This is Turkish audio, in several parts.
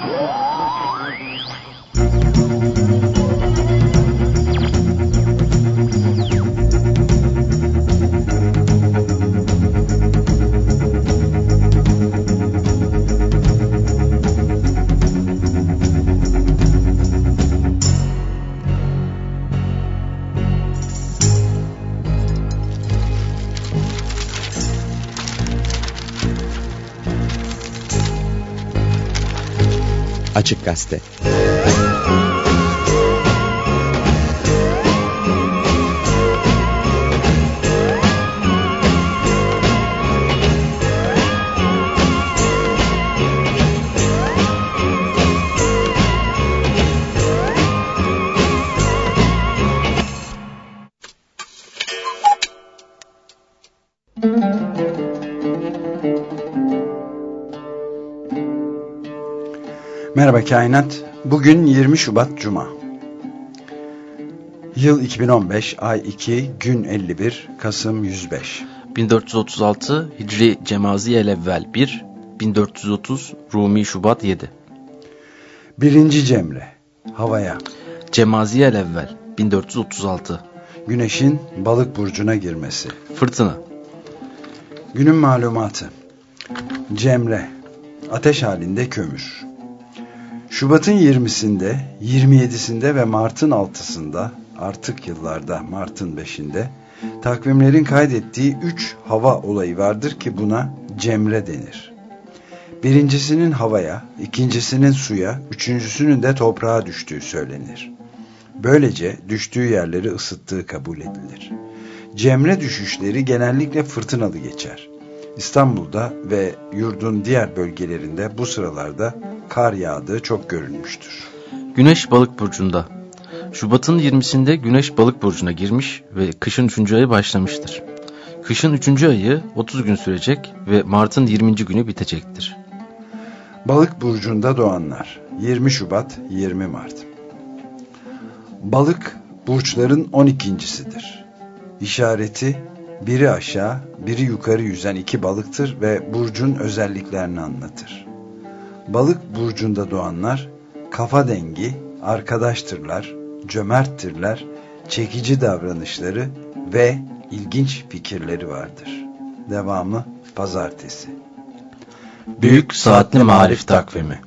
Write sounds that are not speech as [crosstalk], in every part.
Whoa! Açık Gazete. Merhaba Kainat. Bugün 20 Şubat Cuma. Yıl 2015, ay 2, gün 51, Kasım 105. 1436 Hicri Cemaziyel Evvel 1, 1430 Rumi Şubat 7. Birinci Cemre, havaya. Cemaziyel Evvel 1436 Güneşin balık burcuna girmesi. Fırtına. Günün malumatı. Cemre, ateş halinde kömür. Şubat'ın 20'sinde, 27'sinde ve Mart'ın 6'sında, artık yıllarda Mart'ın 5'inde, takvimlerin kaydettiği 3 hava olayı vardır ki buna cemre denir. Birincisinin havaya, ikincisinin suya, üçüncüsünün de toprağa düştüğü söylenir. Böylece düştüğü yerleri ısıttığı kabul edilir. Cemre düşüşleri genellikle fırtınalı geçer. İstanbul'da ve yurdun diğer bölgelerinde bu sıralarda kar yağdığı çok görülmüştür. Güneş balık burcunda. Şubat'ın 20'sinde Güneş balık burcuna girmiş ve kışın 3. ayı başlamıştır. Kışın 3. ayı 30 gün sürecek ve Mart'ın 20. günü bitecektir. Balık burcunda doğanlar 20 Şubat 20 Mart Balık burçların 12.sidir. İşareti biri aşağı, biri yukarı yüzen iki balıktır ve burcun özelliklerini anlatır. Balık burcunda doğanlar kafa dengi, arkadaştırlar, cömerttirler, çekici davranışları ve ilginç fikirleri vardır. Devamı pazartesi. Büyük Saatli Marif Takvimi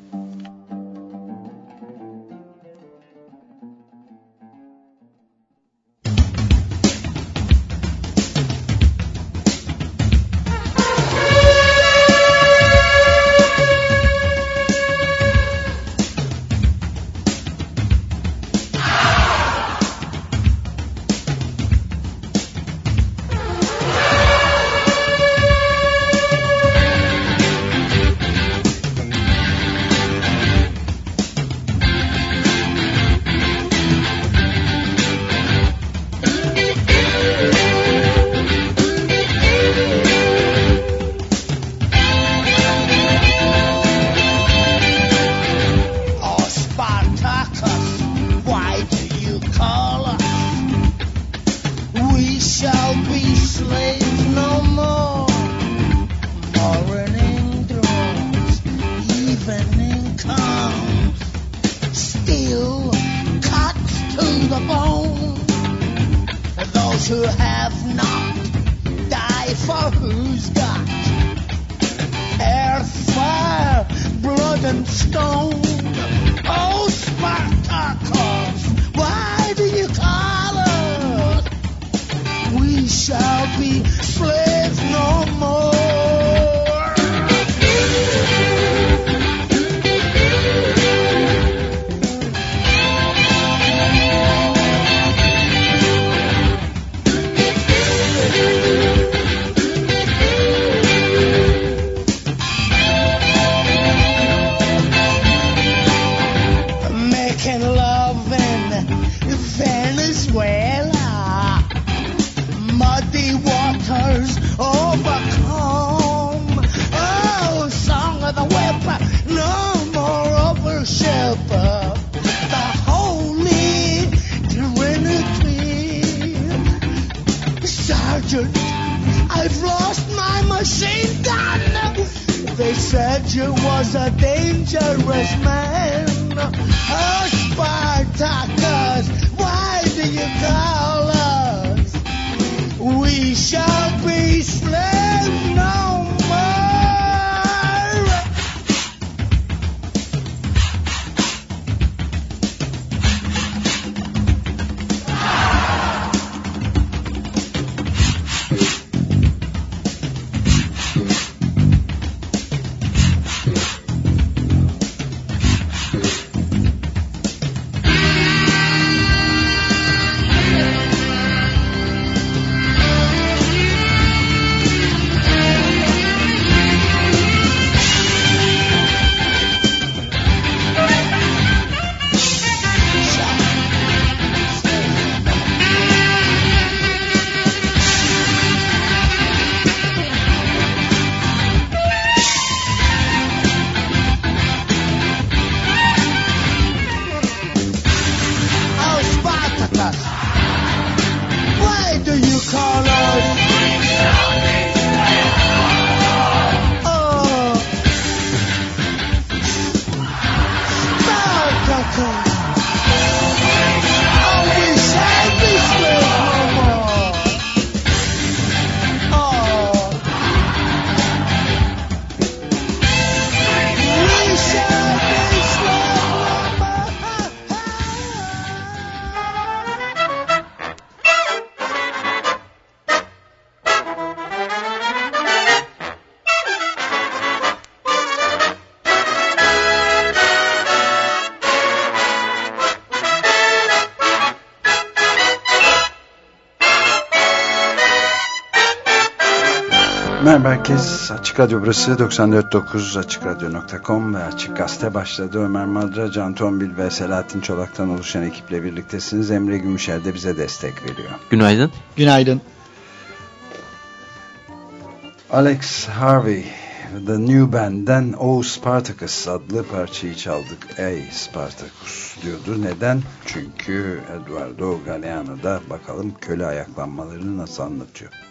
herkes. Açık Radyo burası 94.9 AçıkRadyo.com ve Açık Gazete başladı. Ömer Madra, Can Tombil ve Selahattin Çolak'tan oluşan ekiple birliktesiniz. Emre Gümüşer de bize destek veriyor. Günaydın. Günaydın. Alex Harvey, The New Band'den O Spartacus adlı parçayı çaldık. Ey Spartacus diyordu. Neden? Çünkü Eduardo Galeano da bakalım köle ayaklanmalarını nasıl anlatıyor.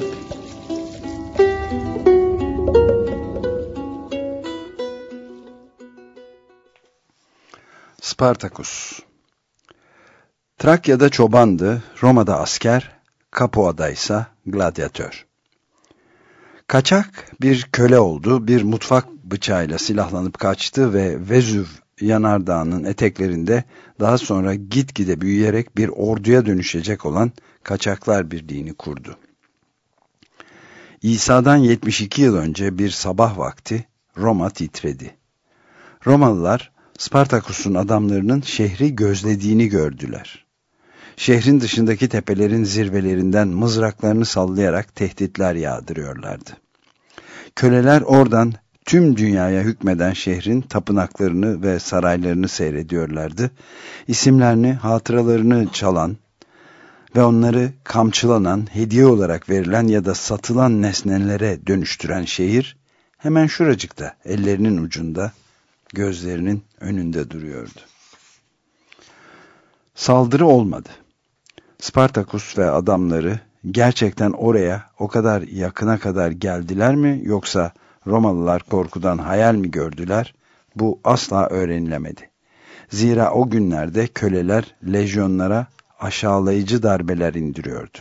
Spartacus Trakya'da çobandı, Roma'da asker, Capua'da ise gladyatör. Kaçak bir köle oldu, bir mutfak bıçağıyla silahlanıp kaçtı ve Vezüv yanardağının eteklerinde daha sonra gitgide büyüyerek bir orduya dönüşecek olan Kaçaklar Birliği'ni kurdu. İsa'dan 72 yıl önce bir sabah vakti Roma titredi. Romalılar Spartakus'un adamlarının şehri gözlediğini gördüler. Şehrin dışındaki tepelerin zirvelerinden mızraklarını sallayarak tehditler yağdırıyorlardı. Köleler oradan tüm dünyaya hükmeden şehrin tapınaklarını ve saraylarını seyrediyorlardı. İsimlerini, hatıralarını çalan ve onları kamçılanan, hediye olarak verilen ya da satılan nesnelere dönüştüren şehir hemen şuracıkta, ellerinin ucunda, gözlerinin önünde duruyordu. Saldırı olmadı. Spartakus ve adamları gerçekten oraya o kadar yakına kadar geldiler mi yoksa Romalılar korkudan hayal mi gördüler? Bu asla öğrenilemedi. Zira o günlerde köleler lejyonlara aşağılayıcı darbeler indiriyordu.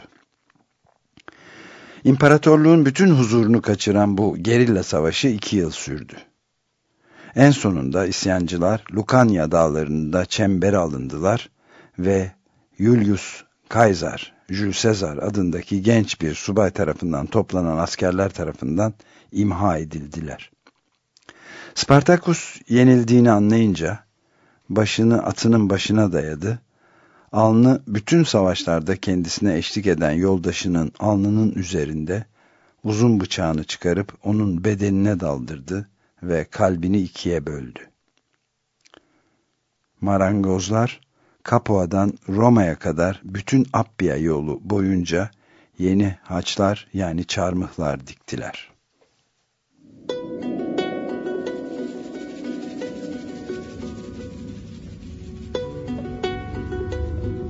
İmparatorluğun bütün huzurunu kaçıran bu gerilla savaşı iki yıl sürdü. En sonunda isyancılar Lukanya dağlarında çembere alındılar ve Julius Caesar, Jules Caesar adındaki genç bir subay tarafından toplanan askerler tarafından imha edildiler. Spartacus yenildiğini anlayınca başını atının başına dayadı, alnı bütün savaşlarda kendisine eşlik eden yoldaşının alnının üzerinde uzun bıçağını çıkarıp onun bedenine daldırdı ve kalbini ikiye böldü. Marangozlar Capua'dan Roma'ya kadar bütün Appia yolu boyunca yeni haçlar yani çarmıhlar diktiler.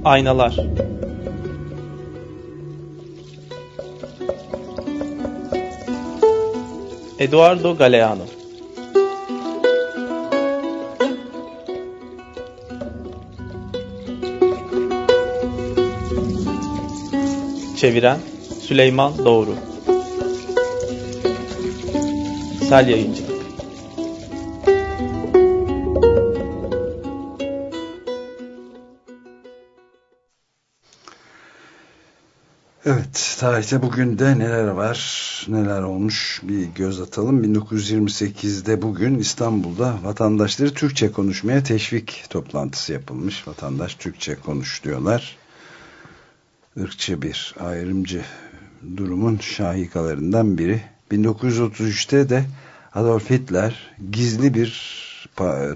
Aynalar Eduardo Galeano Çeviren Süleyman Doğru Sel Yayıncı Evet, tarihte bugün de neler var, neler olmuş bir göz atalım. 1928'de bugün İstanbul'da vatandaşları Türkçe konuşmaya teşvik toplantısı yapılmış. Vatandaş Türkçe konuş diyorlar. Irkçı bir ayrımcı durumun şahikalarından biri. 1933'te de Adolf Hitler gizli bir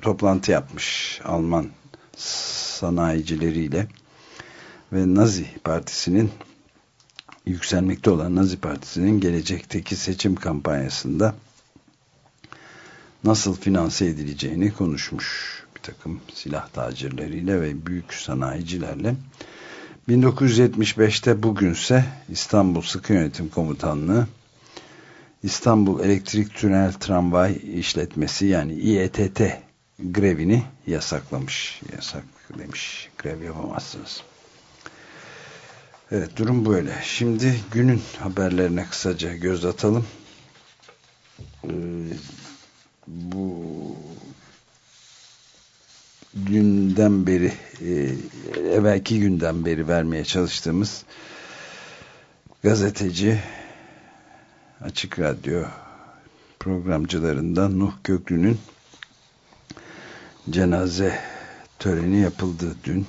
toplantı yapmış Alman sanayicileriyle ve Nazi Partisi'nin yükselmekte olan Nazi Partisi'nin gelecekteki seçim kampanyasında nasıl finanse edileceğini konuşmuş bir takım silah tacirleriyle ve büyük sanayicilerle. 1975'te bugünse İstanbul Sıkı Yönetim Komutanlığı İstanbul Elektrik Tünel Tramvay İşletmesi yani İETT grevini yasaklamış. Yasak demiş. Grev yapamazsınız. Evet durum böyle. Şimdi günün haberlerine kısaca göz atalım. Ee, bu günden beri e, evvelki günden beri vermeye çalıştığımız gazeteci Açık Radyo programcılarından Nuh Köklü'nün cenaze töreni yapıldı dün.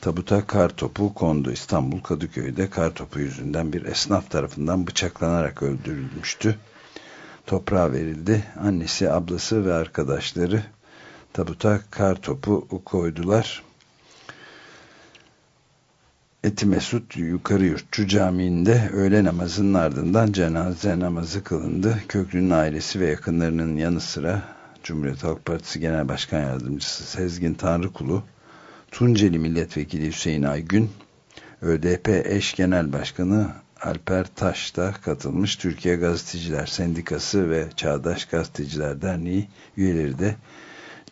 Tabuta kar topu kondu. İstanbul Kadıköy'de kar topu yüzünden bir esnaf tarafından bıçaklanarak öldürülmüştü. Toprağa verildi. Annesi, ablası ve arkadaşları tabuta kar topu koydular. Eti Mesut Yukarı Yurtçu Camii'nde öğle namazının ardından cenaze namazı kılındı. Köklünün ailesi ve yakınlarının yanı sıra Cumhuriyet Halk Partisi Genel Başkan Yardımcısı Sezgin Tanrıkulu, Tunceli Milletvekili Hüseyin Aygün, ÖDP eş genel başkanı Alper Taş da katılmış. Türkiye Gazeteciler Sendikası ve Çağdaş Gazeteciler Derneği üyeleri de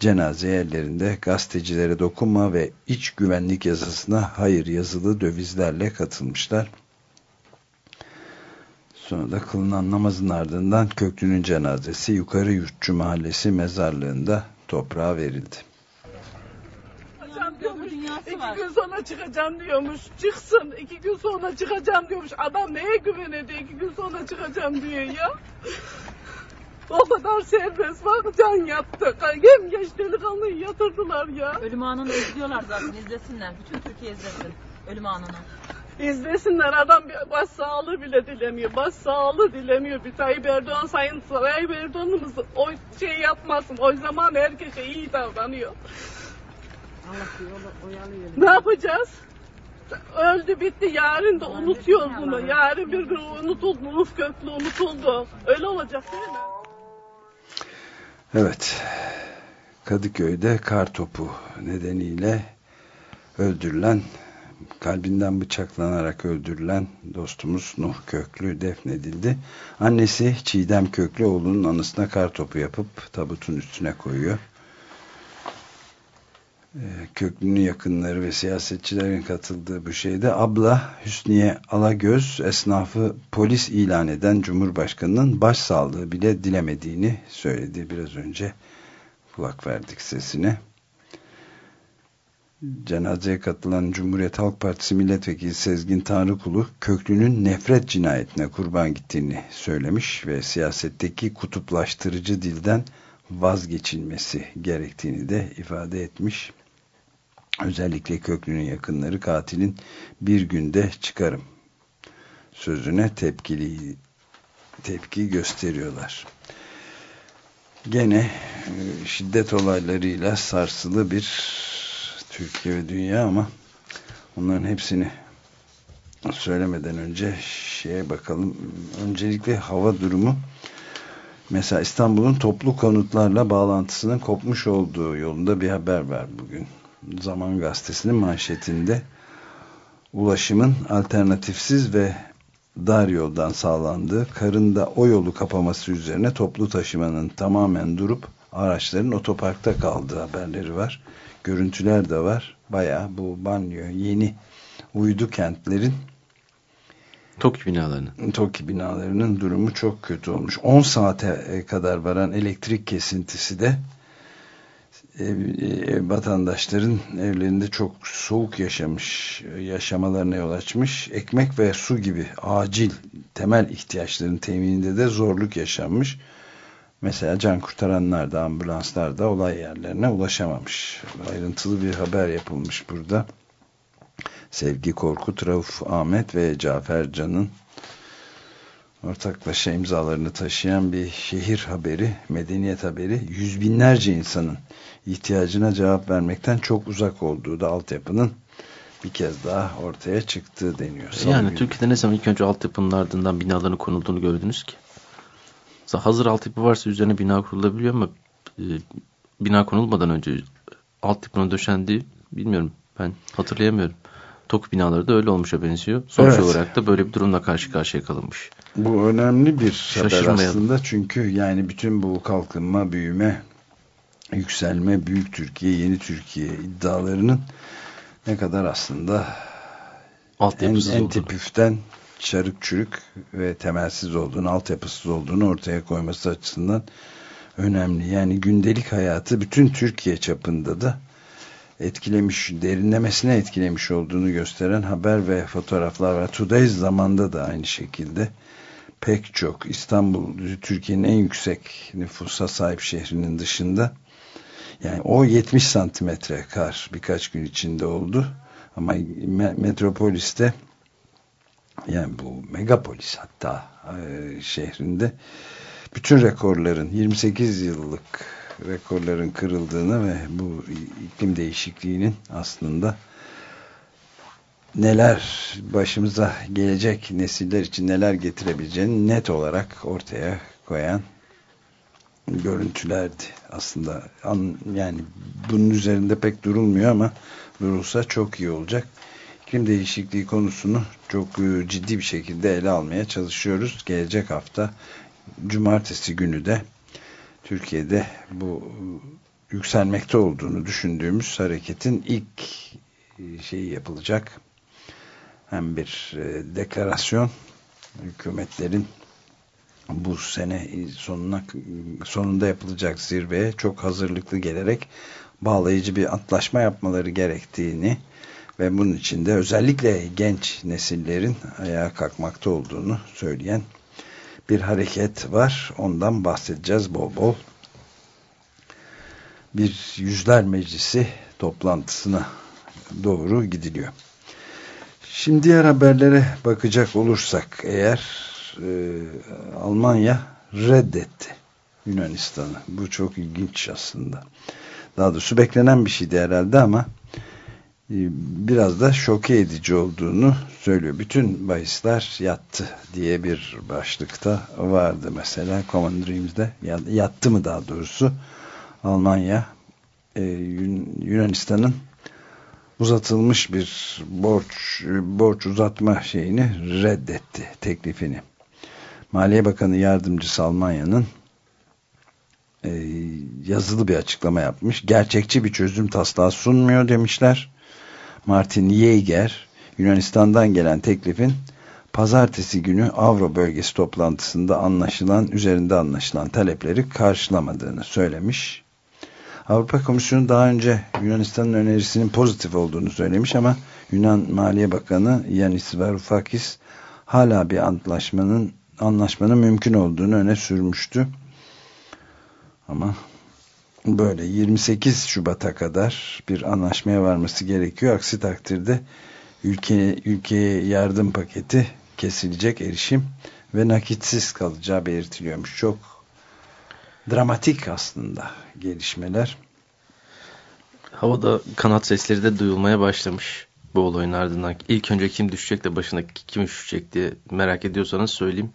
cenaze yerlerinde gazetecilere dokunma ve iç güvenlik yasasına hayır yazılı dövizlerle katılmışlar. Sonra da kılınan namazın ardından Köklü'nün cenazesi Yukarı Yurtçu Mahallesi mezarlığında toprağa verildi. İki gün sonra çıkacağım diyormuş. Çıksın. iki gün sonra çıkacağım diyormuş. Adam neye güvenedi? İki gün sonra çıkacağım diyor ya. O kadar serbest bak can yattı. Hem genç delikanlıyı yatırdılar ya. Ölüm anını izliyorlar zaten izlesinler. Bütün Türkiye izlesin ölüm anını. İzlesinler adam bir baş sağlığı bile dilemiyor. Baş sağlığı dilemiyor. Bir Tayyip Erdoğan sayın Tayyip Erdoğan'ımız o şey yapmasın. O zaman herkese iyi davranıyor. Ne yapacağız? Öldü bitti. Yarın da unutuyoruz bunu. Yarın bir gün unutuldu. Uf köklü unutuldu. Öyle olacak değil mi? Evet. Kadıköy'de kar topu nedeniyle öldürülen, kalbinden bıçaklanarak öldürülen dostumuz Nuh Köklü defnedildi. Annesi Çiğdem Köklü oğlunun anısına kar topu yapıp tabutun üstüne koyuyor. Ee, Köklünün yakınları ve siyasetçilerin katıldığı bu şeyde abla Hüsniye Alagöz esnafı polis ilan eden Cumhurbaşkanı'nın başsağlığı bile dilemediğini söyledi biraz önce kulak verdik sesine. Cenazeye katılan Cumhuriyet Halk Partisi Milletvekili Sezgin Tanrıkulu köklünün nefret cinayetine kurban gittiğini söylemiş ve siyasetteki kutuplaştırıcı dilden vazgeçilmesi gerektiğini de ifade etmiş. Özellikle köklünün yakınları katilin bir günde çıkarım sözüne tepkili tepki gösteriyorlar. gene e, şiddet olaylarıyla sarsılı bir Türkiye ve dünya ama onların hepsini söylemeden önce şeye bakalım. Öncelikle hava durumu mesela İstanbul'un toplu konutlarla bağlantısının kopmuş olduğu yolunda bir haber var bugün. Zaman Gazetesi'nin manşetinde ulaşımın alternatifsiz ve dar yoldan sağlandığı, karında o yolu kapaması üzerine toplu taşımanın tamamen durup araçların otoparkta kaldığı haberleri var. Görüntüler de var. Baya bu banyo yeni uydu kentlerin TOKİ binalarının. TOKİ binalarının durumu çok kötü olmuş. 10 saate kadar varan elektrik kesintisi de ev, ev, vatandaşların evlerinde çok soğuk yaşamış, yaşamalarına yol açmış. Ekmek ve su gibi acil temel ihtiyaçların temininde de zorluk yaşanmış. Mesela can kurtaranlar da ambulanslar da olay yerlerine ulaşamamış. Ayrıntılı bir haber yapılmış burada. Sevgi Korkut, Rauf Ahmet ve Cafer Can'ın ortaklaşa imzalarını taşıyan bir şehir haberi, medeniyet haberi. Yüz binlerce insanın ihtiyacına cevap vermekten çok uzak olduğu da altyapının bir kez daha ortaya çıktığı deniyor. Salı Yani günü. Türkiye'de ne zaman ilk önce altyapının ardından binaların konulduğunu gördünüz ki? Mesela hazır altyapı varsa üzerine bina kurulabiliyor ama e, bina konulmadan önce altyapının döşendiği bilmiyorum ben hatırlayamıyorum. TOK binaları da öyle olmuşa benziyor. Sonuç Evet. olarak da böyle bir durumla karşı karşıya kalınmış. Bu önemli bir haber aslında çünkü yani bütün bu kalkınma, büyüme, yükselme, büyük Türkiye, yeni Türkiye iddialarının ne kadar aslında en, Altyapısız en olduğunu. tepüften çarık çürük ve temelsiz olduğunu, altyapısız olduğunu ortaya koyması açısından önemli. Yani gündelik hayatı bütün Türkiye çapında da etkilemiş, derinlemesine etkilemiş olduğunu gösteren haber ve fotoğraflar var. Today's zamanda da aynı şekilde pek çok İstanbul Türkiye'nin en yüksek nüfusa sahip şehrinin dışında yani o 70 santimetre kar birkaç gün içinde oldu. Ama me- metropoliste yani bu megapolis hatta e, şehrinde bütün rekorların 28 yıllık rekorların kırıldığını ve bu iklim değişikliğinin aslında neler başımıza gelecek nesiller için neler getirebileceğini net olarak ortaya koyan görüntülerdi. Aslında an, yani bunun üzerinde pek durulmuyor ama durulsa çok iyi olacak. İklim değişikliği konusunu çok e, ciddi bir şekilde ele almaya çalışıyoruz. Gelecek hafta cumartesi günü de Türkiye'de bu e, yükselmekte olduğunu düşündüğümüz hareketin ilk e, şeyi yapılacak. Hem bir deklarasyon hükümetlerin bu sene sonuna sonunda yapılacak zirveye çok hazırlıklı gelerek bağlayıcı bir antlaşma yapmaları gerektiğini ve bunun için de özellikle genç nesillerin ayağa kalkmakta olduğunu söyleyen bir hareket var. Ondan bahsedeceğiz bol bol. Bir Yüzler Meclisi toplantısına doğru gidiliyor. Şimdi diğer haberlere bakacak olursak eğer e, Almanya reddetti Yunanistan'ı. Bu çok ilginç aslında. Daha doğrusu beklenen bir şeydi herhalde ama e, biraz da şoke edici olduğunu söylüyor. Bütün bahisler yattı diye bir başlıkta vardı mesela Common Dreams'de yattı mı daha doğrusu Almanya e, Yunanistan'ın uzatılmış bir borç borç uzatma şeyini reddetti teklifini. Maliye Bakanı Yardımcısı Almanya'nın e, yazılı bir açıklama yapmış. Gerçekçi bir çözüm taslağı sunmuyor demişler. Martin Yeager Yunanistan'dan gelen teklifin pazartesi günü Avro bölgesi toplantısında anlaşılan üzerinde anlaşılan talepleri karşılamadığını söylemiş. Avrupa Komisyonu daha önce Yunanistan'ın önerisinin pozitif olduğunu söylemiş ama Yunan Maliye Bakanı Yanis Varoufakis hala bir antlaşmanın anlaşmanın mümkün olduğunu öne sürmüştü. Ama böyle 28 Şubat'a kadar bir anlaşmaya varması gerekiyor. Aksi takdirde ülke, ülkeye yardım paketi kesilecek erişim ve nakitsiz kalacağı belirtiliyormuş. Çok dramatik aslında gelişmeler. Havada kanat sesleri de duyulmaya başlamış bu olayın ardından. İlk önce kim düşecek de başına kim düşecek diye merak ediyorsanız söyleyeyim.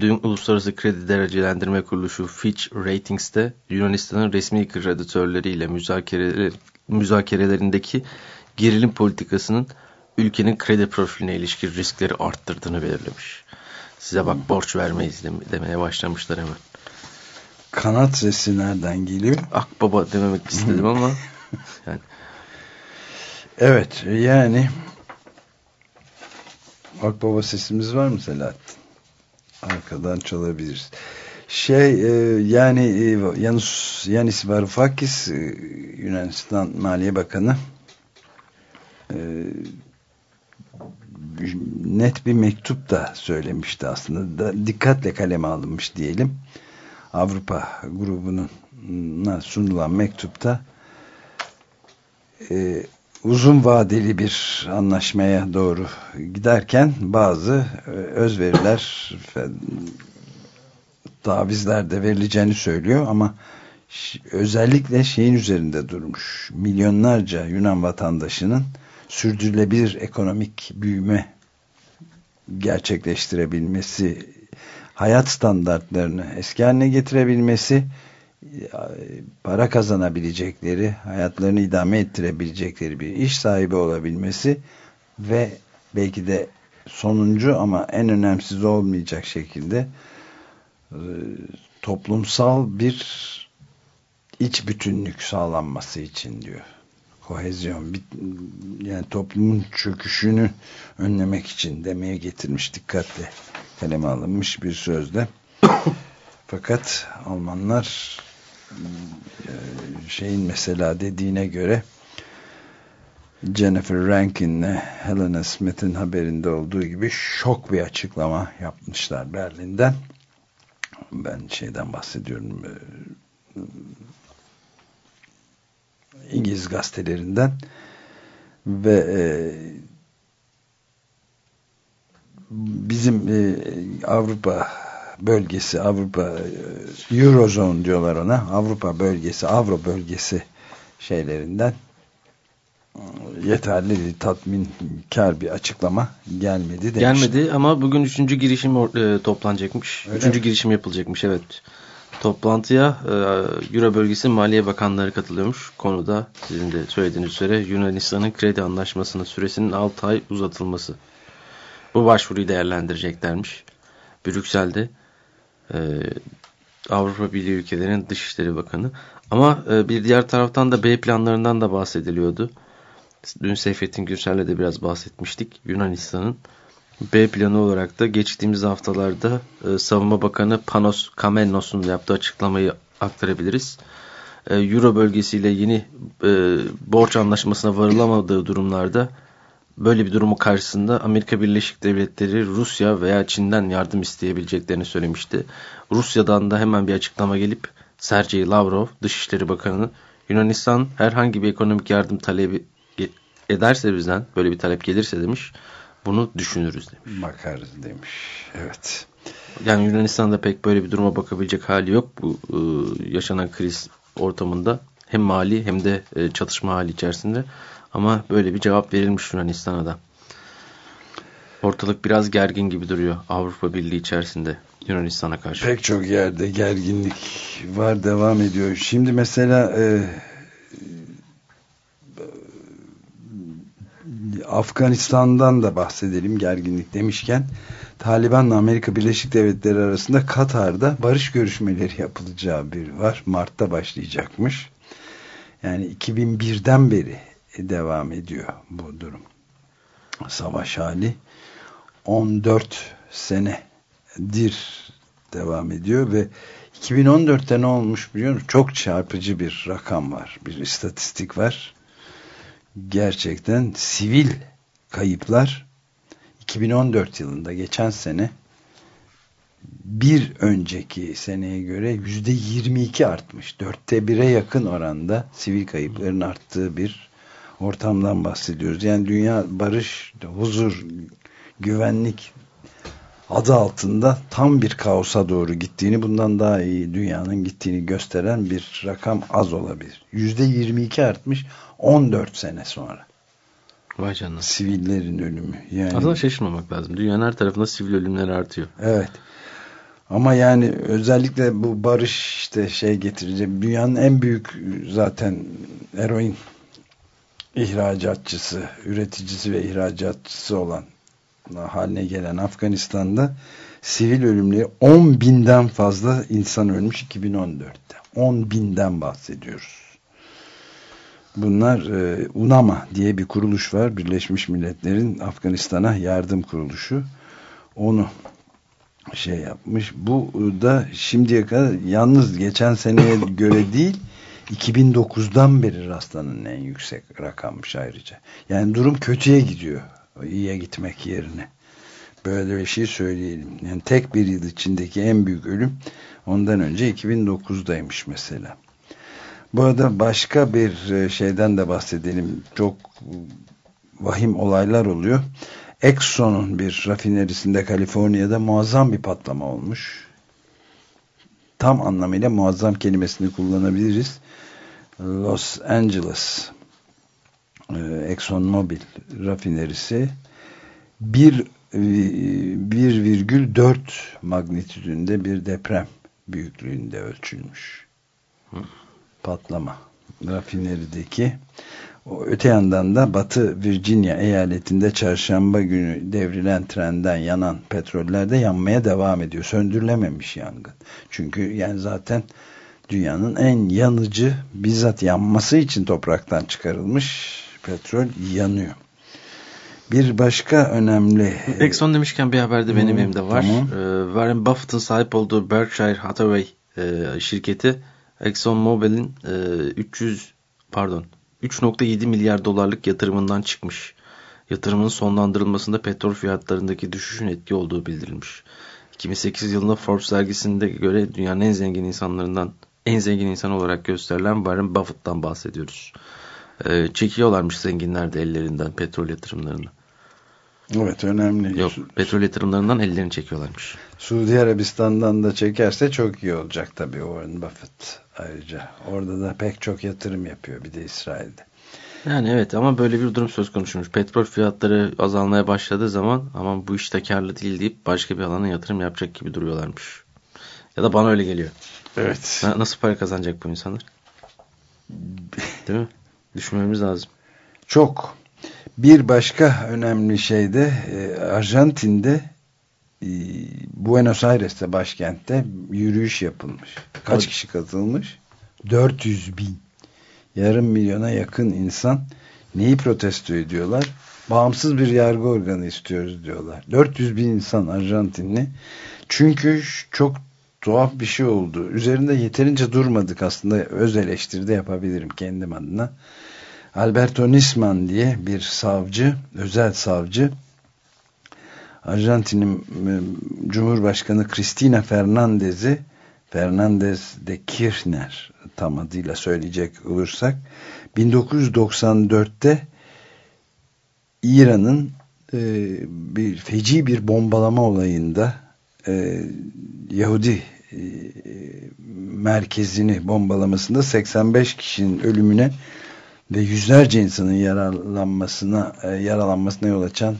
Dün Uluslararası Kredi Derecelendirme Kuruluşu Fitch Ratings'te Yunanistan'ın resmi kreditörleriyle müzakereler, müzakerelerindeki gerilim politikasının ülkenin kredi profiline ilişkin riskleri arttırdığını belirlemiş. Size bak borç vermeyiz demeye başlamışlar hemen. Kanat sesi nereden geliyor? Akbaba dememek istedim ama [laughs] yani. Evet yani Akbaba sesimiz var mı Selahattin? Arkadan çalabiliriz. Şey e, yani e, Yanis Varoufakis e, Yunanistan Maliye Bakanı e, net bir mektup da söylemişti aslında. Da, dikkatle kaleme alınmış diyelim. Avrupa grubunun sunulan mektupta uzun vadeli bir anlaşmaya doğru giderken bazı e, özveriler tavizler de verileceğini söylüyor ama özellikle şeyin üzerinde durmuş. Milyonlarca Yunan vatandaşının sürdürülebilir ekonomik büyüme gerçekleştirebilmesi, hayat standartlarını eski haline getirebilmesi, para kazanabilecekleri, hayatlarını idame ettirebilecekleri bir iş sahibi olabilmesi ve belki de sonuncu ama en önemsiz olmayacak şekilde e, toplumsal bir iç bütünlük sağlanması için diyor. Kohezyon yani toplumun çöküşünü önlemek için demeye getirmiş dikkatle kaleme alınmış bir sözde [coughs] fakat Almanlar şeyin mesela dediğine göre Jennifer Rankin'le Helena Smith'in haberinde olduğu gibi şok bir açıklama yapmışlar Berlin'den. Ben şeyden bahsediyorum e, İngiliz gazetelerinden. Ve e, bizim e, Avrupa bölgesi Avrupa e, Eurozone diyorlar ona Avrupa bölgesi Avro bölgesi şeylerinden e, yeterli tatminkar bir açıklama gelmedi demişti. Gelmedi ama bugün üçüncü girişim e, toplanacakmış. Öyle üçüncü mi? girişim yapılacakmış evet. Toplantıya Euro bölgesi Maliye Bakanları katılıyormuş. Konuda sizin de söylediğiniz üzere Yunanistan'ın kredi anlaşmasının süresinin 6 ay uzatılması. Bu başvuruyu değerlendireceklermiş. Brüksel'de e, Avrupa Birliği ülkelerinin Dışişleri Bakanı. Ama e, bir diğer taraftan da B planlarından da bahsediliyordu. Dün Seyfettin Gürsel'le de biraz bahsetmiştik. Yunanistan'ın B planı olarak da geçtiğimiz haftalarda e, Savunma Bakanı Panos Kamenos'un yaptığı açıklamayı aktarabiliriz. E, Euro bölgesiyle yeni borç anlaşmasına varılamadığı durumlarda böyle bir durumu karşısında Amerika Birleşik Devletleri Rusya veya Çin'den yardım isteyebileceklerini söylemişti. Rusya'dan da hemen bir açıklama gelip Sergey Lavrov Dışişleri Bakanı Yunanistan herhangi bir ekonomik yardım talebi ederse bizden böyle bir talep gelirse demiş bunu düşünürüz demiş. Bakarız demiş. Evet. Yani Yunanistan'da pek böyle bir duruma bakabilecek hali yok bu e, yaşanan kriz ortamında. Hem mali hem de e, çatışma hali içerisinde. Ama böyle bir cevap verilmiş Yunanistan'a da. Ortalık biraz gergin gibi duruyor Avrupa Birliği içerisinde Yunanistan'a karşı. Pek çok yerde gerginlik var devam ediyor. Şimdi mesela e, Afganistan'dan da bahsedelim gerginlik demişken. Taliban'la Amerika Birleşik Devletleri arasında Katar'da barış görüşmeleri yapılacağı bir var. Mart'ta başlayacakmış. Yani 2001'den beri devam ediyor bu durum. Savaş hali 14 senedir devam ediyor ve 2014'te ne olmuş biliyor musun? Çok çarpıcı bir rakam var. Bir istatistik var gerçekten sivil kayıplar 2014 yılında geçen sene bir önceki seneye göre yüzde 22 artmış. Dörtte bire yakın oranda sivil kayıpların arttığı bir ortamdan bahsediyoruz. Yani dünya barış, huzur, güvenlik adı altında tam bir kaosa doğru gittiğini bundan daha iyi dünyanın gittiğini gösteren bir rakam az olabilir. %22 artmış 14 sene sonra. Vay canına. Sivillerin ölümü. Yani, Aslında şaşırmamak lazım. Dünyanın her tarafında sivil ölümler artıyor. Evet. Ama yani özellikle bu barış işte şey getirecek. Dünyanın en büyük zaten eroin ihracatçısı, üreticisi ve ihracatçısı olan haline gelen Afganistan'da sivil ölümleri 10 binden fazla insan ölmüş 2014'te. 10 binden bahsediyoruz. Bunlar e, UNAMA diye bir kuruluş var. Birleşmiş Milletler'in Afganistan'a yardım kuruluşu. Onu şey yapmış. Bu da şimdiye kadar yalnız geçen seneye göre değil 2009'dan beri rastlanan en yüksek rakammış ayrıca. Yani durum kötüye gidiyor. İyiye gitmek yerine. Böyle bir şey söyleyelim. Yani tek bir yıl içindeki en büyük ölüm ondan önce 2009'daymış mesela. Bu arada başka bir e, şeyden de bahsedelim. Çok vahim olaylar oluyor. Exxon'un bir rafinerisinde Kaliforniya'da muazzam bir patlama olmuş. Tam anlamıyla muazzam kelimesini kullanabiliriz. Los Angeles e, Exxon Mobil rafinerisi 1,4 magnitüdünde bir deprem büyüklüğünde ölçülmüş. Patlama rafinerideki o öte yandan da Batı Virginia eyaletinde çarşamba günü devrilen trenden yanan petroller de yanmaya devam ediyor. Söndürülememiş yangın. Çünkü yani zaten dünyanın en yanıcı bizzat yanması için topraktan çıkarılmış petrol yanıyor. Bir başka önemli... Exxon demişken bir haber de benim elimde var. Tamam. Ee, Warren Buffett'ın sahip olduğu Berkshire Hathaway e, şirketi Exxon Mobil'in e, 300 pardon 3.7 milyar dolarlık yatırımından çıkmış. Yatırımın sonlandırılmasında petrol fiyatlarındaki düşüşün etki olduğu bildirilmiş. 2008 yılında Forbes dergisinde göre dünyanın en zengin insanlarından en zengin insan olarak gösterilen Warren Buffett'tan bahsediyoruz. Ee, çekiyorlarmış zenginler de ellerinden petrol yatırımlarını. Evet önemli. Yok petrol yatırımlarından ellerini çekiyorlarmış. Suudi Arabistan'dan da çekerse çok iyi olacak tabii Warren Buffett ayrıca. Orada da pek çok yatırım yapıyor bir de İsrail'de. Yani evet ama böyle bir durum söz konusuymuş. Petrol fiyatları azalmaya başladığı zaman ama bu işte karlı değil deyip başka bir alana yatırım yapacak gibi duruyorlarmış. Ya da bana öyle geliyor. Evet. Na- Nasıl para kazanacak bu insanlar? [laughs] Değil mi? Düşünmemiz lazım. Çok. Bir başka önemli şey de e, Arjantin'de e, Buenos Aires'te başkentte yürüyüş yapılmış. Kaç kişi katılmış? 400 bin. Yarım milyona yakın insan neyi protesto ediyorlar? Bağımsız bir yargı organı istiyoruz diyorlar. 400 bin insan Arjantinli. Çünkü çok tuhaf bir şey oldu. Üzerinde yeterince durmadık aslında. Öz eleştiri de yapabilirim kendim adına. Alberto Nisman diye bir savcı, özel savcı Arjantin'in e, Cumhurbaşkanı Cristina Fernandez'i Fernandez de Kirchner tam adıyla söyleyecek olursak 1994'te İran'ın e, bir feci bir bombalama olayında e, Yahudi e, merkezini bombalamasında 85 kişinin ölümüne ve yüzlerce insanın yaralanmasına e, yaralanmasına yol açan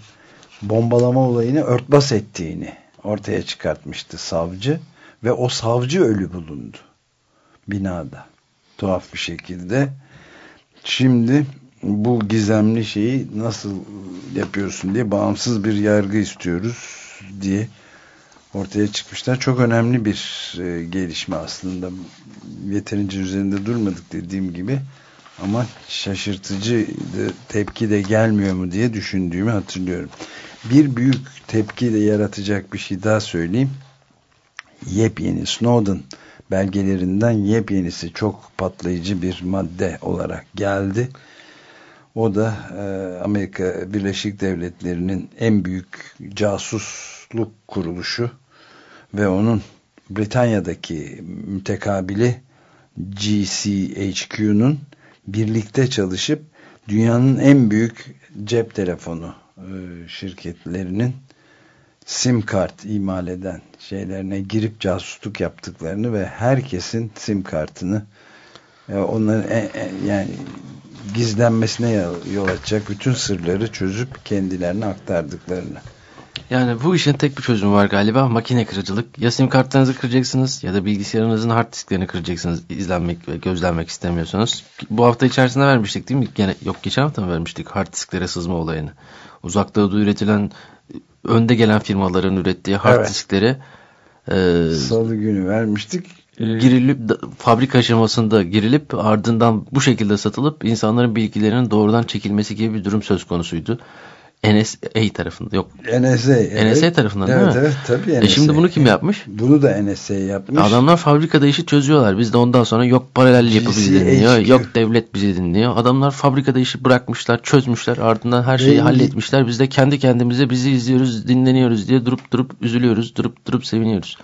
bombalama olayını örtbas ettiğini ortaya çıkartmıştı savcı ve o savcı ölü bulundu binada. Tuhaf bir şekilde. Şimdi bu gizemli şeyi nasıl yapıyorsun diye bağımsız bir yargı istiyoruz diye ortaya çıkmışlar. Çok önemli bir e, gelişme aslında. Yeterince üzerinde durmadık dediğim gibi. Ama şaşırtıcı tepki de gelmiyor mu diye düşündüğümü hatırlıyorum. Bir büyük tepki de yaratacak bir şey daha söyleyeyim. Yepyeni Snowden belgelerinden yepyenisi çok patlayıcı bir madde olarak geldi. O da e, Amerika Birleşik Devletleri'nin en büyük casusluk kuruluşu ve onun Britanya'daki mütekabili GCHQ'nun birlikte çalışıp dünyanın en büyük cep telefonu e, şirketlerinin sim kart imal eden şeylerine girip casusluk yaptıklarını ve herkesin sim kartını e, onların e, yani gizlenmesine yol açacak bütün sırları çözüp kendilerine aktardıklarını. Yani bu işin tek bir çözümü var galiba makine kırıcılık. Ya sim kartlarınızı kıracaksınız ya da bilgisayarınızın hard disklerini kıracaksınız izlenmek ve gözlenmek istemiyorsanız. Bu hafta içerisinde vermiştik değil mi? Gene, yok geçen hafta mı vermiştik hard disklere sızma olayını? Uzak doğuda üretilen önde gelen firmaların ürettiği hard Evet. diskleri e, Salı günü vermiştik. girilip da- fabrika aşamasında girilip ardından bu şekilde satılıp insanların bilgilerinin doğrudan çekilmesi gibi bir durum söz konusuydu. NSA tarafında yok. NSA. Evet. NSA tarafından evet, değil mi? Evet tabii E NSA. şimdi bunu kim yapmış? Bunu da NSA yapmış. Adamlar fabrikada işi çözüyorlar. Biz de ondan sonra yok paralel yapı bizi dinliyor. Yok devlet bizi dinliyor. Adamlar fabrikada işi bırakmışlar, çözmüşler. Ardından her şeyi Rengi- halletmişler. Biz de kendi kendimize bizi izliyoruz, dinleniyoruz diye durup durup üzülüyoruz, durup durup seviniyoruz.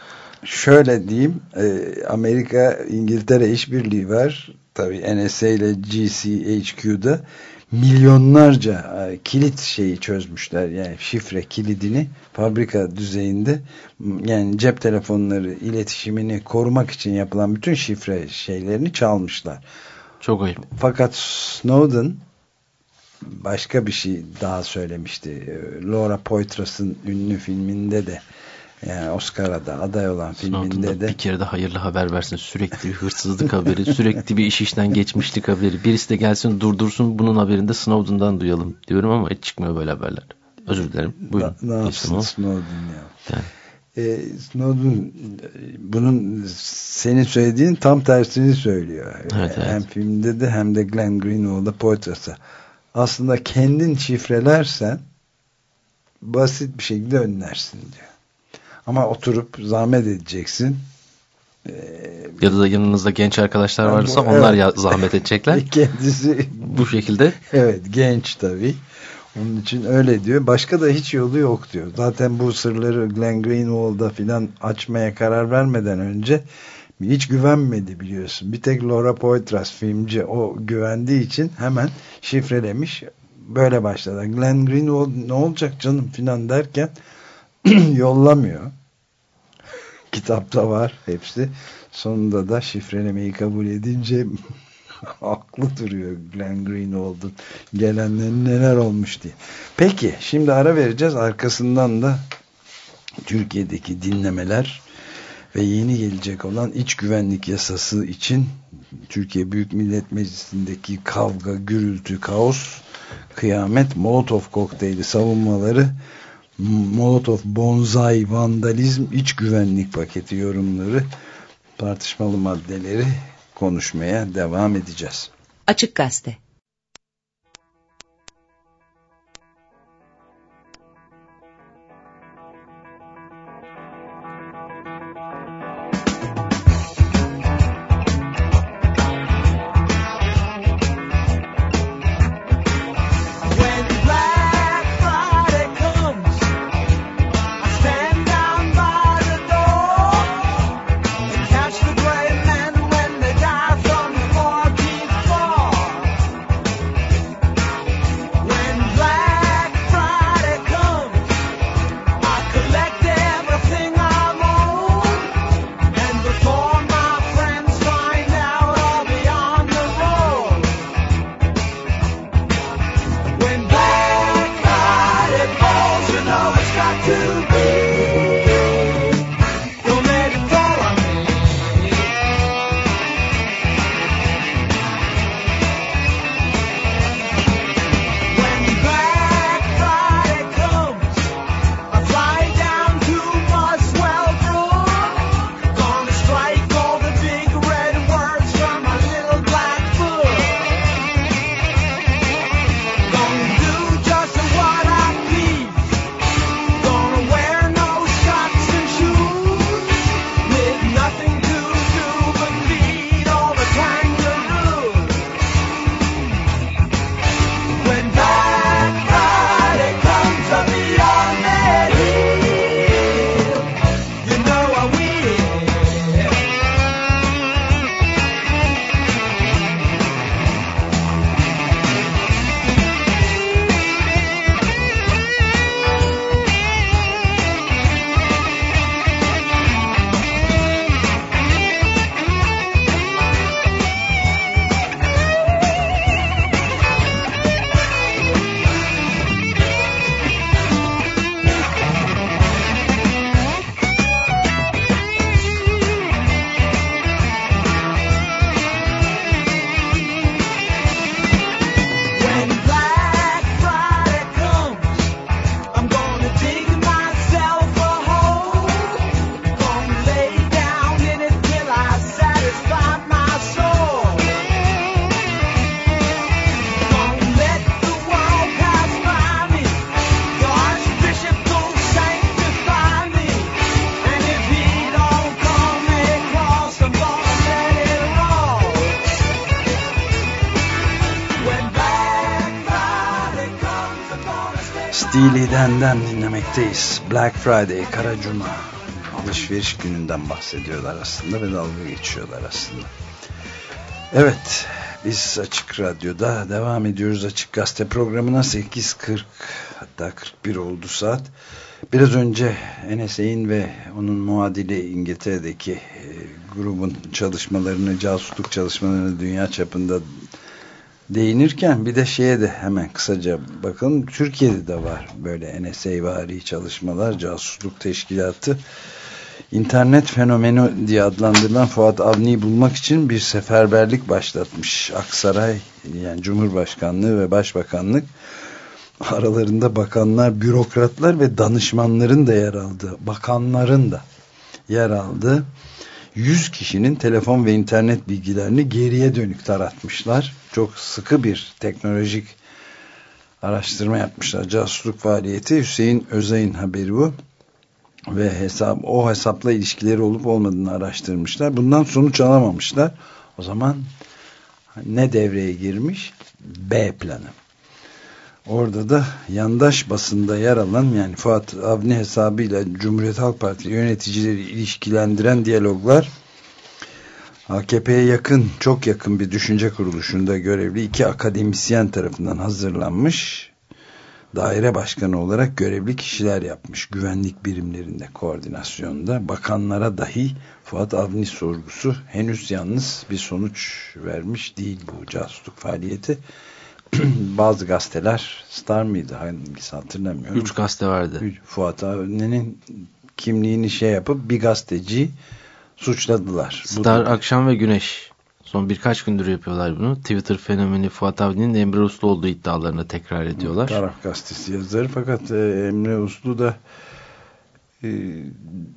Şöyle diyeyim. e, Amerika İngiltere işbirliği var. Tabii NSA ile GCHQ'da milyonlarca e, kilit şeyi çözmüşler. Yani şifre kilidini fabrika düzeyinde yani cep telefonları iletişimini korumak için yapılan bütün şifre şeylerini çalmışlar. Çok ayıp. Fakat Snowden başka bir şey daha söylemişti. E, Laura Poitras'ın ünlü filminde de yani Oscar'a da aday olan filminde de bir kere de hayırlı haber versin. Sürekli bir hırsızlık haberi, sürekli bir iş işten geçmişlik haberi. Birisi de gelsin durdursun bunun haberini de Snowden'dan duyalım diyorum ama hiç çıkmıyor böyle haberler. Özür dilerim. Buyurun. ne, ne yapsın. Snowden ya. Yani. E, Snowden bunun senin söylediğin tam tersini söylüyor. Evet, evet. Hem filmde de hem de Glenn Greenwald'da Poitras'a. Aslında kendin şifrelersen basit bir şekilde önlersin diyor. Ama oturup zahmet edeceksin. E, Ya da yanınızda genç arkadaşlar bu- varsa onlar evet. zahmet edecekler. [laughs] Kendisi Bu şekilde evet genç tabii. Onun için öyle diyor. Başka da hiç yolu yok diyor. Zaten bu sırları Glenn Greenwald'a filan açmaya karar vermeden önce hiç güvenmedi biliyorsun. Bir tek Laura Poitras filmci o güvendiği için hemen şifrelemiş. Böyle başladı. Glenn Greenwald ne olacak canım filan derken [clears throat] yollamıyor. [laughs] Kitapta var hepsi. Sonunda da şifrelemeyi kabul edince [laughs] haklı duruyor Glenn Greenwald'un gelenlerin neler olmuş diye. Peki şimdi ara vereceğiz. Arkasından da Türkiye'deki dinlemeler ve yeni gelecek olan iç güvenlik yasası için Türkiye Büyük Millet Meclisi'ndeki kavga, gürültü, kaos, kıyamet, Molotov kokteyli savunmaları, Molotov bonsai, vandalizm, iç güvenlik paketi yorumları, tartışmalı maddeleri konuşmaya devam edeceğiz. Açık Gazete Dan'den dinlemekteyiz. Black Friday, Kara Cuma. Alışveriş gününden bahsediyorlar aslında ve dalga geçiyorlar aslında. Evet, biz Açık Radyo'da devam ediyoruz. Açık Gazete programına 8.40 hatta 41 oldu saat. Biraz önce NSA'in ve onun muadili İngiltere'deki e, grubun çalışmalarını, casusluk çalışmalarını dünya çapında değinirken bir de şeye de hemen kısaca bakalım. Türkiye'de de var böyle NSA vari çalışmalar, casusluk teşkilatı. İnternet fenomeni diye adlandırılan Fuat Avni'yi bulmak için bir seferberlik başlatmış. Aksaray yani Cumhurbaşkanlığı ve Başbakanlık aralarında bakanlar, bürokratlar ve danışmanların da yer aldığı, bakanların da yer aldığı 100 kişinin telefon ve internet bilgilerini geriye dönük taratmışlar. Çok sıkı bir teknolojik araştırma yapmışlar. Casusluk faaliyeti Hüseyin Özay'ın haberi bu. Ve hesap, o hesapla ilişkileri olup olmadığını araştırmışlar. Bundan sonuç alamamışlar. O zaman ne devreye girmiş? B planı. Orada da yandaş basında yer alan yani Fuat Avni hesabıyla Cumhuriyet Halk Partisi yöneticileri ilişkilendiren diyaloglar AKP'ye yakın, çok yakın bir düşünce kuruluşunda görevli iki akademisyen tarafından hazırlanmış daire başkanı olarak görevli kişiler yapmış. Güvenlik birimlerinde koordinasyonda bakanlara dahi Fuat Avni sorgusu henüz yalnız bir sonuç vermiş değil bu casusluk faaliyeti. [clears throat] bazı gazeteler Star mıydı hangisi hatırlamıyorum. Üç gazete vardı. Üç, Fuat Avni'nin kimliğini şey yapıp bir gazeteci suçladılar. Star, Bu Akşam ve Güneş. Son birkaç gündür yapıyorlar bunu. Twitter fenomeni Fuat Avni'nin Emre Uslu olduğu iddialarını tekrar ediyorlar. Taraf gazetesi yazarı fakat e, Emre Uslu da e,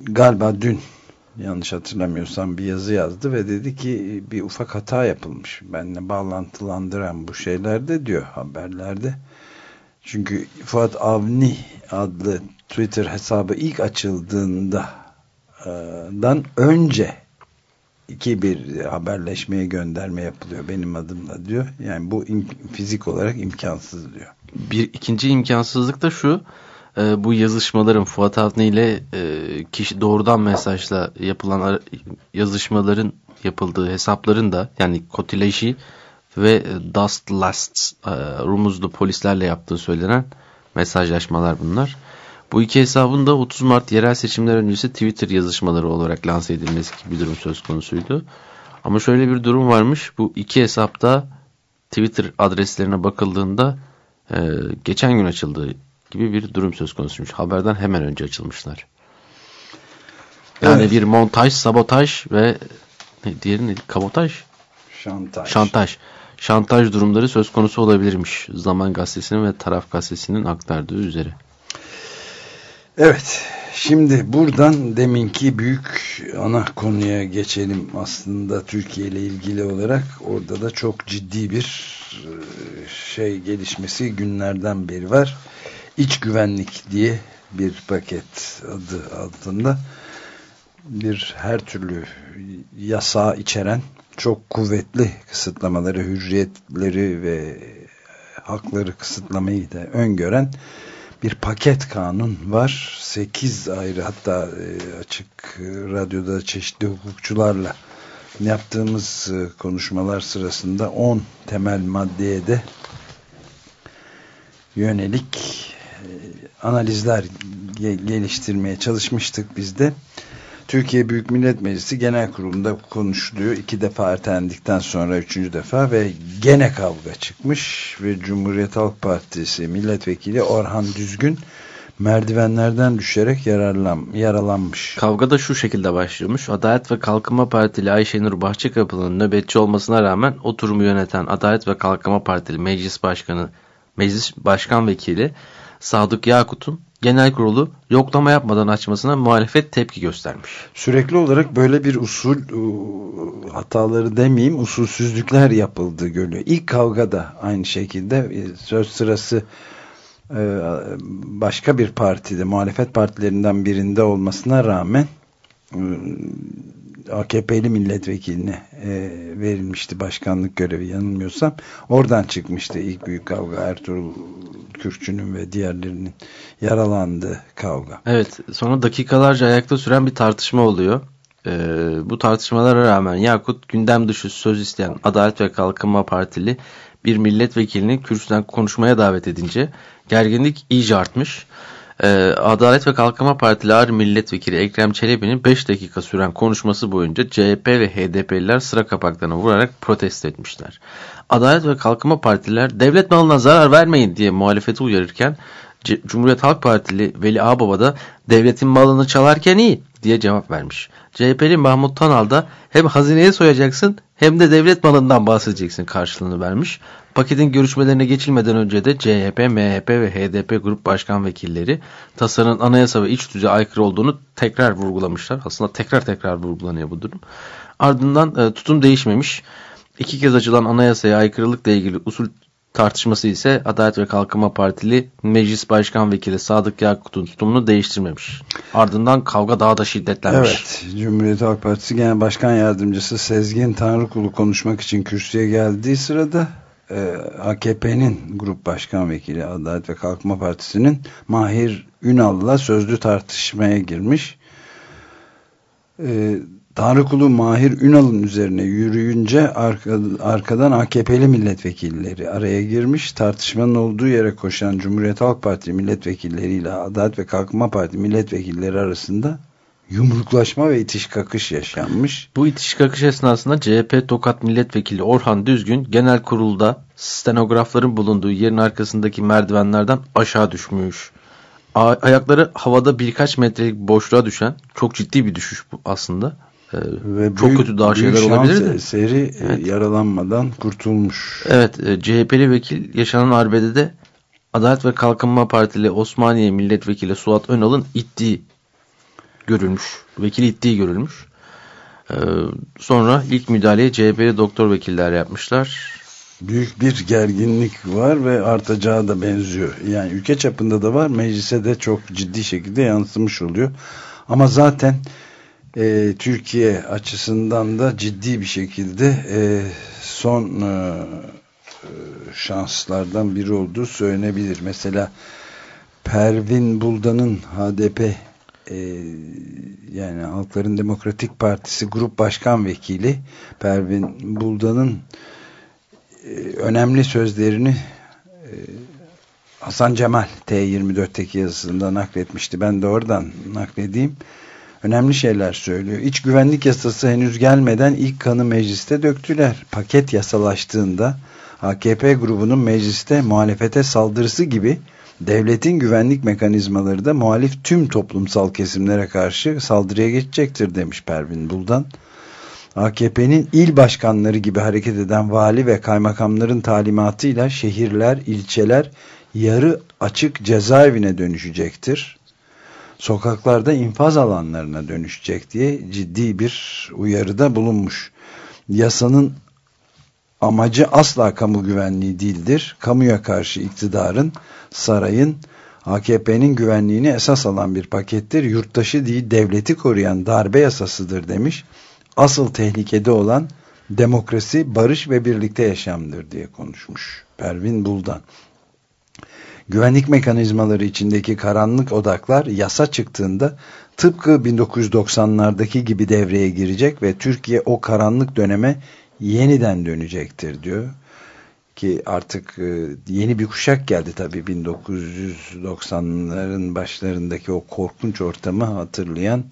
galiba dün yanlış hatırlamıyorsam bir yazı yazdı ve dedi ki bir ufak hata yapılmış. Benle bağlantılandıran bu şeylerde diyor haberlerde. Çünkü Fuat Avni adlı Twitter hesabı ilk açıldığında dan önce iki bir haberleşmeye gönderme yapılıyor benim adımla diyor. Yani bu fizik olarak imkansız diyor. Bir ikinci imkansızlık da şu e, bu yazışmaların Fuat Avni ile e, kişi doğrudan mesajla yapılan yazışmaların yapıldığı hesapların da yani Kotileşi ve Dust Lasts e, Rumuzlu polislerle yaptığı söylenen mesajlaşmalar bunlar. Bu iki hesabın da 30 Mart yerel seçimler öncesi Twitter yazışmaları olarak lanse edilmesi gibi bir durum söz konusuydu. Ama şöyle bir durum varmış. Bu iki hesapta Twitter adreslerine bakıldığında e, geçen gün açıldığı gibi bir durum söz konusuymuş. Haberden hemen önce açılmışlar. Yani evet. bir montaj, sabotaj ve ne, diğeri ne? Kabotaj? Şantaj. Şantaj. Şantaj durumları söz konusu olabilirmiş. Zaman Gazetesi'nin ve Taraf Gazetesi'nin aktardığı üzere. Evet. Şimdi buradan deminki büyük ana konuya geçelim aslında Türkiye ile ilgili olarak. Orada da çok ciddi bir e, şey gelişmesi günlerden beri var. İç güvenlik diye bir paket adı altında bir her türlü yasa içeren çok kuvvetli kısıtlamaları, hürriyetleri ve hakları kısıtlamayı da öngören bir paket kanun var. 8 ayrı hatta e, açık radyoda çeşitli hukukçularla yaptığımız e, konuşmalar sırasında 10 temel maddeye de yönelik analizler geliştirmeye çalışmıştık biz de. Türkiye Büyük Millet Meclisi Genel Kurulu'nda konuşuluyor. iki defa ertelendikten sonra üçüncü defa ve gene kavga çıkmış ve Cumhuriyet Halk Partisi milletvekili Orhan Düzgün merdivenlerden düşerek yararlan, yaralanmış. Kavga da şu şekilde başlıyormuş. Adalet ve Kalkınma Partili Ayşenur Bahçekapı'nın nöbetçi olmasına rağmen oturumu yöneten Adalet ve Kalkınma Partili Meclis Başkanı, Meclis Başkan Vekili Sadık Yakut'un genel kurulu yoklama yapmadan açmasına muhalefet tepki göstermiş. Sürekli olarak böyle bir usul hataları demeyeyim usulsüzlükler yapıldı görülüyor. İlk kavgada aynı şekilde e, söz sırası e, başka bir partide muhalefet partilerinden birinde olmasına rağmen e, AKP'li milletvekiline verilmişti başkanlık görevi yanılmıyorsam. Oradan çıkmıştı ilk büyük kavga Ertuğrul Kürkçü'nün ve diğerlerinin yaralandığı kavga. Evet sonra dakikalarca ayakta süren bir tartışma oluyor. Ee, bu tartışmalara rağmen Yakut gündem dışı söz isteyen Adalet ve Kalkınma Partili bir milletvekilini kürsüden konuşmaya davet edince gerginlik iyice artmış. Ee, Adalet ve Kalkınma Partili Ağrı Milletvekili Ekrem Çelebi'nin 5 dakika süren konuşması boyunca CHP ve HDP'liler sıra kapaklarına vurarak protesto etmişler. Adalet ve Kalkınma Partiler devlet malına zarar vermeyin diye muhalefeti uyarırken Cumhuriyet Halk Partili Veli Ağbaba da devletin malını çalarken iyi diye cevap vermiş. CHP'li Mahmut Tanal da hem hazineye soyacaksın hem de devlet malından bahsedeceksin karşılığını vermiş. Paketin görüşmelerine geçilmeden önce de CHP, MHP ve HDP grup başkan vekilleri tasarının anayasa ve iç düzeye aykırı olduğunu tekrar vurgulamışlar. Aslında tekrar tekrar vurgulanıyor bu durum. Ardından e, tutum değişmemiş. İki kez açılan anayasaya aykırılıkla ilgili usul tartışması ise Adalet ve Kalkınma Partili Meclis Başkan Vekili Sadık Yakut'un tutumunu değiştirmemiş. Ardından kavga daha da şiddetlenmiş. Evet, Cumhuriyet Halk Partisi Genel Başkan Yardımcısı Sezgin Tanrıkulu konuşmak için kürsüye geldiği sırada e, AKP'nin Grup Başkan Vekili Adalet ve Kalkınma Partisi'nin Mahir Ünal'la sözlü tartışmaya girmiş. E, Tanrıkulu Mahir Ünal'ın üzerine yürüyünce arka, arkadan AKP'li milletvekilleri araya girmiş. Tartışmanın olduğu yere koşan Cumhuriyet Halk Partisi milletvekilleriyle Adalet ve Kalkınma Partisi milletvekilleri arasında yumruklaşma ve itiş kakış yaşanmış. Bu itiş kakış esnasında CHP Tokat Milletvekili Orhan Düzgün genel kurulda stenografların bulunduğu yerin arkasındaki merdivenlerden aşağı düşmüş. Ayakları havada birkaç metrelik boşluğa düşen çok ciddi bir düşüş bu aslında. Ee, Ve çok büyük, kötü daha şeyler olabilirdi. Seri Evet. yaralanmadan kurtulmuş. Evet, e, CHP'li vekil yaşanan arbedede Adalet ve Kalkınma Partili Osmaniye Milletvekili Suat Önal'ın ittiği görülmüş. Vekili ittiği görülmüş. Ee, sonra ilk müdahaleyi CHP'li doktor vekiller yapmışlar. Büyük bir gerginlik var ve artacağı da benziyor. Yani ülke çapında da var, meclise de çok ciddi şekilde yansımış oluyor. Ama zaten e, Türkiye açısından da ciddi bir şekilde e, son e, e, şanslardan biri olduğu söylenebilir. Mesela Pervin Buldan'ın HDP e, yani Halkların Demokratik Partisi Grup Başkan Vekili Pervin Buldan'ın e, önemli sözlerini e, Hasan Cemal T24'teki yazısında nakletmişti. Ben de oradan nakledeyim. Önemli şeyler söylüyor. İç güvenlik yasası henüz gelmeden ilk kanı mecliste döktüler. Paket yasalaştığında AKP grubunun mecliste muhalefete saldırısı gibi devletin güvenlik mekanizmaları da muhalif tüm toplumsal kesimlere karşı saldırıya geçecektir demiş Pervin Buldan. AKP'nin il başkanları gibi hareket eden vali ve kaymakamların talimatıyla şehirler, ilçeler yarı açık cezaevine dönüşecektir. Sokaklarda infaz alanlarına dönüşecek diye ciddi bir uyarıda bulunmuş. Yasanın amacı asla kamu güvenliği değildir. Kamuya karşı iktidarın, sarayın, AKP'nin güvenliğini esas alan bir pakettir. Yurttaşı değil devleti koruyan darbe yasasıdır demiş. Asıl tehlikede olan demokrasi, barış ve birlikte yaşamdır diye konuşmuş. Pervin Buldan. Güvenlik mekanizmaları içindeki karanlık odaklar yasa çıktığında tıpkı 1990'lardaki gibi devreye girecek ve Türkiye o karanlık döneme yeniden dönecektir diyor. Ki artık e, yeni bir kuşak geldi tabii 1990'ların başlarındaki o korkunç ortamı hatırlayan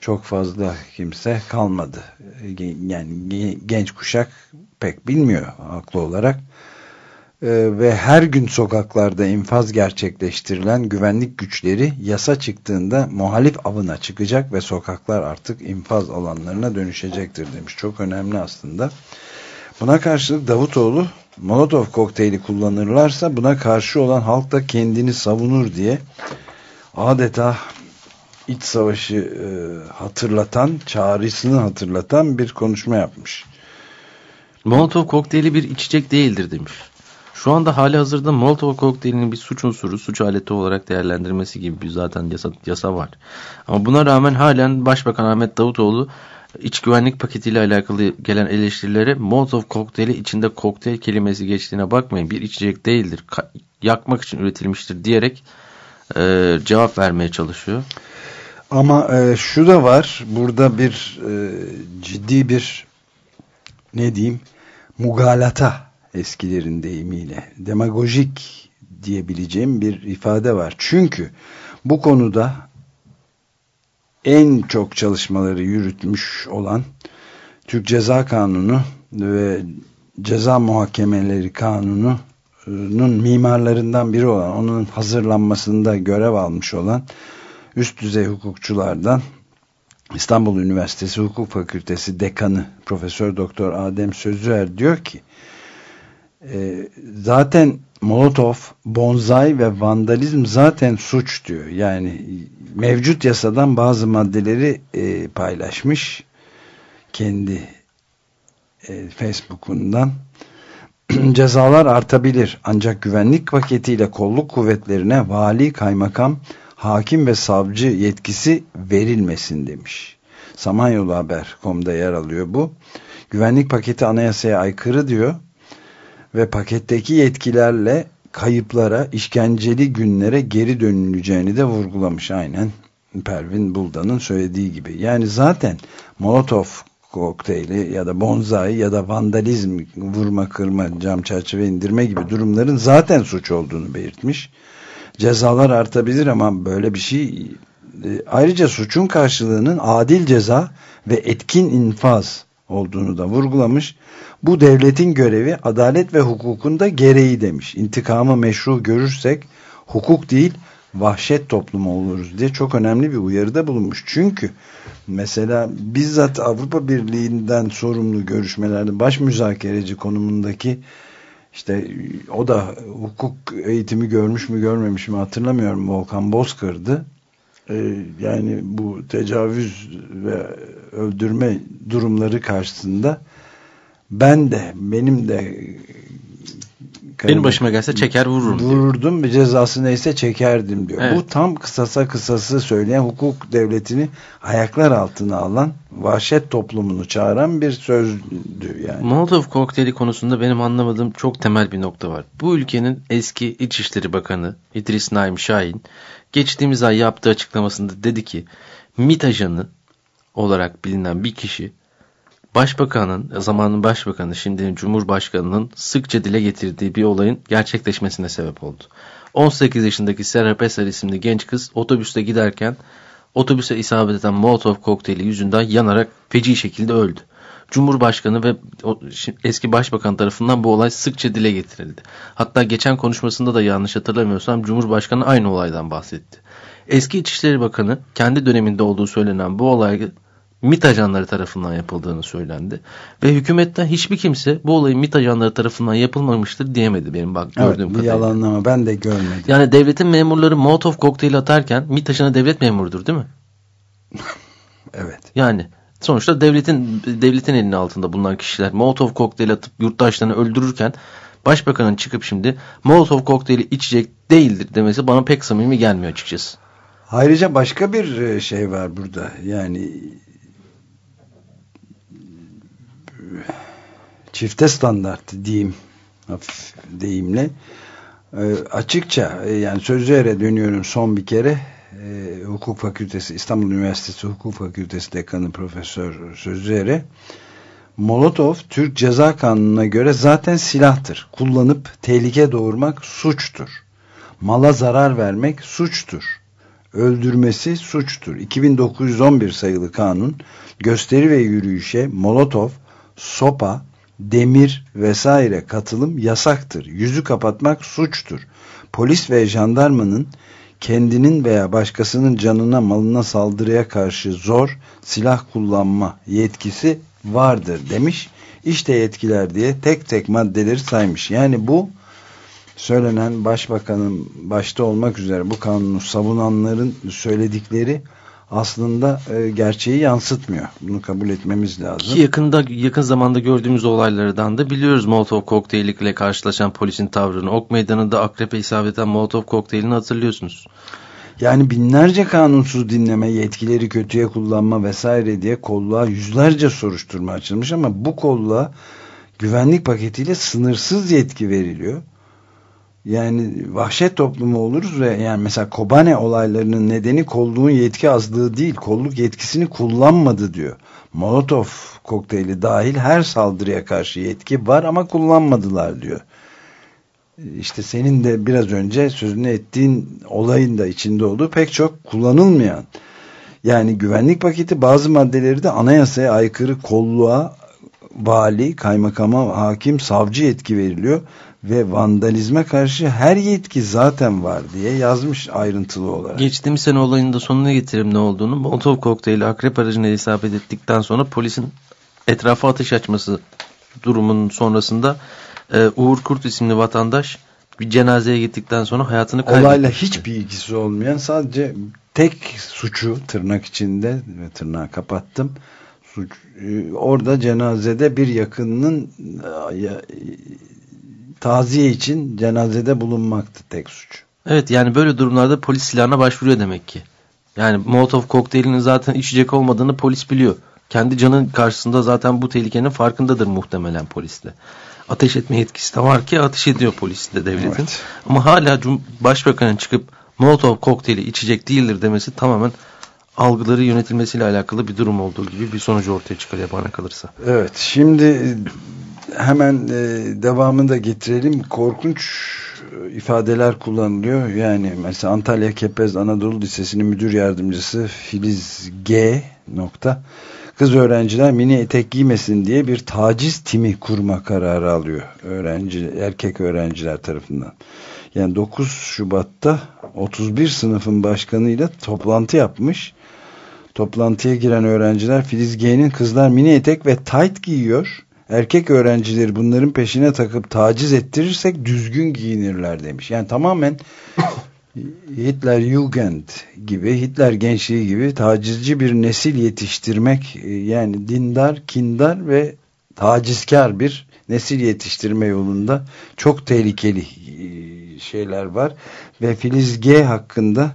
çok fazla kimse kalmadı. Yani genç kuşak pek bilmiyor haklı olarak. Ee, ve her gün sokaklarda infaz gerçekleştirilen güvenlik güçleri yasa çıktığında muhalif avına çıkacak ve sokaklar artık infaz alanlarına dönüşecektir demiş. Çok önemli aslında. Buna karşılık Davutoğlu Molotov kokteyli kullanırlarsa buna karşı olan halk da kendini savunur diye adeta iç savaşı e, hatırlatan, çağrısını hatırlatan bir konuşma yapmış. Molotov kokteyli bir içecek değildir demiş. Şu anda hali hazırda Molotov kokteylinin bir suç unsuru, suç aleti olarak değerlendirmesi gibi bir zaten yasa, yasa var. Ama buna rağmen halen Başbakan Ahmet Davutoğlu İç güvenlik paketiyle alakalı gelen eleştirilere Molotov kokteyli içinde kokteyl kelimesi geçtiğine bakmayın. Bir içecek değildir. Yakmak için üretilmiştir diyerek e, cevap vermeye çalışıyor. Ama e, şu da var. Burada bir e, ciddi bir ne diyeyim mugalata eskilerin deyimiyle demagojik diyebileceğim bir ifade var. Çünkü bu konuda en çok çalışmaları yürütmüş olan Türk Ceza Kanunu ve Ceza Muhakemeleri Kanunu'nun mimarlarından biri olan, onun hazırlanmasında görev almış olan üst düzey hukukçulardan İstanbul Üniversitesi Hukuk Fakültesi Dekanı Profesör Doktor Adem Sözüer diyor ki e, zaten Molotov, bonzai ve vandalizm zaten suç diyor. Yani mevcut yasadan bazı maddeleri e, paylaşmış kendi e, Facebook'undan [clears throat] cezalar artabilir ancak güvenlik paketiyle kolluk kuvvetlerine vali, kaymakam, hakim ve savcı yetkisi verilmesin demiş. Samanyolu Haber.com'da yer alıyor bu. Güvenlik paketi anayasaya aykırı diyor ve paketteki yetkilerle kayıplara, işkenceli günlere geri dönüleceğini de vurgulamış aynen Pervin Buldan'ın söylediği gibi. Yani zaten Molotov kokteyli ya da bonzai ya da vandalizm, vurma, kırma, cam çerçeve indirme gibi durumların zaten suç olduğunu belirtmiş. Cezalar artabilir ama böyle bir şey e, ayrıca suçun karşılığının adil ceza ve etkin infaz olduğunu da vurgulamış. Bu devletin görevi adalet ve hukukun da gereği demiş. İntikamı meşru görürsek hukuk değil vahşet toplumu oluruz diye çok önemli bir uyarıda bulunmuş. Çünkü mesela bizzat Avrupa Birliği'nden sorumlu görüşmelerde baş müzakereci konumundaki işte o da hukuk eğitimi görmüş mü görmemiş mi hatırlamıyorum Volkan Bozkır'dı. Ee, yani bu tecavüz ve öldürme durumları karşısında ben de benim de benim başıma gelse çeker vururum vururdum bir cezası neyse çekerdim diyor. Evet. Bu tam kısasa kısası söyleyen hukuk devletini ayaklar altına alan vahşet toplumunu çağıran bir sözdü yani. Molotov kokteyli konusunda benim anlamadığım çok temel bir nokta var. Bu ülkenin eski İçişleri Bakanı İdris Naim Şahin geçtiğimiz ay yaptığı açıklamasında dedi ki MİT ajanı olarak bilinen bir kişi Başbakanın, zamanın başbakanı, şimdinin Cumhurbaşkanı'nın sıkça dile getirdiği bir olayın gerçekleşmesine sebep oldu. 18 yaşındaki Serap Eser isimli genç kız otobüste giderken otobüse isabet eden Molotov kokteyli yüzünden yanarak feci şekilde öldü. Cumhurbaşkanı ve eski başbakan tarafından bu olay sıkça dile getirildi. Hatta geçen konuşmasında da yanlış hatırlamıyorsam Cumhurbaşkanı aynı olaydan bahsetti. Eski İçişleri Bakanı kendi döneminde olduğu söylenen bu olayı MİT ajanları tarafından yapıldığını söylendi. Ve hükümetten hiçbir kimse bu olayın MİT ajanları tarafından yapılmamıştır diyemedi benim bak gördüğüm evet, kadarıyla. yalanlama ben de görmedim. Yani devletin memurları Molotov kokteyli atarken MİT ajanı devlet memurudur değil mi? [laughs] evet. Yani sonuçta devletin devletin elinin altında bulunan kişiler Molotov kokteyli atıp yurttaşlarını öldürürken başbakanın çıkıp şimdi Molotov kokteyli içecek değildir demesi bana pek samimi gelmiyor açıkçası. Ayrıca başka bir şey var burada. Yani çifte standart diyeyim hafif deyimle e, açıkça e, yani sözlere dönüyorum son bir kere e, hukuk fakültesi İstanbul Üniversitesi Hukuk Fakültesi Dekanı Profesör Sözlere Molotov Türk Ceza Kanunu'na göre zaten silahtır. Kullanıp tehlike doğurmak suçtur. Mala zarar vermek suçtur. Öldürmesi suçtur. 2911 sayılı kanun gösteri ve yürüyüşe Molotov, sopa, demir vesaire katılım yasaktır. Yüzü kapatmak suçtur. Polis ve jandarmanın kendinin veya başkasının canına malına saldırıya karşı zor silah kullanma yetkisi vardır demiş. İşte yetkiler diye tek tek maddeleri saymış. Yani bu söylenen başbakanın başta olmak üzere bu kanunu savunanların söyledikleri aslında e, gerçeği yansıtmıyor. Bunu kabul etmemiz lazım. Ki yakında yakın zamanda gördüğümüz olaylardan da biliyoruz Molotov kokteyliyle karşılaşan polisin tavrını. Ok meydanında akrepe isabet eden Molotov kokteylini hatırlıyorsunuz. Yani binlerce kanunsuz dinleme, yetkileri kötüye kullanma vesaire diye kolluğa yüzlerce soruşturma açılmış ama bu kolluğa güvenlik paketiyle sınırsız yetki veriliyor. Yani vahşet toplumu oluruz ve yani mesela Kobane olaylarının nedeni kolluğun yetki azlığı değil, kolluk yetkisini kullanmadı diyor. Molotov kokteyli dahil her saldırıya karşı yetki var ama kullanmadılar diyor. İşte senin de biraz önce sözünü ettiğin olayın da içinde olduğu pek çok kullanılmayan yani güvenlik paketi bazı maddeleri de anayasaya aykırı kolluğa vali, kaymakama, hakim, savcı yetki veriliyor ve vandalizme karşı her yetki zaten var diye yazmış ayrıntılı olarak. Geçtiğimiz sene olayın da sonuna getirim ne olduğunu. Molotov kokteyli akrep aracına isabet ettikten sonra polisin etrafa ateş açması durumunun sonrasında e, Uğur Kurt isimli vatandaş bir cenazeye gittikten sonra hayatını kaybetti. Olayla hiçbir ilgisi olmayan sadece tek suçu tırnak içinde ve tırnağı kapattım. Suç, e, orada cenazede bir yakınının e, taziye için cenazede bulunmaktı tek suç. Evet yani böyle durumlarda polis silahına başvuruyor demek ki. Yani Molotov kokteylinin zaten içecek olmadığını polis biliyor. Kendi canın karşısında zaten bu tehlikenin farkındadır muhtemelen poliste. Ateş etme yetkisi de var ki ateş ediyor polis de devletin. Evet. Ama hala Başbakanın çıkıp Molotov kokteyli içecek değildir demesi tamamen algıları yönetilmesiyle alakalı bir durum olduğu gibi bir sonucu ortaya çıkarıyor bana kalırsa. Evet şimdi hemen e, devamını da getirelim. Korkunç ifadeler kullanılıyor. Yani mesela Antalya Kepez Anadolu Lisesi'nin müdür yardımcısı Filiz G. nokta kız öğrenciler mini etek giymesin diye bir taciz timi kurma kararı alıyor. Öğrenci, erkek öğrenciler tarafından. Yani 9 Şubat'ta 31 sınıfın başkanıyla toplantı yapmış. Toplantıya giren öğrenciler Filiz G'nin kızlar mini etek ve tight giyiyor. Erkek öğrencileri bunların peşine takıp taciz ettirirsek düzgün giyinirler demiş. Yani tamamen [coughs] Hitler Jugend gibi, Hitler gençliği gibi tacizci bir nesil yetiştirmek yani dindar, kindar ve tacizkar bir nesil yetiştirme yolunda çok tehlikeli şeyler var ve Filiz G hakkında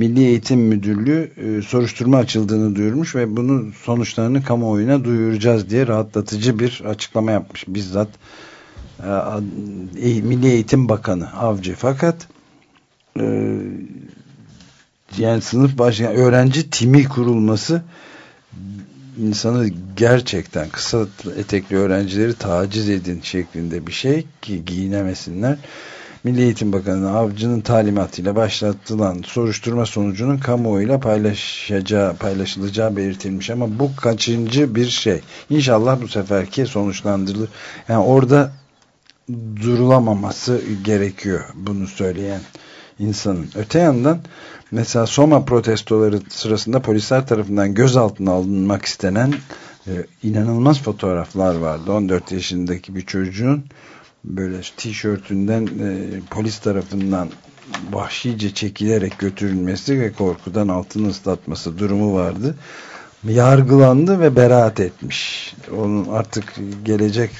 Milli Eğitim Müdürlüğü e, soruşturma açıldığını duyurmuş ve bunun sonuçlarını kamuoyuna duyuracağız diye rahatlatıcı bir açıklama yapmış bizzat e, Milli Eğitim Bakanı Avcı. Fakat e, yani sınıf başı yani öğrenci timi kurulması insanı gerçekten kısa etekli öğrencileri taciz edin şeklinde bir şey ki giyinemesinler Milli Eğitim Bakanı Avcı'nın talimatıyla başlatılan soruşturma sonucunun kamuoyuyla paylaşacağı, paylaşılacağı belirtilmiş ama bu kaçıncı bir şey. İnşallah bu seferki sonuçlandırılır. Yani orada durulamaması gerekiyor bunu söyleyen insanın. Öte yandan mesela Soma protestoları sırasında polisler tarafından gözaltına alınmak istenen e, inanılmaz fotoğraflar vardı. 14 yaşındaki bir çocuğun böyle tişörtünden e, polis tarafından vahşice çekilerek götürülmesi ve korkudan altını ıslatması durumu vardı. Yargılandı ve beraat etmiş. Onun artık gelecek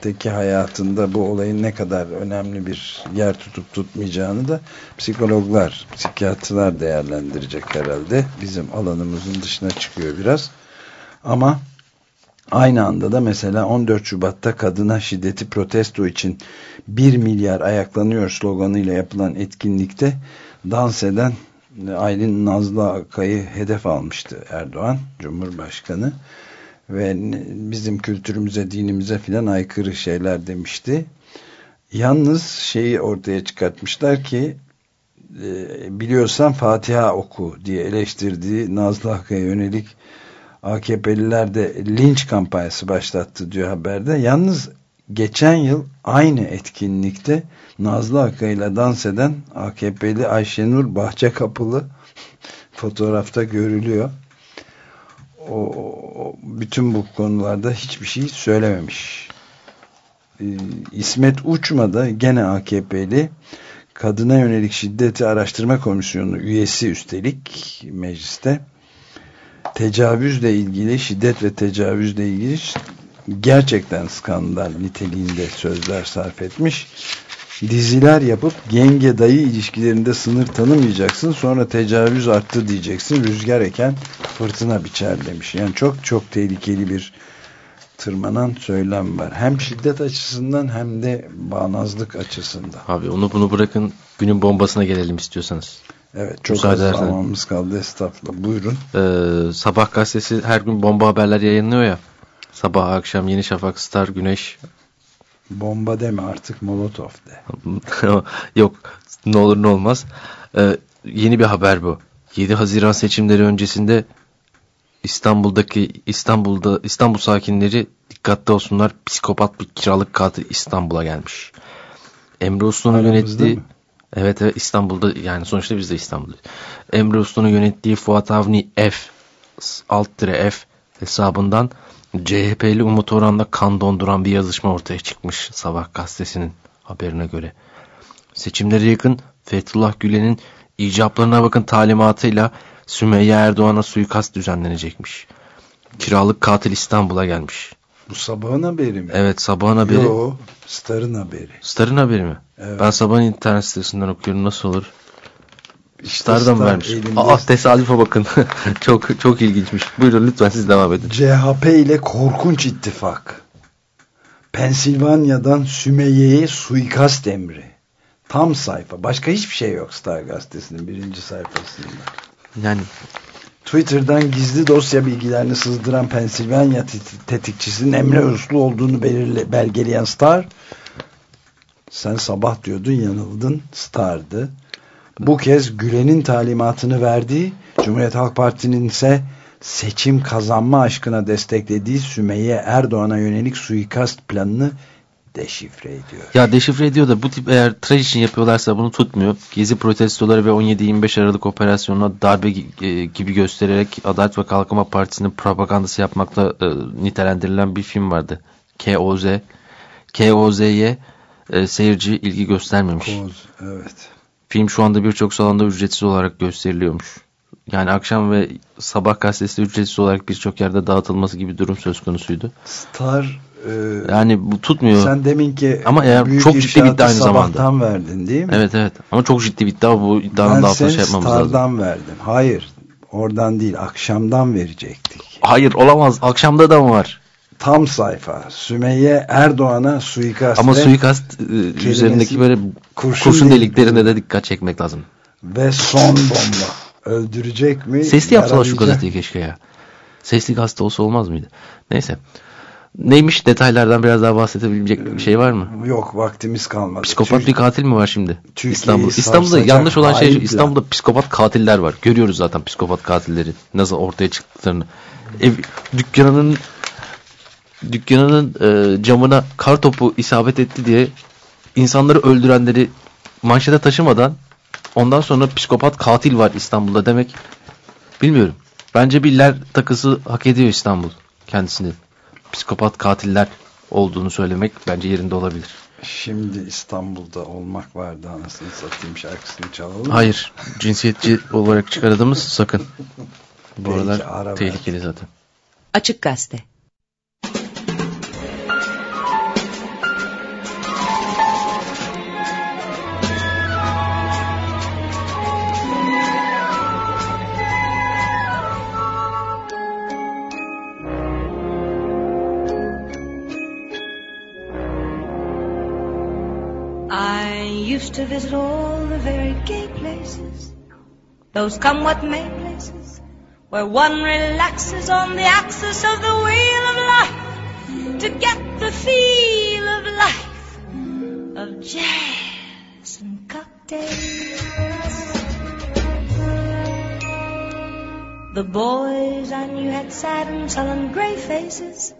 teki hayatında bu olayın ne kadar önemli bir yer tutup tutmayacağını da psikologlar, psikiyatrlar değerlendirecek herhalde. Bizim alanımızın dışına çıkıyor biraz. Ama Aynı anda da mesela 14 Şubat'ta kadına şiddeti protesto için 1 milyar ayaklanıyor sloganıyla yapılan etkinlikte dans eden Aylin Nazlı Akay'ı hedef almıştı Erdoğan Cumhurbaşkanı ve bizim kültürümüze dinimize filan aykırı şeyler demişti. Yalnız şeyi ortaya çıkartmışlar ki e, biliyorsan Fatiha oku diye eleştirdiği Nazlı Akay'a yönelik AKP'liler de linç kampanyası başlattı diyor haberde. Yalnız geçen yıl aynı etkinlikte Nazlı Aka ile dans eden AKP'li Ayşenur Bahçekapılı [laughs] fotoğrafta görülüyor. O, o, bütün bu konularda hiçbir şey söylememiş. Ee, İsmet Uçma da gene AKP'li kadına yönelik şiddeti araştırma komisyonu üyesi üstelik mecliste tecavüzle ilgili şiddet ve tecavüzle ilgili gerçekten skandal niteliğinde sözler sarf etmiş diziler yapıp yenge dayı ilişkilerinde sınır tanımayacaksın sonra tecavüz arttı diyeceksin rüzgar eken fırtına biçer demiş. Yani çok çok tehlikeli bir tırmanan söylem var. Hem şiddet açısından hem de bağnazlık açısından. Abi onu bunu bırakın günün bombasına gelelim istiyorsanız. Evet çok Müsaade az zamanımız kaldı estağfurullah. Buyurun. Ee, sabah gazetesi her gün bomba haberler yayınlıyor ya. Sabah akşam Yeni Şafak, Star, Güneş. Bomba deme artık molotof de. [laughs] Yok ne olur ne olmaz. Ee, yeni bir haber bu. 7 Haziran seçimleri öncesinde İstanbul'daki İstanbul'da İstanbul sakinleri dikkatli olsunlar. Psikopat bir kiralık katil İstanbul'a gelmiş. Emre Uslu'nun yönettiği? Evet evet İstanbul'da yani sonuçta biz de İstanbul'dayız. Emre Uslu'nun yönettiği Fuat Avni F alt tire F hesabından CHP'li Umut Orhan'la kan donduran bir yazışma ortaya çıkmış Sabah gazetesinin haberine göre. Seçimlere yakın Fethullah Gülen'in icaplarına bakın talimatıyla Sümeyye Erdoğan'a suikast düzenlenecekmiş. Kiralık katil İstanbul'a gelmiş. Bu sabahın haberi mi? Evet sabahın haberi. Yo, Star'ın haberi. Star'ın haberi mi? Evet. Ben sabahın internet sitesinden okuyorum nasıl olur? İşte Star'da mı Star vermiş? elinde Aa tesadüfe bakın. [laughs] çok çok ilginçmiş. Buyurun lütfen siz devam edin. CHP ile korkunç ittifak. Pensilvanya'dan Sümeyye'ye suikast emri. Tam sayfa. Başka hiçbir şey yok Star gazetesinin birinci sayfasında. Yani Twitter'dan gizli dosya bilgilerini sızdıran Pensilvanya tet- tetikçisinin Emre Uslu olduğunu belirle, belgeleyen Star sen sabah diyordun yanıldın Star'dı. Bu kez Gülen'in talimatını verdiği Cumhuriyet Halk Parti'nin ise seçim kazanma aşkına desteklediği Sümeyye Erdoğan'a yönelik suikast planını deşifre ediyor. ya deşifre ediyor da bu tip eğer tıraş için yapıyorlarsa bunu tutmuyor. Gezi protestoları ve 17-25 Aralık operasyonuna darbe e, gibi göstererek Adalet ve Kalkınma Partisi'nin propagandası yapmakla e, nitelendirilen bir film vardı. KOZ. KOZ'ye e, seyirci ilgi göstermemiş. Koz, evet. Film şu anda birçok salonda ücretsiz olarak gösteriliyormuş. Yani akşam ve sabah gazetesi ücretsiz olarak birçok yerde dağıtılması gibi durum söz konusuydu. Star e, Yani bu tutmuyor. sen deminki Ama eğer çok ciddi iddia aynı zamanda. verdin değil mi? Evet evet ama çok ciddi bir iddia bu iddianın Ben da altına şey yapmamız lazım. Star'dan verdim. Hayır. Oradan değil. Akşamdan verecektik. Hayır olamaz akşamda da mı var? Tam sayfa. Sümeyye Erdoğan'a suikast Ama suikast e, üzerindeki böyle kurşun kurşun, delik- deliklerine de dikkat çekmek lazım. ve son bomba. Öldürecek mi? Sesli yapsalar şu gazeteyi keşke ya. Sesli gazete olsa olmaz mıydı? Neyse. Neymiş detaylardan biraz daha bahsedebilecek bir şey var mı? Yok vaktimiz kalmadı. Psikopat Türk- bir katil mi var şimdi? Türkiye'yi İstanbul. İstanbul'da yanlış olan şey. İstanbul'da psikopat katiller var. Görüyoruz zaten psikopat katilleri nasıl ortaya çıktıklarını. Ev dükkanının dükkanının e, camına kar topu isabet etti diye insanları öldürenleri manşete taşımadan ondan sonra psikopat katil var İstanbul'da demek bilmiyorum. Bence biller takısı hak ediyor İstanbul kendisini. Psikopat katiller olduğunu söylemek bence yerinde olabilir. Şimdi İstanbul'da olmak vardı anasını satayım şarkısını çalalım. Hayır. Cinsiyetçi olarak çıkarıldığımız sakın. Bu Peki, aralar tehlikeli zaten. Açık Gazete To visit all the very gay places, those come what may places, where one relaxes on the axis of the wheel of life to get the feel of life, of jazz and cocktails. The boys I knew had sad and sullen gray faces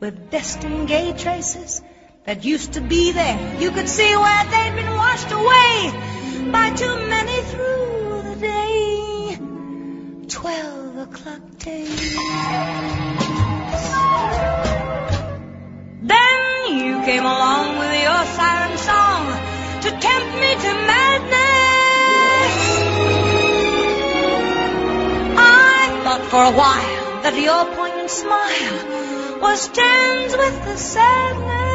with destined gay traces that used to be there. You could see where they'd been washed away by too many through the day. Twelve o'clock days. Then you came along with your siren song to tempt me to madness. I thought for a while that your poignant smile was tinged with the sadness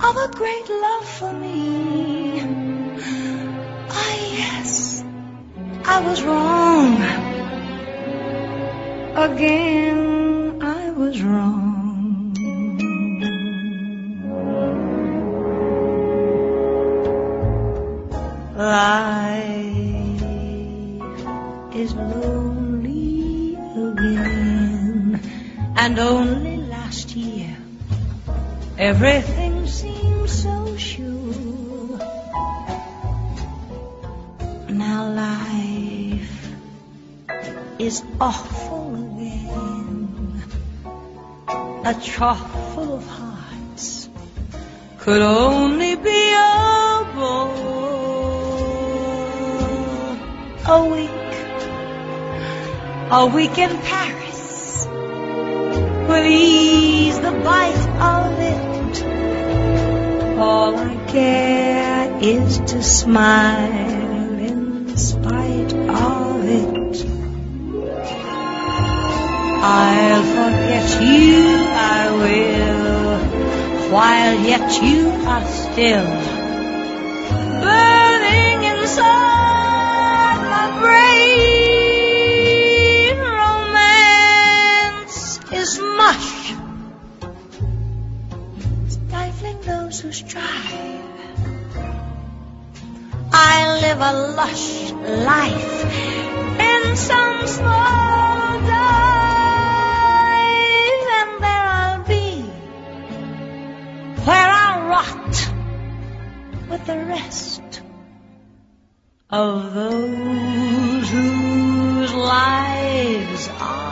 of a great love for me. Ah, yes, I was wrong. Again, I was wrong. Life is lonely again, and only last year everything Life is awful again, a trough full of hearts could only be a bore. A week, a week in Paris will ease the bite of it. All I care is to smile spite of it. I'll forget you, I will, while yet you are still burning inside my brain. Romance is mush, stifling those who strive. Live a lush life. In some small dive, and there I'll be, where I'll rot with the rest of those whose lives are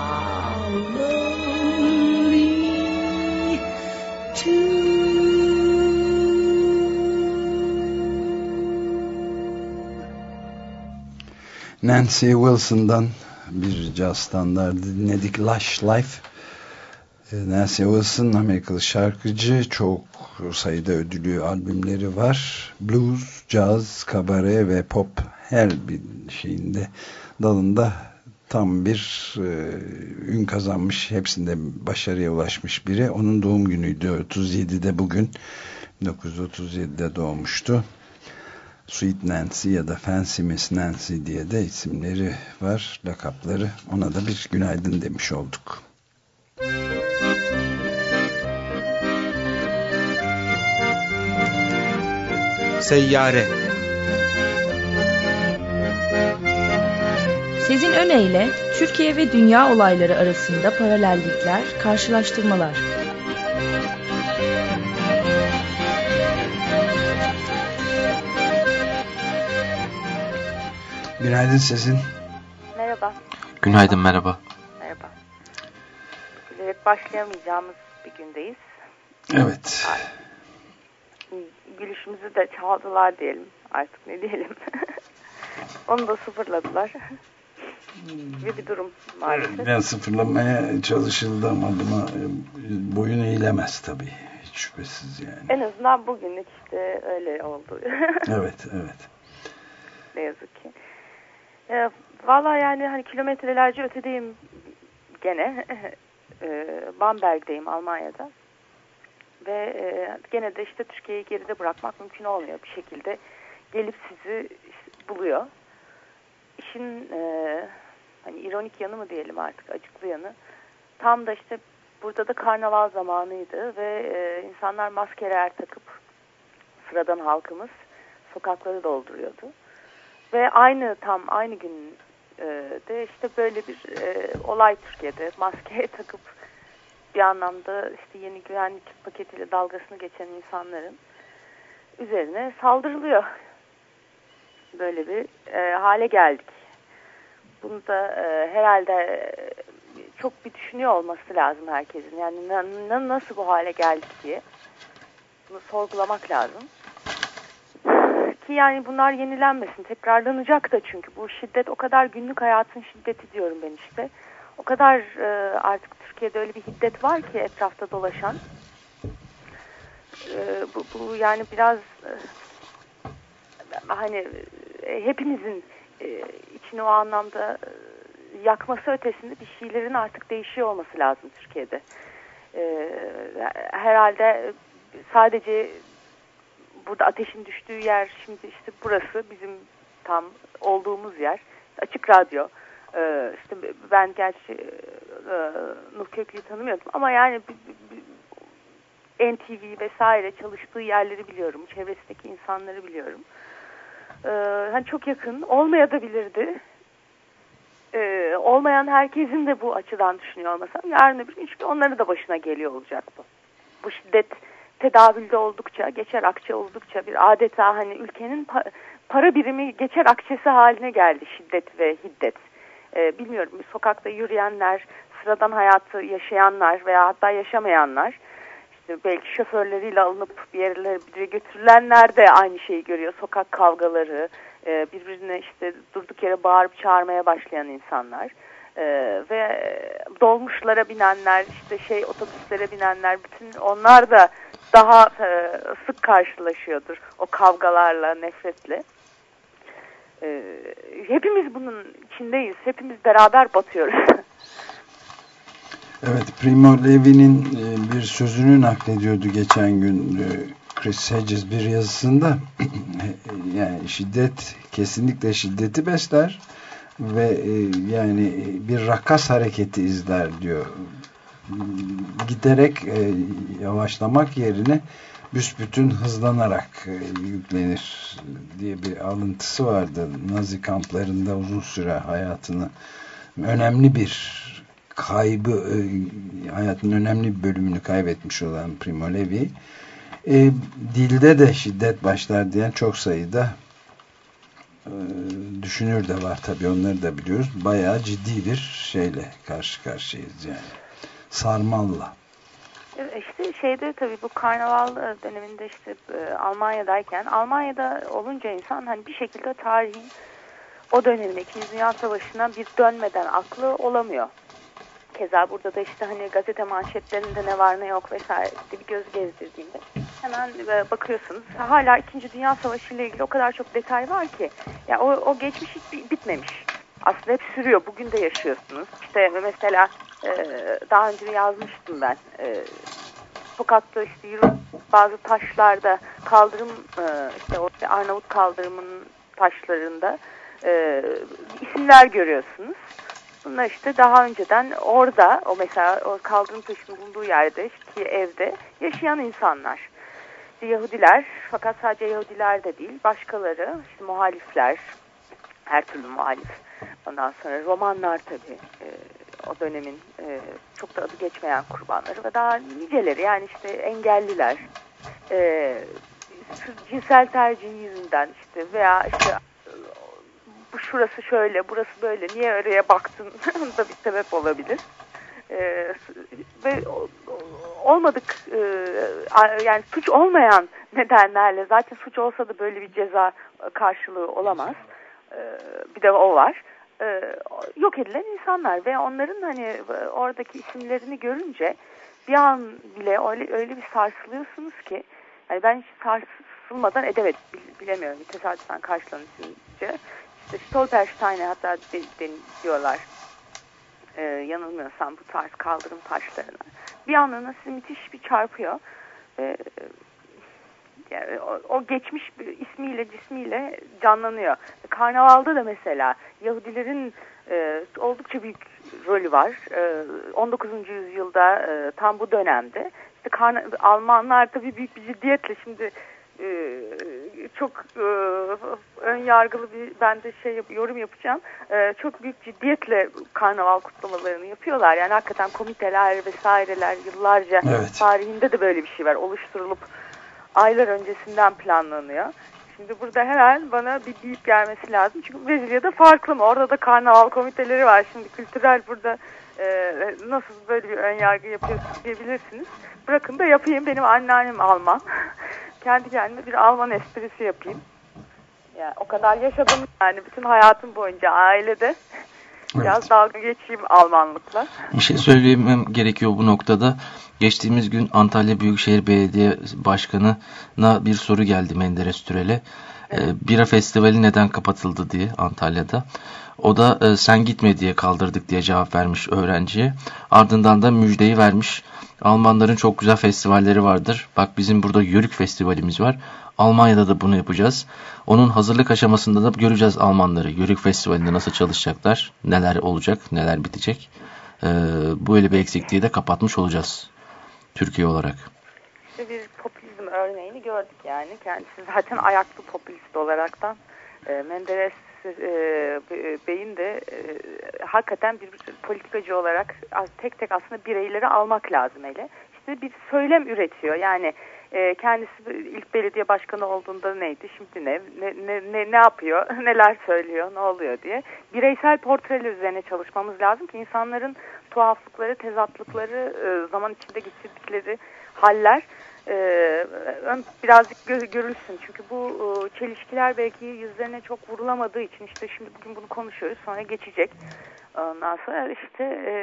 Nancy Wilson'dan bir caz standardı dinledik. Lush Life. Ee, Nancy Wilson Amerikalı şarkıcı. Çok sayıda ödülü albümleri var. Blues, caz, kabare ve pop her bir şeyinde dalında tam bir e, ün kazanmış. Hepsinde başarıya ulaşmış biri. Onun doğum günüydü 37'de bugün. 1937'de doğmuştu. Sweet Nancy ya da Fancy Miss Nancy diye de isimleri var, lakapları. Ona da bir günaydın demiş olduk. Seyyare Sezin Öne Türkiye ve dünya olayları arasında paralellikler, karşılaştırmalar. Günaydın Sezin. Merhaba. Günaydın merhaba. Merhaba. Gülerek başlayamayacağımız bir gündeyiz. Evet. Gülüşümüzü de çaldılar diyelim. Artık ne diyelim. [laughs] Onu da sıfırladılar. gibi bir durum maalesef. Yani sıfırlamaya çalışıldı ama buna e, boyun eğilemez tabii. Hiç şüphesiz yani. En azından bugünlük işte öyle oldu. [laughs] Evet, evet. ne yazık ki. E, Valla yani hani kilometrelerce ötedeyim gene. [laughs] e, Bamberg'deyim Almanya'da. Ve e, gene de işte Türkiye'yi geride bırakmak mümkün olmuyor. Bir şekilde gelip sizi buluyor. İşin e, hani ironik yanı mı diyelim artık acıklı yanı. Tam da işte burada da karnaval zamanıydı ve e, insanlar maskeler takıp sıradan halkımız sokakları dolduruyordu. Ve aynı tam aynı gün e, de işte böyle bir e, olay Türkiye'de maske [laughs] takıp bir anlamda işte yeni güvenlik paketiyle dalgasını geçen insanların üzerine saldırılıyor. Böyle bir e, hale geldik. Bunu da e, herhalde e, çok bir düşünüyor olması lazım herkesin. Yani na, na, nasıl bu hale geldik diye. Bunu sorgulamak lazım. Ki yani bunlar yenilenmesin. Tekrarlanacak da çünkü. Bu şiddet o kadar günlük hayatın şiddeti diyorum ben işte. O kadar e, artık Türkiye'de öyle bir hiddet var ki etrafta dolaşan. E, bu, bu yani biraz e, hani e, hepimizin e, içini o anlamda e, yakması ötesinde bir şeylerin artık değişiyor olması lazım Türkiye'de. E, herhalde sadece burada ateşin düştüğü yer şimdi işte burası bizim tam olduğumuz yer. Açık radyo. E, işte ben gerçi e, Nuh Köklü'yü tanımıyordum ama yani NTV vesaire çalıştığı yerleri biliyorum. Çevresindeki insanları biliyorum. Ee, hani çok yakın olmayabilirdi. Ee, olmayan herkesin de bu açıdan düşünüyor olmasam yarın öbür gün çünkü onların da başına geliyor olacak bu. Bu şiddet tedavülde oldukça, geçer akçe oldukça bir adeta hani ülkenin pa para birimi geçer akçesi haline geldi şiddet ve hiddet. Ee, bilmiyorum sokakta yürüyenler, sıradan hayatı yaşayanlar veya hatta yaşamayanlar işte belki şoförleriyle alınıp bir yerlere götürülenler de aynı şeyi görüyor. Sokak kavgaları, e, birbirine işte durduk yere bağırıp çağırmaya başlayan insanlar e, ve dolmuşlara binenler, işte şey otobüslere binenler, bütün onlar da daha e, sık karşılaşıyordur o kavgalarla, nefretle. Hepimiz bunun içindeyiz, hepimiz beraber batıyoruz. [laughs] Evet, Primo Levi'nin e, bir sözünü naklediyordu geçen gün e, Chris Hedges bir yazısında. [clears throat] yani şiddet kesinlikle şiddeti besler ve e, yani bir rakas hareketi izler diyor. Giderek yavaşlamak yerine büsbütün hızlanarak yüklenir diye bir alıntısı vardı. Nazi kamplarında uzun süre hayatını önemli bir kaybı e, hayatın önemli bir bölümünü kaybetmiş olan Primo Levi e, dilde de şiddet başlar diyen çok sayıda e, düşünür de var tabii onları da biliyoruz. Bayağı ciddi bir şeyle karşı karşıyayız yani. Sarmalla. İşte şeyde tabii bu karnaval döneminde işte e, Almanya'dayken Almanya'da olunca insan hani bir şekilde tarihin o dönemde 2. Dünya Savaşı'na bir dönmeden aklı olamıyor. Keza burada da işte hani gazete manşetlerinde ne var ne yok vesaire bir göz gezdirdiğinde hemen e, bakıyorsunuz. Hala 2. Dünya Savaşı ile ilgili o kadar çok detay var ki ya o, o geçmiş hiç bitmemiş. Aslında hep sürüyor. Bugün de yaşıyorsunuz. İşte mesela e, daha önce yazmıştım ben. E, sokakta işte bazı taşlarda kaldırım işte o Arnavut kaldırımının taşlarında isimler görüyorsunuz. Bunlar işte daha önceden orada o mesela o kaldırım taşının bulunduğu yerde işte evde yaşayan insanlar. İşte Yahudiler fakat sadece Yahudiler de değil başkaları işte muhalifler her türlü muhalif. Ondan sonra romanlar tabii e, o dönemin e, çok da adı geçmeyen kurbanları ve daha niceleri yani işte engelliler e, cinsel tercih yüzünden işte veya işte bu şurası şöyle, burası böyle, niye oraya baktın [laughs] da bir sebep olabilir. Ee, ve olmadık e, yani suç olmayan nedenlerle zaten suç olsa da böyle bir ceza karşılığı olamaz. Ee, bir de o var. Ee, yok edilen insanlar ve onların hani oradaki isimlerini görünce bir an bile öyle, öyle bir sarsılıyorsunuz ki yani ben hiç sarsılmadan edemedim bilemiyorum tesadüfen karşılanınca Stolperstein'e hatta diyorlar e, yanılmıyorsam bu tarz kaldırım taşlarına. Bir anlamda sizi müthiş bir çarpıyor. E, yani o, o geçmiş ismiyle cismiyle canlanıyor. Karnavalda da mesela Yahudilerin e, oldukça büyük rolü var. E, 19. yüzyılda e, tam bu dönemde. İşte Almanlar tabii büyük bir ciddiyetle şimdi e, çok e, ön yargılı bir ben de şey yorum yapacağım. E, çok büyük ciddiyetle karnaval kutlamalarını yapıyorlar. Yani hakikaten komiteler vesaireler yıllarca evet. tarihinde de böyle bir şey var. Oluşturulup aylar öncesinden planlanıyor. Şimdi burada hemen bana bir deyip gelmesi lazım. Çünkü Brezilya'da farklı mı? Orada da karnaval komiteleri var. Şimdi kültürel burada e, nasıl böyle bir ön yargı yapıyorsunuz diyebilirsiniz. Bırakın da yapayım. Benim anneannem Alman. Kendi kendime bir Alman esprisi yapayım. Yani o kadar yaşadım yani bütün hayatım boyunca ailede. Biraz evet. dalga geçeyim Almanlıkla. Bir şey söylemem gerekiyor bu noktada. Geçtiğimiz gün Antalya Büyükşehir Belediye Başkanı'na bir soru geldi Menderes Türel'e. E, bira festivali neden kapatıldı diye Antalya'da. O da e, sen gitme diye kaldırdık diye cevap vermiş öğrenciye. Ardından da müjdeyi vermiş. Almanların çok güzel festivalleri vardır. Bak bizim burada Yörük Festivalimiz var. Almanya'da da bunu yapacağız. Onun hazırlık aşamasında da göreceğiz Almanları. Yörük Festivali'nde nasıl çalışacaklar, neler olacak, neler bitecek. Ee, böyle bir eksikliği de kapatmış olacağız Türkiye olarak. İşte bir popülizm örneğini gördük yani. Kendisi zaten ayaklı popülist olaraktan e, Menderes e, Bey'in de e, hakikaten bir politikacı olarak tek tek aslında bireyleri almak lazım hele. İşte bir söylem üretiyor. Yani e, kendisi ilk belediye başkanı olduğunda neydi, şimdi ne, ne, ne, ne, yapıyor, [laughs] neler söylüyor, ne oluyor diye. Bireysel portreler üzerine çalışmamız lazım ki insanların tuhaflıkları, tezatlıkları, e, zaman içinde geçirdikleri haller e, birazcık gö görülsün. Çünkü bu e, çelişkiler belki yüzlerine çok vurulamadığı için işte şimdi bugün bunu konuşuyoruz sonra geçecek. Ondan sonra işte e,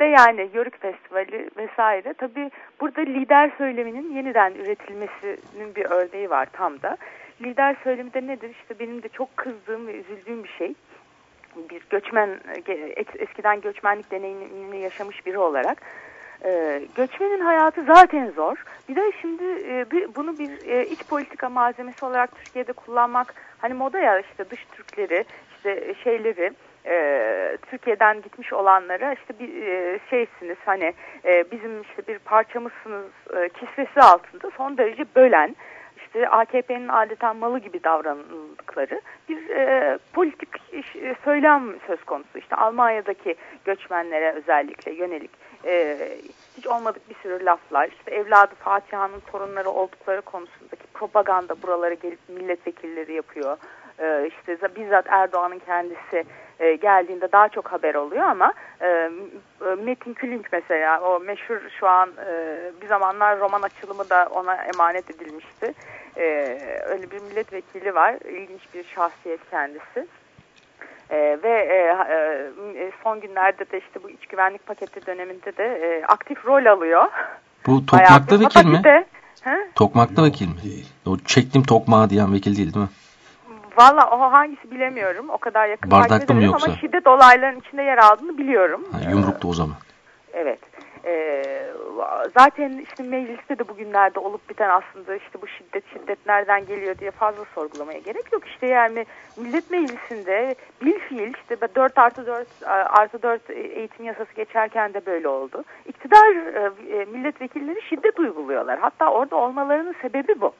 de yani Yörük Festivali vesaire. Tabi burada lider söyleminin yeniden üretilmesinin bir örneği var tam da. Lider söylemi de nedir? İşte benim de çok kızdığım ve üzüldüğüm bir şey. Bir göçmen, eskiden göçmenlik deneyimini yaşamış biri olarak. Ee, göçmenin hayatı zaten zor. Bir de şimdi e, bir, bunu bir e, iç politika malzemesi olarak Türkiye'de kullanmak hani moda ya işte dış Türkleri işte şeyleri e, Türkiye'den gitmiş olanlara işte bir e, şeysiniz hani e, bizim işte bir parçamızsınız e, kisvesi altında son derece bölen işte AKP'nin adeta malı gibi davranıldıkları bir e, politik iş, e, söylem söz konusu. İşte Almanya'daki göçmenlere özellikle yönelik e, hiç olmadık bir sürü laflar. İşte evladı Fatiha'nın torunları oldukları konusundaki propaganda buralara gelip milletvekilleri yapıyor. E, işte bizzat Erdoğan'ın kendisi e, geldiğinde daha çok haber oluyor ama e, Metin Külünk mesela o meşhur şu an e, bir zamanlar roman açılımı da ona emanet edilmişti. E, öyle bir milletvekili var. İlginç bir şahsiyet kendisi. E, ve e, e, son günlerde de işte bu iç güvenlik paketi döneminde de e, aktif rol alıyor. Bu tokmakta vekil mi? He? Tokmakta vekil mi? O çektim tokmağı diyen vekil değil değil mi? Valla o hangisi bilemiyorum. O kadar yakın Bardakta mı yoksa? Ama şiddet olaylarının içinde yer aldığını biliyorum. Ha, yumruktu o zaman. Evet. Ee, zaten işte mecliste de bugünlerde olup biten aslında işte bu şiddet şiddet nereden geliyor diye fazla sorgulamaya gerek yok. İşte yani millet meclisinde bil fiil işte 4 artı 4 artı 4 eğitim yasası geçerken de böyle oldu. İktidar e, milletvekilleri şiddet uyguluyorlar. Hatta orada olmalarının sebebi bu.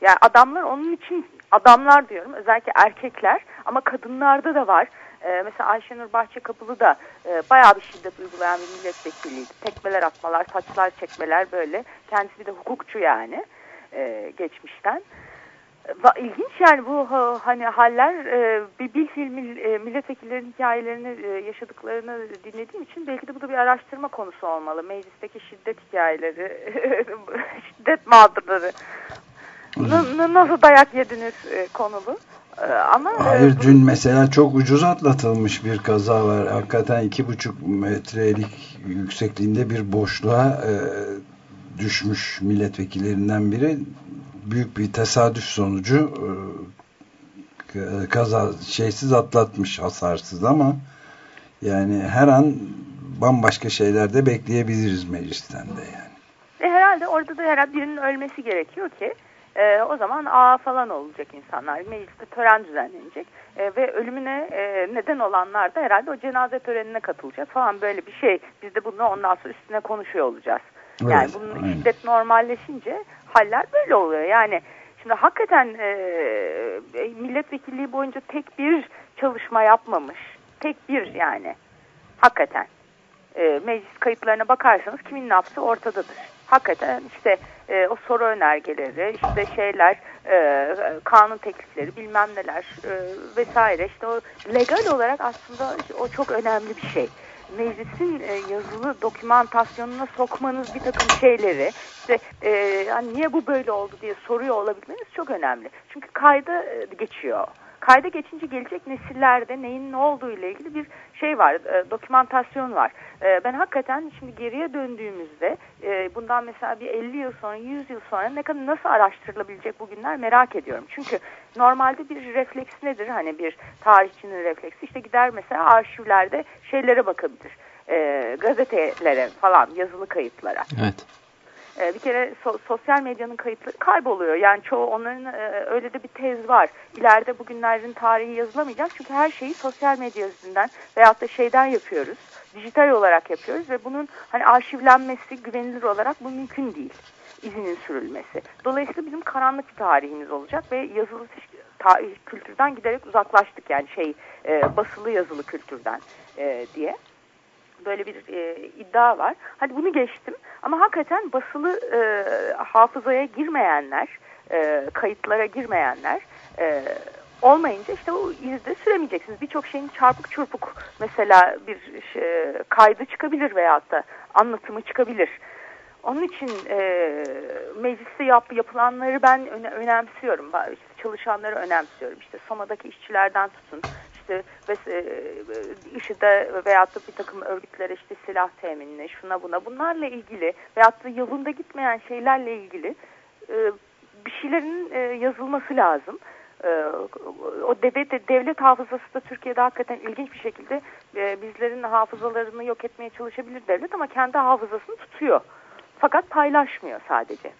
Yani adamlar onun için adamlar diyorum özellikle erkekler ama kadınlarda da var. Ee, mesela Ayşenur Bahçekapılı da e, bayağı bir şiddet uygulayan bir milletvekiliydi. Tekmeler atmalar, saçlar çekmeler böyle. Kendisi bir de hukukçu yani e, geçmişten. İlginç yani bu hani haller e, bir bil filmi e, milletvekillerinin hikayelerini e, yaşadıklarını dinlediğim için belki de bu da bir araştırma konusu olmalı. Meclisteki şiddet hikayeleri, [laughs] şiddet mağdurları nasıl dayak yediniz konulu. E, ama e, Hayır dün mesela çok ucuz atlatılmış bir kaza var. Hakikaten iki buçuk metrelik yüksekliğinde bir boşluğa e, düşmüş milletvekillerinden biri. Büyük bir tesadüf sonucu e, kaza şeysiz atlatmış hasarsız ama yani her an bambaşka şeyler de bekleyebiliriz meclisten de yani. E herhalde orada da herhalde birinin ölmesi gerekiyor ki e, o zaman A falan olacak insanlar. Mecliste tören düzenlenecek e, ve ölümüne e, neden olanlar da herhalde o cenaze törenine katılacak falan böyle bir şey. Biz de bunu ondan sonra üstüne konuşuyor olacağız. Evet, yani bunun aynen. şiddet normalleşince haller böyle oluyor. Yani şimdi hakikaten e, milletvekilliği boyunca tek bir çalışma yapmamış. Tek bir yani. Hakikaten. E, meclis kayıtlarına bakarsanız kimin ne yaptığı ortadadır. Hakikaten işte e, o soru önergeleri, işte şeyler, e, kanun teklifleri, bilmem neler e, vesaire. İşte o legal olarak aslında o çok önemli bir şey. Meclisin e, yazılı dokümantasyonuna sokmanız bir takım şeyleri, işte e, hani niye bu böyle oldu diye soruyor olabilmeniz çok önemli. Çünkü kayda e, geçiyor kayda geçince gelecek nesillerde neyin ne olduğu ile ilgili bir şey var, e, dokümantasyon var. E, ben hakikaten şimdi geriye döndüğümüzde e, bundan mesela bir 50 yıl sonra, 100 yıl sonra ne kadar nasıl araştırılabilecek bugünler merak ediyorum. Çünkü normalde bir refleks nedir? Hani bir tarihçinin refleksi işte gider mesela arşivlerde şeylere bakabilir. E, gazetelere falan yazılı kayıtlara. Evet. E, bir kere so- sosyal medyanın kayıtları kayboluyor. Yani çoğu onların e, öyle de bir tez var. İleride bugünlerin tarihi yazılamayacak. Çünkü her şeyi sosyal medya üzerinden veyahut da şeyden yapıyoruz. Dijital olarak yapıyoruz ve bunun hani arşivlenmesi güvenilir olarak bu mümkün değil. izinin sürülmesi. Dolayısıyla bizim karanlık bir tarihimiz olacak ve yazılı tarih kültürden giderek uzaklaştık yani şey e, basılı yazılı kültürden e, diye böyle bir e, iddia var. Hadi bunu geçtim ama hakikaten basılı e, hafızaya girmeyenler, e, kayıtlara girmeyenler e, olmayınca işte o izde süremeyeceksiniz. Birçok şeyin çarpık çırpık mesela bir şey, kaydı çıkabilir veyahut da anlatımı çıkabilir. Onun için e, mecliste yap, yapılanları ben öne, önemsiyorum. İşte çalışanları önemsiyorum. İşte Soma'daki işçilerden tutun işte ve e, IŞİD'e veyahut da bir takım örgütlere işte silah teminine şuna buna bunlarla ilgili veyahut da yolunda gitmeyen şeylerle ilgili e, bir şeylerin e, yazılması lazım. E, o devlet, devlet hafızası da Türkiye'de hakikaten ilginç bir şekilde bizlerin hafızalarını yok etmeye çalışabilir devlet ama kendi hafızasını tutuyor. Fakat paylaşmıyor sadece.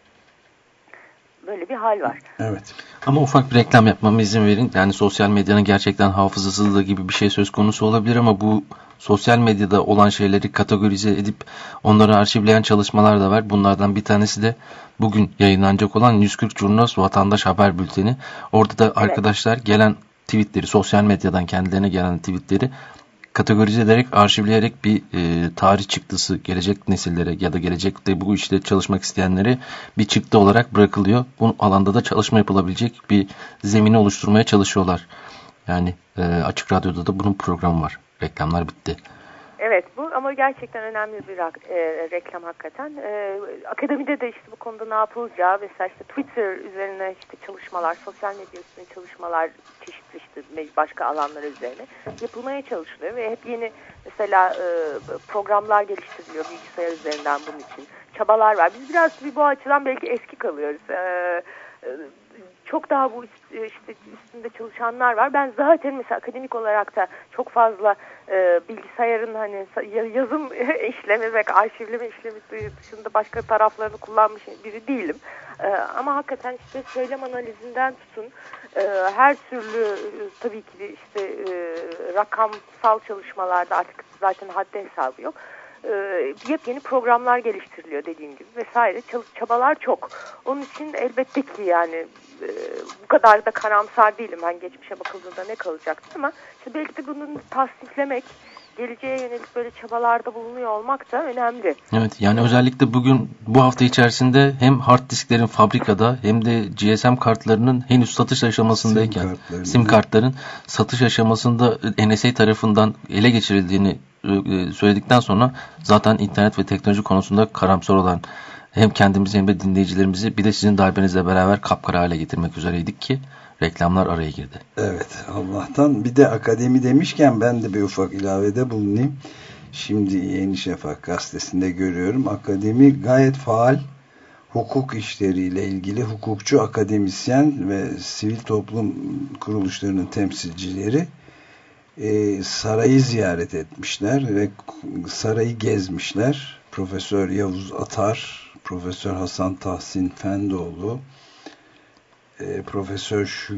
Böyle bir hal var. Evet. Ama ufak bir reklam yapmama izin verin. Yani sosyal medyanın gerçekten hafızasızlığı gibi bir şey söz konusu olabilir ama bu sosyal medyada olan şeyleri kategorize edip onları arşivleyen çalışmalar da var. Bunlardan bir tanesi de bugün yayınlanacak olan 140 Curnos Vatandaş Haber Bülteni. Orada da arkadaşlar gelen tweetleri, sosyal medyadan kendilerine gelen tweetleri kategorize ederek, arşivleyerek bir e, tarih çıktısı gelecek nesillere ya da gelecekte bu işte çalışmak isteyenlere bir çıktı olarak bırakılıyor. Bu alanda da çalışma yapılabilecek bir zemini oluşturmaya çalışıyorlar. Yani e, Açık Radyo'da da bunun programı var. Reklamlar bitti. Evet bu ama gerçekten önemli bir e, reklam hakikaten. E, akademide de işte bu konuda ne yapılacağı mesela işte Twitter üzerine işte çalışmalar, sosyal medya üzerine çalışmalar çeşitli işte başka alanlar üzerine yapılmaya çalışılıyor ve hep yeni mesela e, programlar geliştiriliyor bilgisayar üzerinden bunun için. Çabalar var. Biz biraz bu açıdan belki eski kalıyoruz. E, e çok daha bu işte üstünde çalışanlar var. Ben zaten mesela akademik olarak da çok fazla e, bilgisayarın hani yazım [laughs] işlemi ve arşivleme işlemi dışında başka taraflarını kullanmış biri değilim. E, ama hakikaten işte söylem analizinden tutun e, her türlü e, tabii ki işte e, rakamsal çalışmalarda artık zaten haddi hesabı yok e, yepyeni programlar geliştiriliyor dediğim gibi vesaire çabalar çok. Onun için elbette ki yani e, bu kadar da karamsar değilim. Ben geçmişe bakıldığında ne kalacaktı ama işte belki de bunu tasdiklemek, geleceğe yönelik böyle çabalarda bulunuyor olmak da önemli. Evet yani özellikle bugün bu hafta içerisinde hem hard disklerin fabrikada hem de GSM kartlarının henüz satış aşamasındayken sim, sim kartların satış aşamasında NSA tarafından ele geçirildiğini e, söyledikten sonra zaten internet ve teknoloji konusunda karamsar olan hem kendimizi hem de dinleyicilerimizi bir de sizin darbenizle beraber kapkara hale getirmek üzereydik ki reklamlar araya girdi. Evet Allah'tan bir de akademi demişken ben de bir ufak ilavede bulunayım. Şimdi Yeni Şafak gazetesinde görüyorum. Akademi gayet faal hukuk işleriyle ilgili hukukçu, akademisyen ve sivil toplum kuruluşlarının temsilcileri e, sarayı ziyaret etmişler ve sarayı gezmişler. Profesör Yavuz Atar Profesör Hasan Tahsin Fendoğlu, e, Profesör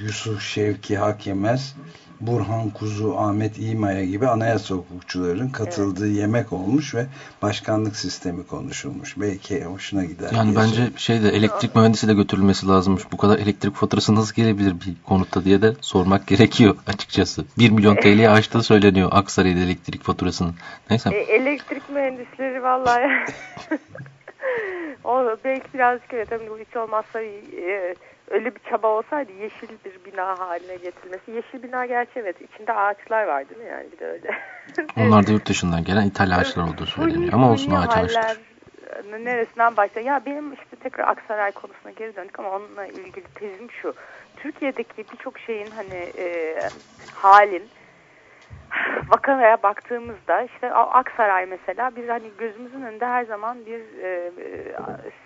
Yusuf Şevki Hakemez, Burhan Kuzu, Ahmet İmaya gibi anayasa hukukçuların katıldığı evet. yemek olmuş ve başkanlık sistemi konuşulmuş. Belki hoşuna gider. Yani bence şeyde elektrik mühendisi de götürülmesi lazımmış. Bu kadar elektrik faturası nasıl gelebilir bir konutta diye de sormak [laughs] gerekiyor açıkçası. 1 milyon TL'ye aştığı söyleniyor Aksaray'da elektrik faturasının. Neyse. E, elektrik mühendisleri vallahi [laughs] o belki birazcık evet tabii bu hiç olmazsa e, öyle bir çaba olsaydı yeşil bir bina haline getirilmesi. Yeşil bina gerçi evet içinde ağaçlar var değil mi yani bir de öyle. [laughs] Onlar da yurt dışından gelen ithal ağaçlar olduğu söyleniyor ama olsun ağaç ağaçlar. neresinden başla? Ya benim işte tekrar Aksaray konusuna geri döndük ama onunla ilgili tezim şu. Türkiye'deki birçok şeyin hani e, halin vakaya baktığımızda işte Aksaray mesela biz hani gözümüzün önünde her zaman bir e, e,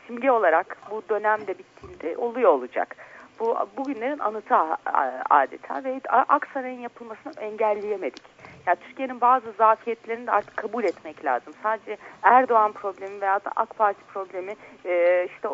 simge olarak bu dönemde bittiğinde oluyor olacak. Bu bugünlerin anıtı adeta ve Aksaray'ın yapılmasını engelleyemedik. Yani Türkiye'nin bazı zafiyetlerini de artık kabul etmek lazım. Sadece Erdoğan problemi veya da AK Parti problemi e, işte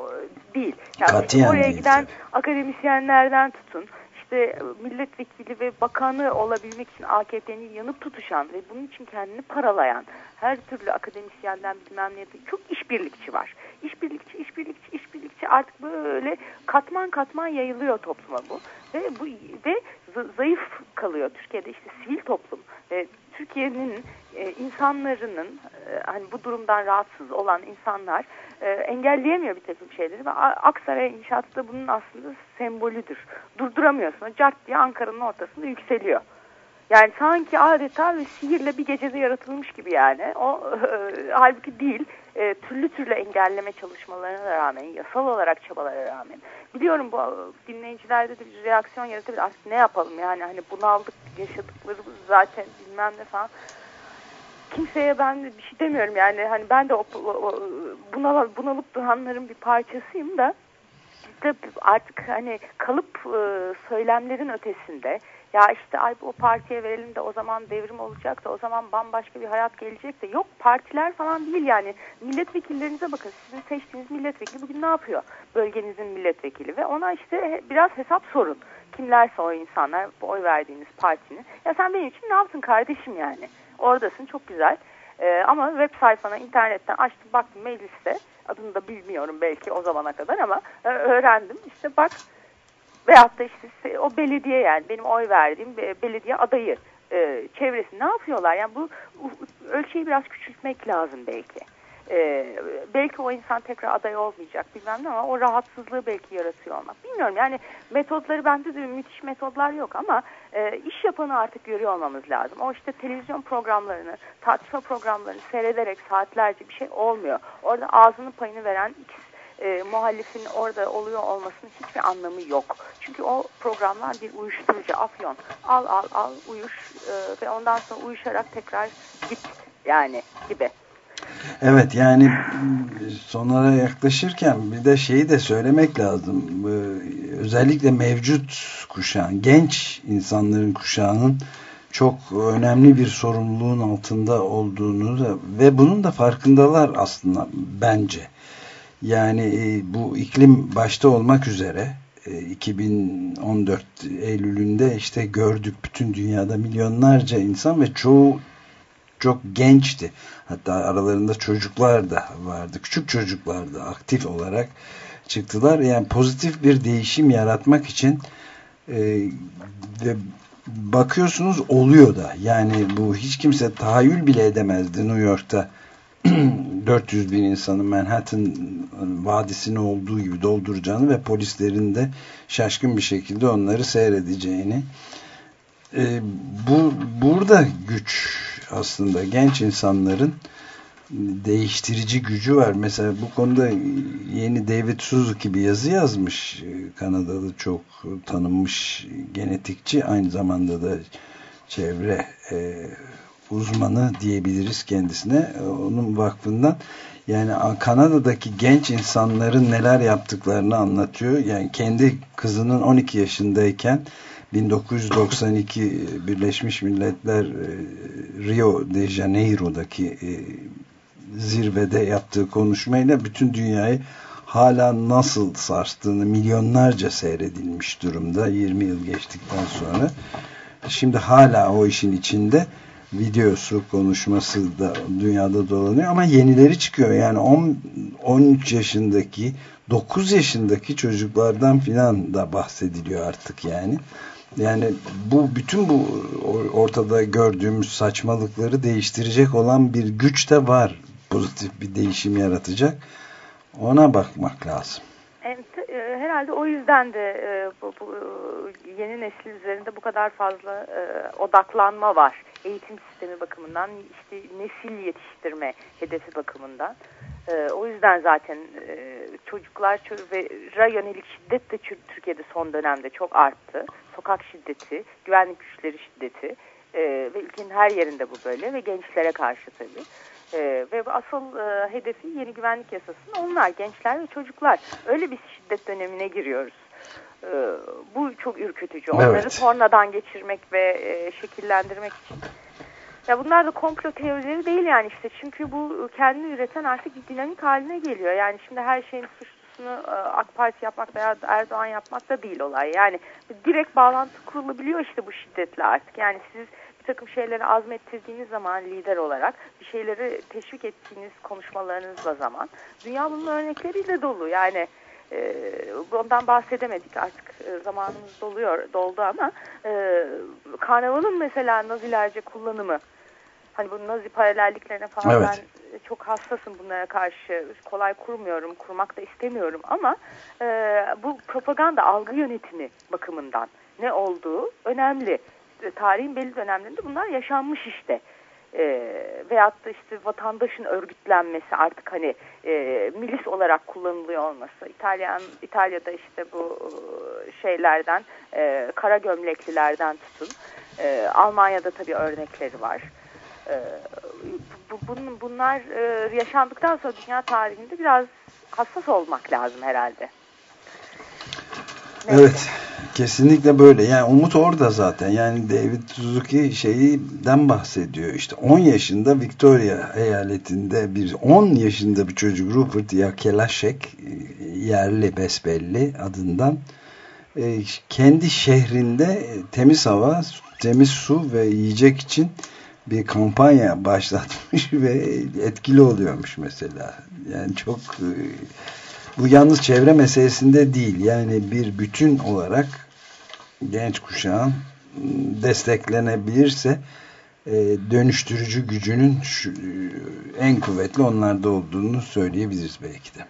değil. Yani oraya giden akademisyenlerden tutun işte milletvekili ve bakanı olabilmek için AKP'nin yanıp tutuşan ve bunun için kendini paralayan her türlü akademisyenden bilmem ne çok işbirlikçi var. İşbirlikçi, işbirlikçi, işbirlikçi artık böyle katman katman yayılıyor topluma bu. Ve bu ve zayıf kalıyor Türkiye'de işte sivil toplum ve Türkiye'nin e, insanlarının e, hani bu durumdan rahatsız olan insanlar e, engelleyemiyor bir takım şeyleri ve Aksaray inşaatı da bunun aslında sembolüdür. Durduramıyorsun. Cart diye Ankara'nın ortasında yükseliyor. Yani sanki adeta ve sihirle bir gecede yaratılmış gibi yani. O [laughs] e, halbuki değil. E, türlü türlü engelleme çalışmalarına rağmen, yasal olarak çabalara rağmen. Biliyorum bu dinleyicilerde de bir reaksiyon yaratabilir. Artık ne yapalım yani hani bunaldık, yaşadıklarımız zaten bilmem ne falan kimseye ben bir şey demiyorum yani hani ben de o, o, bunal, bunalıp duranların bir parçasıyım da işte artık hani kalıp e, söylemlerin ötesinde ya işte ay o partiye verelim de o zaman devrim olacak da o zaman bambaşka bir hayat gelecek de. Yok partiler falan değil yani. Milletvekillerinize bakın. Sizin seçtiğiniz milletvekili bugün ne yapıyor? Bölgenizin milletvekili ve ona işte biraz hesap sorun. Kimlerse o insanlar oy verdiğiniz partinin. Ya sen benim için ne yaptın kardeşim yani? Oradasın çok güzel. E, ama web sayfana internetten açtım baktım mecliste. Adını da bilmiyorum belki o zamana kadar ama e, öğrendim. İşte bak veyahut da işte o belediye yani benim oy verdiğim belediye adayı e, çevresi ne yapıyorlar? Yani bu ölçeği biraz küçültmek lazım belki. E, belki o insan tekrar aday olmayacak bilmem ne ama o rahatsızlığı belki yaratıyor olmak. Bilmiyorum yani metodları bende de müthiş metodlar yok ama e, iş yapanı artık görüyor olmamız lazım. O işte televizyon programlarını, tartışma programlarını seyrederek saatlerce bir şey olmuyor. Orada ağzının payını veren ikisi e, muhalifin orada oluyor olmasının hiçbir anlamı yok. Çünkü o programlar bir uyuşturucu, afyon. Al al al uyuş e, ve ondan sonra uyuşarak tekrar git yani gibi. Evet yani sonlara yaklaşırken bir de şeyi de söylemek lazım. Özellikle mevcut kuşağın, genç insanların kuşağının çok önemli bir sorumluluğun altında olduğunu da ve bunun da farkındalar aslında bence. Yani e, bu iklim başta olmak üzere 2014 e, Eylül'ünde işte gördük bütün dünyada milyonlarca insan ve çoğu çok gençti. Hatta aralarında çocuklar da vardı. Küçük çocuklar da aktif olarak çıktılar. Yani pozitif bir değişim yaratmak için e, ve bakıyorsunuz oluyor da. Yani bu hiç kimse tahayyül bile edemezdi New York'ta [clears throat] 400 bin insanın Manhattan vadisini olduğu gibi dolduracağını ve polislerin de şaşkın bir şekilde onları seyredeceğini. E, bu burada güç aslında genç insanların değiştirici gücü var. Mesela bu konuda yeni David Suzuki bir yazı yazmış. Kanadalı çok tanınmış genetikçi. Aynı zamanda da çevre e, uzmanı diyebiliriz kendisine. Onun vakfından yani Kanada'daki genç insanların neler yaptıklarını anlatıyor. Yani kendi kızının 12 yaşındayken 1992 Birleşmiş Milletler e, Rio de Janeiro'daki e, zirvede yaptığı konuşmayla bütün dünyayı hala nasıl sarstığını milyonlarca seyredilmiş durumda 20 yıl geçtikten sonra. Şimdi hala o işin içinde videosu konuşması da dünyada dolanıyor ama yenileri çıkıyor. Yani 10, 13 yaşındaki 9 yaşındaki çocuklardan filan da bahsediliyor artık yani. Yani bu bütün bu ortada gördüğümüz saçmalıkları değiştirecek olan bir güç de var. Pozitif bir değişim yaratacak. Ona bakmak lazım. e, herhalde o yüzden de e, bu, bu e, yeni nesil üzerinde bu kadar fazla odaklanma var. Eğitim sistemi bakımından, işte nesil yetiştirme hedefi bakımından. E, o yüzden zaten e, çocuklar ço- ve yönelik şiddet de Tür- Türkiye'de son dönemde çok arttı. Sokak şiddeti, güvenlik güçleri şiddeti e, ve ülkenin her yerinde bu böyle ve gençlere karşı tabii. Ee, ve asıl e, hedefi yeni güvenlik yasasının onlar, gençler ve çocuklar. Öyle bir şiddet dönemine giriyoruz. Ee, bu çok ürkütücü. Onları Evet. tornadan geçirmek ve e, şekillendirmek için. Ya bunlar da komplo teorileri değil yani işte. Çünkü bu kendini üreten artık bir dinamik haline geliyor. Yani şimdi her şeyin suçlusunu e, AK Parti yapmak veya Erdoğan yapmak da değil olay. Yani direkt bağlantı kurulabiliyor işte bu şiddetle artık. Yani siz bir takım şeyleri azmettirdiğiniz zaman lider olarak bir şeyleri teşvik ettiğiniz konuşmalarınızla zaman dünya bunun örnekleriyle dolu. Yani e, ondan bahsedemedik artık. E, zamanımız doluyor doldu ama e, karnavalın mesela nazilerce kullanımı hani bu nazi paralelliklerine falan Evet. ben çok hassasım bunlara karşı. Kolay kurmuyorum kurmak da istemiyorum ama e, bu propaganda algı yönetimi bakımından ne olduğu önemli. E, tarihin belli dönemlerinde bunlar yaşanmış işte e, veyahut da işte vatandaşın örgütlenmesi artık hani e, milis olarak kullanılıyor olması İtalyan İtalya'da işte bu e, şeylerden e, kara gömleklilerden tutun e, Almanya'da tabii örnekleri var e, bu, bunun, bunlar e, yaşandıktan sonra dünya tarihinde biraz hassas olmak lazım herhalde. Evet. Kesinlikle böyle. Yani umut orada zaten. Yani David Suzuki şeyden bahsediyor. İşte 10 yaşında Victoria eyaletinde bir 10 yaşında bir çocuk Rupert Yakelaşek yerli besbelli adından e, kendi şehrinde temiz hava, temiz su ve yiyecek için bir kampanya başlatmış [laughs] ve etkili oluyormuş mesela. Yani çok e, bu yalnız çevre meselesinde değil. Yani bir bütün olarak genç kuşağın desteklenebilirse e, dönüştürücü gücünün şu, en kuvvetli onlarda olduğunu söyleyebiliriz belki de.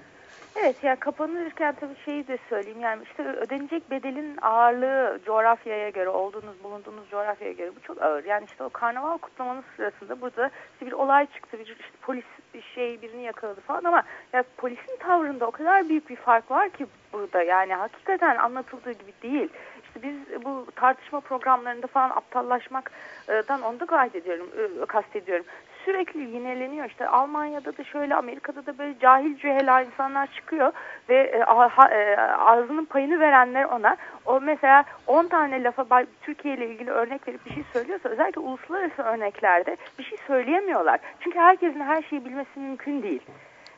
Evet ya kapanırken tabii şeyi de söyleyeyim yani işte ödenecek bedelin ağırlığı coğrafyaya göre olduğunuz bulunduğunuz coğrafyaya göre bu çok ağır. Yani işte o karnaval kutlamanın sırasında burada işte bir olay çıktı bir işte polis bir şey birini yakaladı falan ama ya polisin tavrında o kadar büyük bir fark var ki burada yani hakikaten anlatıldığı gibi değil. Biz bu tartışma programlarında falan aptallaşmaktan onu da gayet ediyorum, ıı, kastediyorum sürekli yineleniyor. İşte Almanya'da da şöyle, Amerika'da da böyle cahil cühela insanlar çıkıyor ve e, e, ağzının payını verenler ona o mesela 10 tane lafa Türkiye ile ilgili örnek verip bir şey söylüyorsa özellikle uluslararası örneklerde bir şey söyleyemiyorlar. Çünkü herkesin her şeyi bilmesi mümkün değil.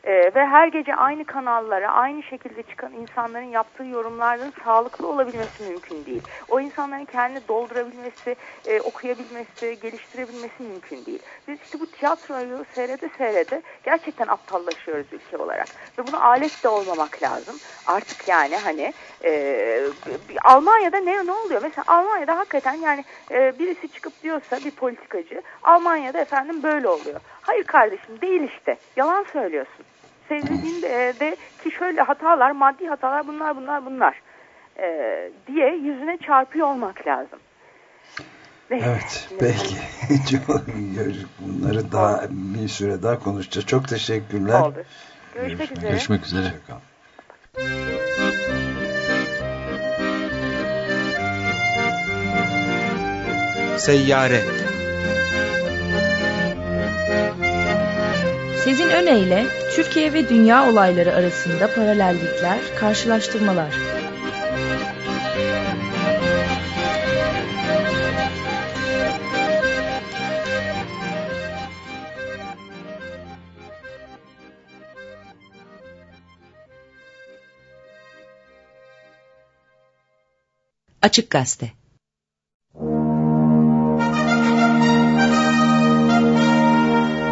Ee, ve her gece aynı kanallara aynı şekilde çıkan insanların yaptığı yorumların sağlıklı olabilmesi mümkün değil. O insanların kendini doldurabilmesi, e, okuyabilmesi, geliştirebilmesi mümkün değil. Biz işte bu tiyatroyu seyrede seyrede gerçekten aptallaşıyoruz ülke olarak. Ve buna alet de olmamak lazım. Artık yani hani e, Almanya'da ne ne oluyor? Mesela Almanya'da hakikaten yani e, birisi çıkıp diyorsa bir politikacı Almanya'da efendim böyle oluyor. Hayır kardeşim değil işte. Yalan söylüyorsun. Sevdiğin de, de ki şöyle hatalar, maddi hatalar bunlar bunlar bunlar e, diye yüzüne çarpıyor olmak lazım. Neyse. Evet peki. [laughs] Çok bunları daha bir süre daha konuşacağız. Çok teşekkürler. Olur. Görüşmek, Görüşmek üzere. Görüşmek üzere. Seyyare Sezin Öne Türkiye ve dünya olayları arasında paralellikler, karşılaştırmalar. Açık Gazete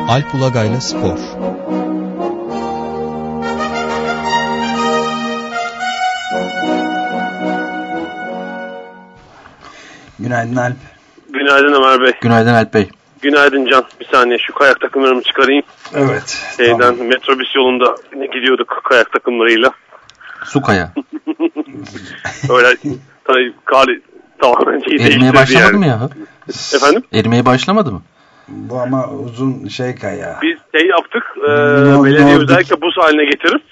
Alp Ulagay'la Spor Günaydın Alp. Günaydın Ömer Bey. Günaydın Alp Bey. Günaydın Can. Bir saniye şu kayak takımlarımı çıkarayım. Evet. Şeyden tamam. metrobüs yolunda gidiyorduk kayak takımlarıyla. Su kaya. [laughs] Öyle tabii kali tamamen şey Erimeye başlamadı yani. mı ya? Efendim? Erimeye başlamadı mı? Bu ama uzun şey kaya. Biz şey yaptık, e, Nor- belediye Nordik. özellikle buz haline getirip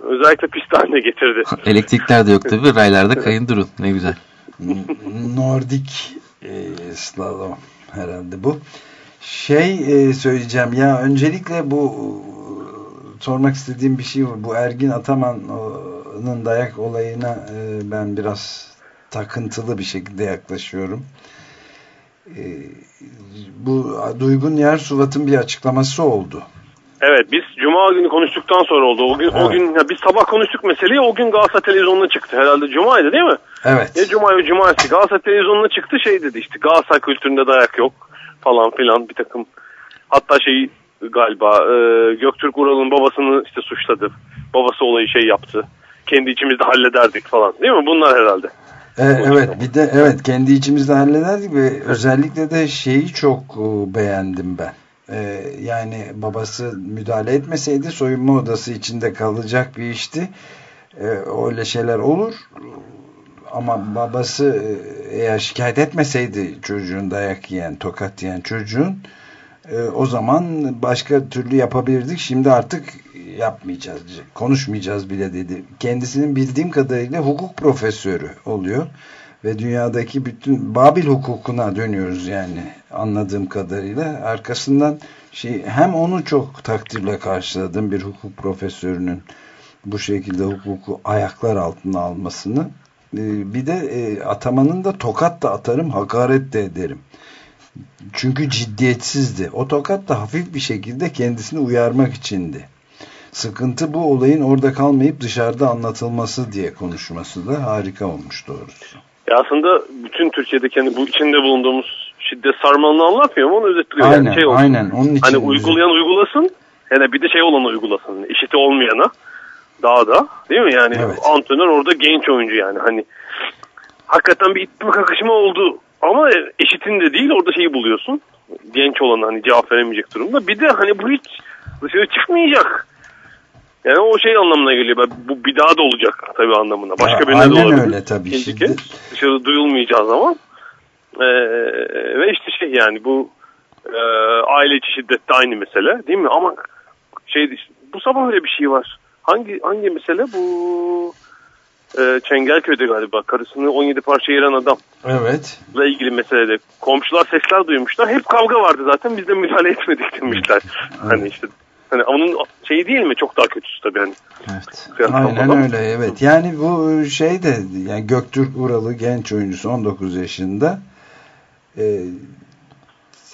özellikle pist haline getirdi. [laughs] Elektrikler de yok tabii. Raylarda kayın durun. Ne güzel. Nordik e, slalom herhalde bu. Şey e, söyleyeceğim ya öncelikle bu e, sormak istediğim bir şey var. Bu Ergin Ataman'ın dayak olayına e, ben biraz takıntılı bir şekilde yaklaşıyorum. E, bu Duygun Yersuvat'ın bir açıklaması oldu. Evet biz Cuma günü konuştuktan sonra oldu. O gün o Evet. gün ya biz sabah konuştuk meseleyi. O gün Galatasaray televizyonuna çıktı. Herhalde Cuma'ydı değil mi? Evet. Ya Cuma ya Cumartesi Galatasaray televizyonuna çıktı şey dedi işte Galatasaray kültüründe dayak yok falan filan bir takım. Hatta şey galiba e, Göktürk Ural'ın babasını işte suçladı. Babası olayı şey yaptı. Kendi içimizde hallederdik falan. Değil mi? Bunlar herhalde. E, evet bir de evet kendi içimizde hallederdik ve özellikle de şeyi çok e, beğendim ben. E, yani babası müdahale etmeseydi soyunma odası içinde kalacak bir işti. E, öyle şeyler olur. Ama babası e, eğer şikayet etmeseydi çocuğun dayak yiyen, tokat yiyen çocuğun e, o zaman başka türlü yapabilirdik. Şimdi artık yapmayacağız, konuşmayacağız bile dedi. Kendisinin bildiğim kadarıyla hukuk profesörü oluyor ve dünyadaki bütün Babil hukukuna dönüyoruz yani anladığım kadarıyla. Arkasından şey hem onu çok takdirle karşıladım bir hukuk profesörünün bu şekilde hukuku ayaklar altına almasını. Ee, Bir de e, atamanın da tokat da atarım, hakaret de ederim. Çünkü ciddiyetsizdi. O tokat da hafif bir şekilde kendisini uyarmak içindi. Sıkıntı bu olayın orada kalmayıp dışarıda anlatılması diye konuşması da harika olmuş doğrusu. Ya aslında bütün Türkiye'de kendi bu içinde bulunduğumuz şiddet sarmalını anlatmıyor mu? Onu özetliyor. Aynen, yani şey olsun. aynen. Onun için Hani uygulayan uygulasın. Yani bir de şey olanı uygulasın. İşiti olmayana daha da değil mi? Yani antrenör orada genç oyuncu yani. Hani hakikaten bir itme kakışma oldu. Ama eşitinde değil orada şeyi buluyorsun. Genç olan hani cevap veremeyecek durumda. Bir de hani bu hiç dışarı çıkmayacak. Yani o şey anlamına geliyor. Bu bir daha da olacak tabii anlamına. Başka Ya, birine de olabilir. öyle tabii. İkinci kez dışarı duyulmayacağı zaman. Ee, ve işte şey yani bu e, aile içi şiddet de aynı mesele değil mi? Ama şey bu sabah öyle bir şey var. Hangi hangi mesele bu e, Çengelköy'de galiba karısını 17 parça yeren adam Evet. ile ilgili meselede komşular sesler duymuşlar. Hep kavga vardı zaten biz de müdahale etmedik demişler. Hani işte hani onun şeyi değil mi çok daha kötüsü tabii hani. Evet. Aynen öyle evet. Yani bu şey de yani Göktürk Uralı genç oyuncusu 19 yaşında Ee,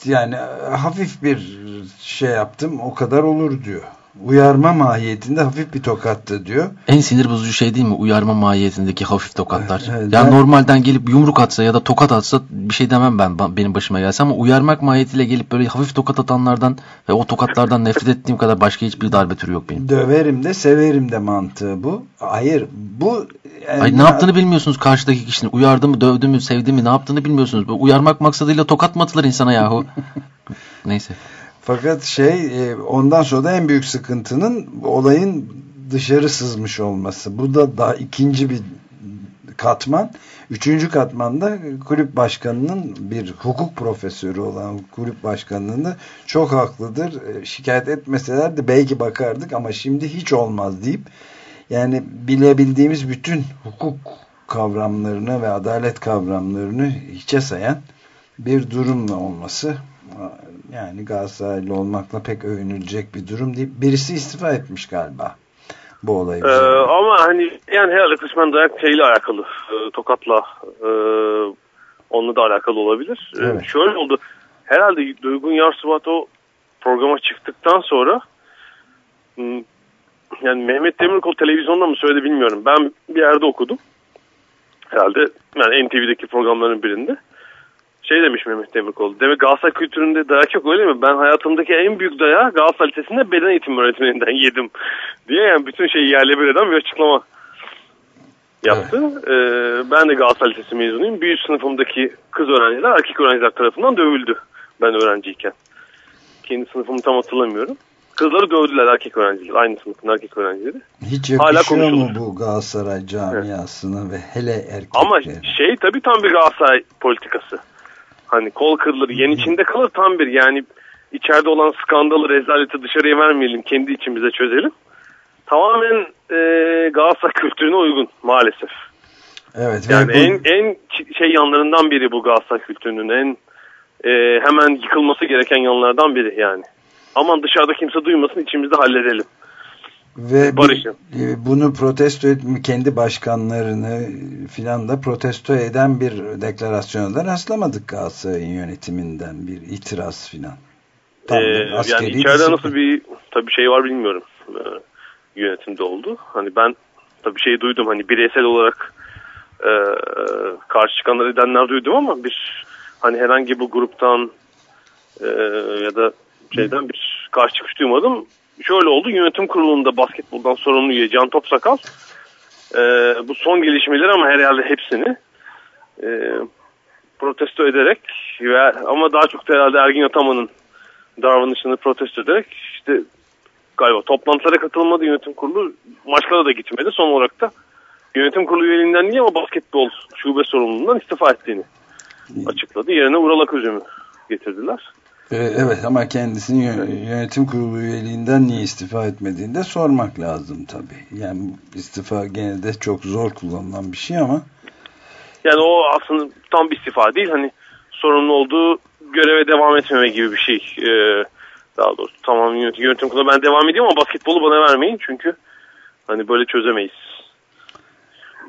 yani hafif bir şey yaptım o kadar olur diyor. Uyarma mahiyetinde hafif bir tokattı diyor. En sinir bozucu şey değil mi? Uyarma mahiyetindeki hafif tokatlar. Evet, ya ben- normalden gelip yumruk atsa ya da tokat atsa bir şey demem ben benim başıma gelse ama uyarmak mahiyetiyle gelip böyle hafif tokat atanlardan ve o tokatlardan [laughs] nefret ettiğim kadar başka hiçbir darbe türü yok benim. Döverim de severim de mantığı bu. Hayır bu yani Ay ne yaptığını bilmiyorsunuz karşıdaki kişinin. Uyardı mı, dövdü mü, sevdi mi, ne yaptığını bilmiyorsunuz. Böyle uyarmak maksadıyla tokat mı atılır insana yahu? [laughs] Neyse. Fakat şey e, ondan sonra da en büyük sıkıntının olayın dışarı sızmış olması. Bu da daha ikinci bir katman. Üçüncü katmanda kulüp başkanının bir hukuk profesörü olan kulüp başkanının da çok haklıdır. E, Şikayet etmeseler de belki bakardık ama şimdi hiç olmaz deyip yani bilebildiğimiz bütün hukuk kavramlarını ve adalet kavramlarını hiçe sayan bir durumla olması yani Galatasaraylı olmakla pek övünülecek bir durum değil. Birisi istifa etmiş galiba bu olayı. Ee, ama hani yani herhalde kısmen dayak şeyle alakalı. e, tokatla e, onunla da alakalı olabilir. E, Evet. şöyle oldu. Herhalde Duygun Yarsuvat o programa çıktıktan sonra yani Mehmet Demirkol televizyonda mı söyledi bilmiyorum. Ben bir yerde okudum. Herhalde yani NTV'deki programların birinde. Şey demiş Mehmet Demirkol. Demek Galatasaray kültüründe dayak yok öyle mi? Ben hayatımdaki en büyük dayağı Galatasaray Lisesi'nde beden eğitimi öğretmeninden yedim. Diye yani bütün şeyi yerle bir eden bir açıklama yaptı. Ee, ben de Galatasaray Lisesi mezunuyum. Üst sınıfımdaki kız öğrenciler erkek öğrenciler tarafından dövüldü ben öğrenciyken. Kendi sınıfımı tam hatırlamıyorum. Kızları dövdüler erkek öğrenciler. Aynı sınıfın erkek öğrencileri. Hiç Hala yakışıyor mu konuşulur. bu Galatasaray camiasına ve hele erkeklere? Ama şey tabii tam bir Galatasaray politikası. Hani kol kırılır, yen içinde kalır tam bir yani içeride olan skandalı, rezaleti dışarıya vermeyelim, kendi içimize çözelim. Tamamen e, Galatasaray kültürüne uygun maalesef. Evet ve Yani bu- en en şey yanlarından biri bu Galatasaray kültürünün en e, hemen yıkılması gereken yanlardan biri yani. Aman dışarıda kimse duymasın içimizde halledelim. Ve Barış'ın. e, bunu protesto etme kendi başkanlarını filan da protesto eden bir deklarasyona da rastlamadık Galatasaray'ın yönetiminden bir itiraz filan. Ee, yani içeride disiplin. nasıl bir tabii şey var bilmiyorum. Ee, yönetimde oldu. Hani ben tabii şey duydum hani bireysel olarak e, karşı çıkanlar edenler duydum ama bir hani herhangi bu gruptan e, ya da şeyden bir karşı çıkış duymadım. Şöyle oldu yönetim kurulunda basketboldan sorumlu üye Can Topsakal e, bu son gelişmeleri ama herhalde hepsini e, protesto ederek ve ama daha çok da herhalde Ergin Ataman'ın davranışını protesto ederek işte galiba toplantılara katılmadı yönetim kurulu maçlara da gitmedi son olarak da yönetim kurulu üyeliğinden değil ama basketbol şube sorumluluğundan istifa ettiğini açıkladı. Yerine Ural Aközüm'ü getirdiler. Ee, Evet ama kendisinin yö- yönetim kurulu üyeliğinden niye istifa etmediğini de sormak lazım tabii. Yani istifa gene de çok zor kullanılan bir şey ama Yani o aslında tam bir istifa değil hani sorumlu olduğu göreve devam etmeme gibi bir şey. Ee, daha doğrusu tamam yönetim, yönetim kurulu ben devam edeyim ama basketbolu bana vermeyin çünkü hani böyle çözemeyiz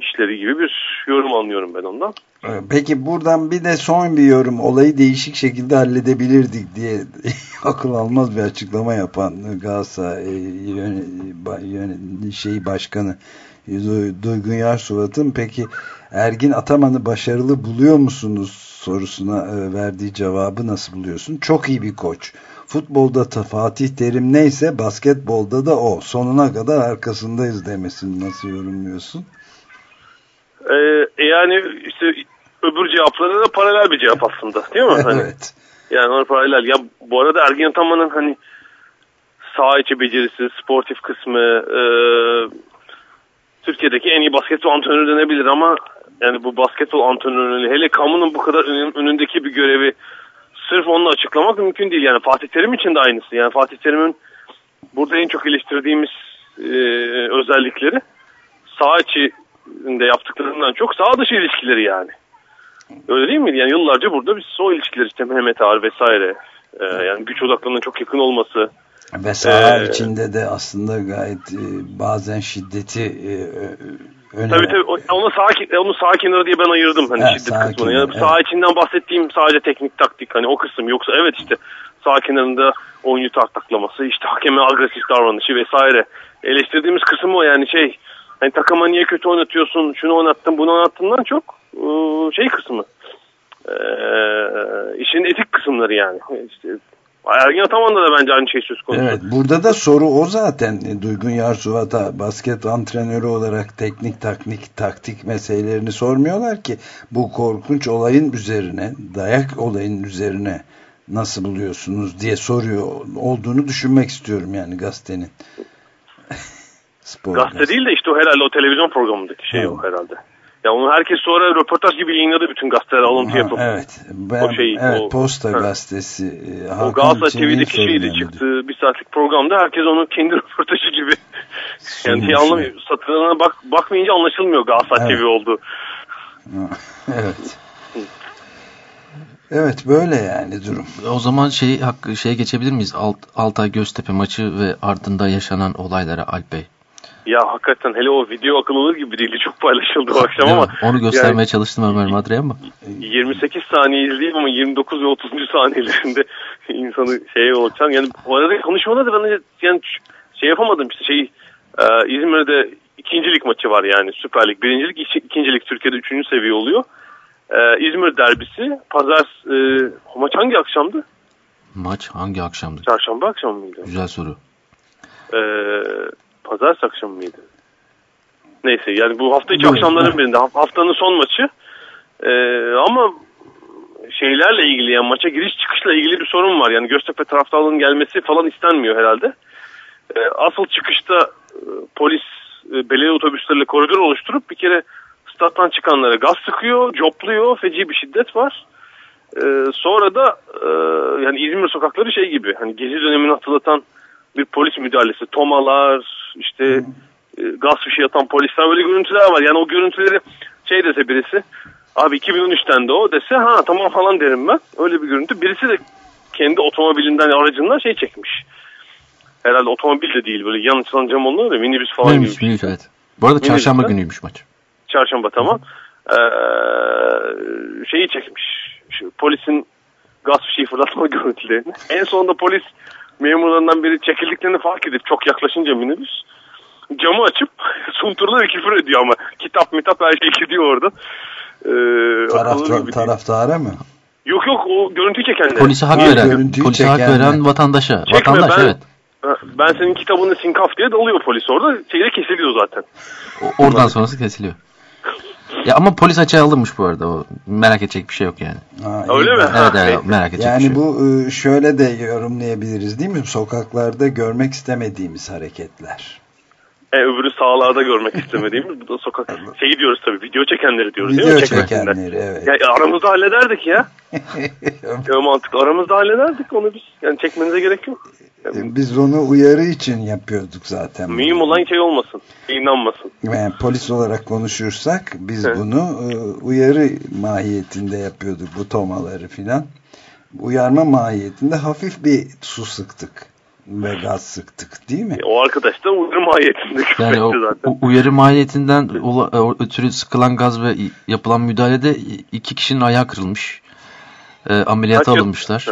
işleri gibi bir yorum anlıyorum ben ondan. Ee, Peki buradan bir de son bir yorum. Olayı değişik şekilde halledebilirdik diye [laughs] akıl almaz bir açıklama yapan Galatasaray e, şey başkanı Du- Duygun Yarsuvat'ın peki Ergin Ataman'ı başarılı buluyor musunuz sorusuna e, verdiği cevabı nasıl buluyorsun? Çok iyi bir koç. Futbolda da Fatih Terim neyse basketbolda da o. Sonuna kadar arkasındayız demesini nasıl yorumluyorsun? Ee, yani işte öbür cevapları da paralel bir cevap aslında değil mi? [laughs] Hani, evet. Yani onlar paralel. Ya bu arada Ergin Ataman'ın hani saha içi becerisi, sportif kısmı e, Türkiye'deki en iyi basketbol antrenörü denebilir ama yani bu basketbol antrenörü hele kamunun bu kadar önün- önündeki bir görevi sırf onunla açıklamak mümkün değil. Yani Fatih Terim için de aynısı. Yani Fatih Terim'in burada en çok eleştirdiğimiz e, özellikleri saha içinde yaptıklarından çok saha dışı ilişkileri yani. Öyle değil mi? Yani yıllarca burada biz o ilişkiler işte Mehmet Ağar vesaire. e, yani güç odaklarına çok yakın olması. Ve saha Ee, içinde de aslında gayet e, bazen şiddeti e, ö- öne Tabii tabii. Onu sağ, onu sağ kenarı diye ben ayırdım hani Evet, şiddet kısmını. kenarı, Yani sağ içinden bahsettiğim sadece teknik taktik hani o kısım. Yoksa evet işte sağ kenarında oyuncu tartaklaması, işte hakeme agresif davranışı vesaire. Eleştirdiğimiz kısım o yani şey hani takıma niye kötü oynatıyorsun, şunu oynattın, bunu oynattığından çok e, şey kısmı. E, işin etik kısımları yani. İşte Ergin Ataman'da da bence aynı şey söz konusu. Evet burada da soru o zaten E, Duygun Yarsuvat'a basket antrenörü olarak teknik taktik taktik meselelerini sormuyorlar ki bu korkunç olayın üzerine dayak olayın üzerine nasıl buluyorsunuz diye soruyor olduğunu düşünmek istiyorum yani gazetenin. [laughs] Spor Gazete değil de işte o herhalde o televizyon programındaki şey o herhalde. Ya onu herkes sonra röportaj gibi yayınladı bütün gazeteler alıntı yapıp. evet. Ben, O şey, evet o- Posta Ha. gazetesi e, O Galatasaray TV'deki şeydi çıktı bir saatlik programda herkes onun kendi [laughs] röportajı gibi. yani şey anlamıyor. Satırlarına bak, bakmayınca anlaşılmıyor Galatasaray Evet. TV oldu. [laughs] evet. Evet böyle yani durum. O zaman şey hakkı şeye geçebilir miyiz? Alt, Altay Göztepe maçı ve ardında yaşanan olaylara Alp Bey. Ya hakikaten hele o video akıl alır gibi değildi. Çok paylaşıldı bu akşam ama. Onu göstermeye yani çalıştım Ömer Madre ama. 28 saniye izleyeyim ama 29 ve 30. saniyelerinde [laughs] insanı şeye olacağım. Yani bu arada konuşmada da ben yani şey yapamadım işte şey e, İzmir'de ikincilik maçı var yani Süper Lig. Birincilik, iki- ikincilik Türkiye'de üçüncü seviye oluyor. E, İzmir derbisi. Pazar e, o maç hangi akşamdı? Maç hangi akşamdı? Çarşamba akşamı mıydı? Güzel soru. E, Pazartesi akşamı mıydı? Neyse yani bu hafta içi akşamların birinde. Ha- Haftanın son maçı. E, ama şeylerle ilgili yani maça giriş çıkışla ilgili bir sorun var. Yani Göztepe taraftarlığının gelmesi falan istenmiyor herhalde. E, asıl çıkışta e, polis e, belediye otobüsleriyle koridor oluşturup bir kere stat'tan çıkanlara gaz sıkıyor, copluyor, feci bir şiddet var. E, sonra da e, yani İzmir sokakları şey gibi hani gezi dönemini hatırlatan bir polis müdahalesi. Tomalar, işte e, gaz fişi atan polisler böyle görüntüler var. Yani o görüntüleri şey dese birisi abi 2013'ten de o dese ha tamam falan derim ben. Öyle bir görüntü. Birisi de kendi otomobilinden aracından şey çekmiş. Herhalde otomobil de değil böyle yan açılan cam oluyor da minibüs falan gibi. Minibüs, minibüs evet. Bu arada çarşamba Minibüs'ten- günüymüş maç. Çarşamba tamam. Ee, şeyi çekmiş. Şu polisin gaz fişeği fırlatma [laughs] görüntülerini. En sonunda polis memurlarından biri çekildiklerini fark edip çok yaklaşınca minibüs camı açıp [laughs] sunturla ve küfür ediyor ama kitap mitap her şey gidiyor orada. Ee, Taraftar, taraftara mı? Yok yok o görüntüyü çekenler. Polise hak Ha, veren, görüntüyü polise hak veren vatandaşa. Çekme, Vatandaş ben- evet. Ben senin kitabını sinkaf diye dalıyor polis orada. Şeyde kesiliyor zaten. O- Oradan sonrası kesiliyor. [laughs] Ya ama polis açığa alınmış bu arada. O merak edecek bir şey yok yani. Ha, Öyle mi? Evet Ha, evet merak edecek bir Yani şey yok. bu e, şöyle de yorumlayabiliriz değil mi? Sokaklarda görmek istemediğimiz hareketler. E, öbürü sağlarda görmek istemediğimiz. Bu da sokak. Şey diyoruz tabii video çekenleri diyoruz Video çekenleri evet. Ya, aramızda hallederdik ya. [laughs] ya mantıklı. Aramızda hallederdik onu biz. Yani çekmenize gerek yok. Yani, Biz onu uyarı için yapıyorduk zaten. mühim olan şey olmasın. inanmasın. Yani polis olarak konuşursak biz Evet. bunu e, uyarı mahiyetinde yapıyorduk bu tomaları filan. Uyarma mahiyetinde hafif bir su sıktık ve gaz sıktık değil mi? E, O arkadaş da uyarı mahiyetinde Yani o, zaten. o uyarı mahiyetinden o ötürü sıkılan gaz ve yapılan müdahalede iki kişinin ayağı kırılmış. E, ameliyata Kaç yıl- alınmışlar.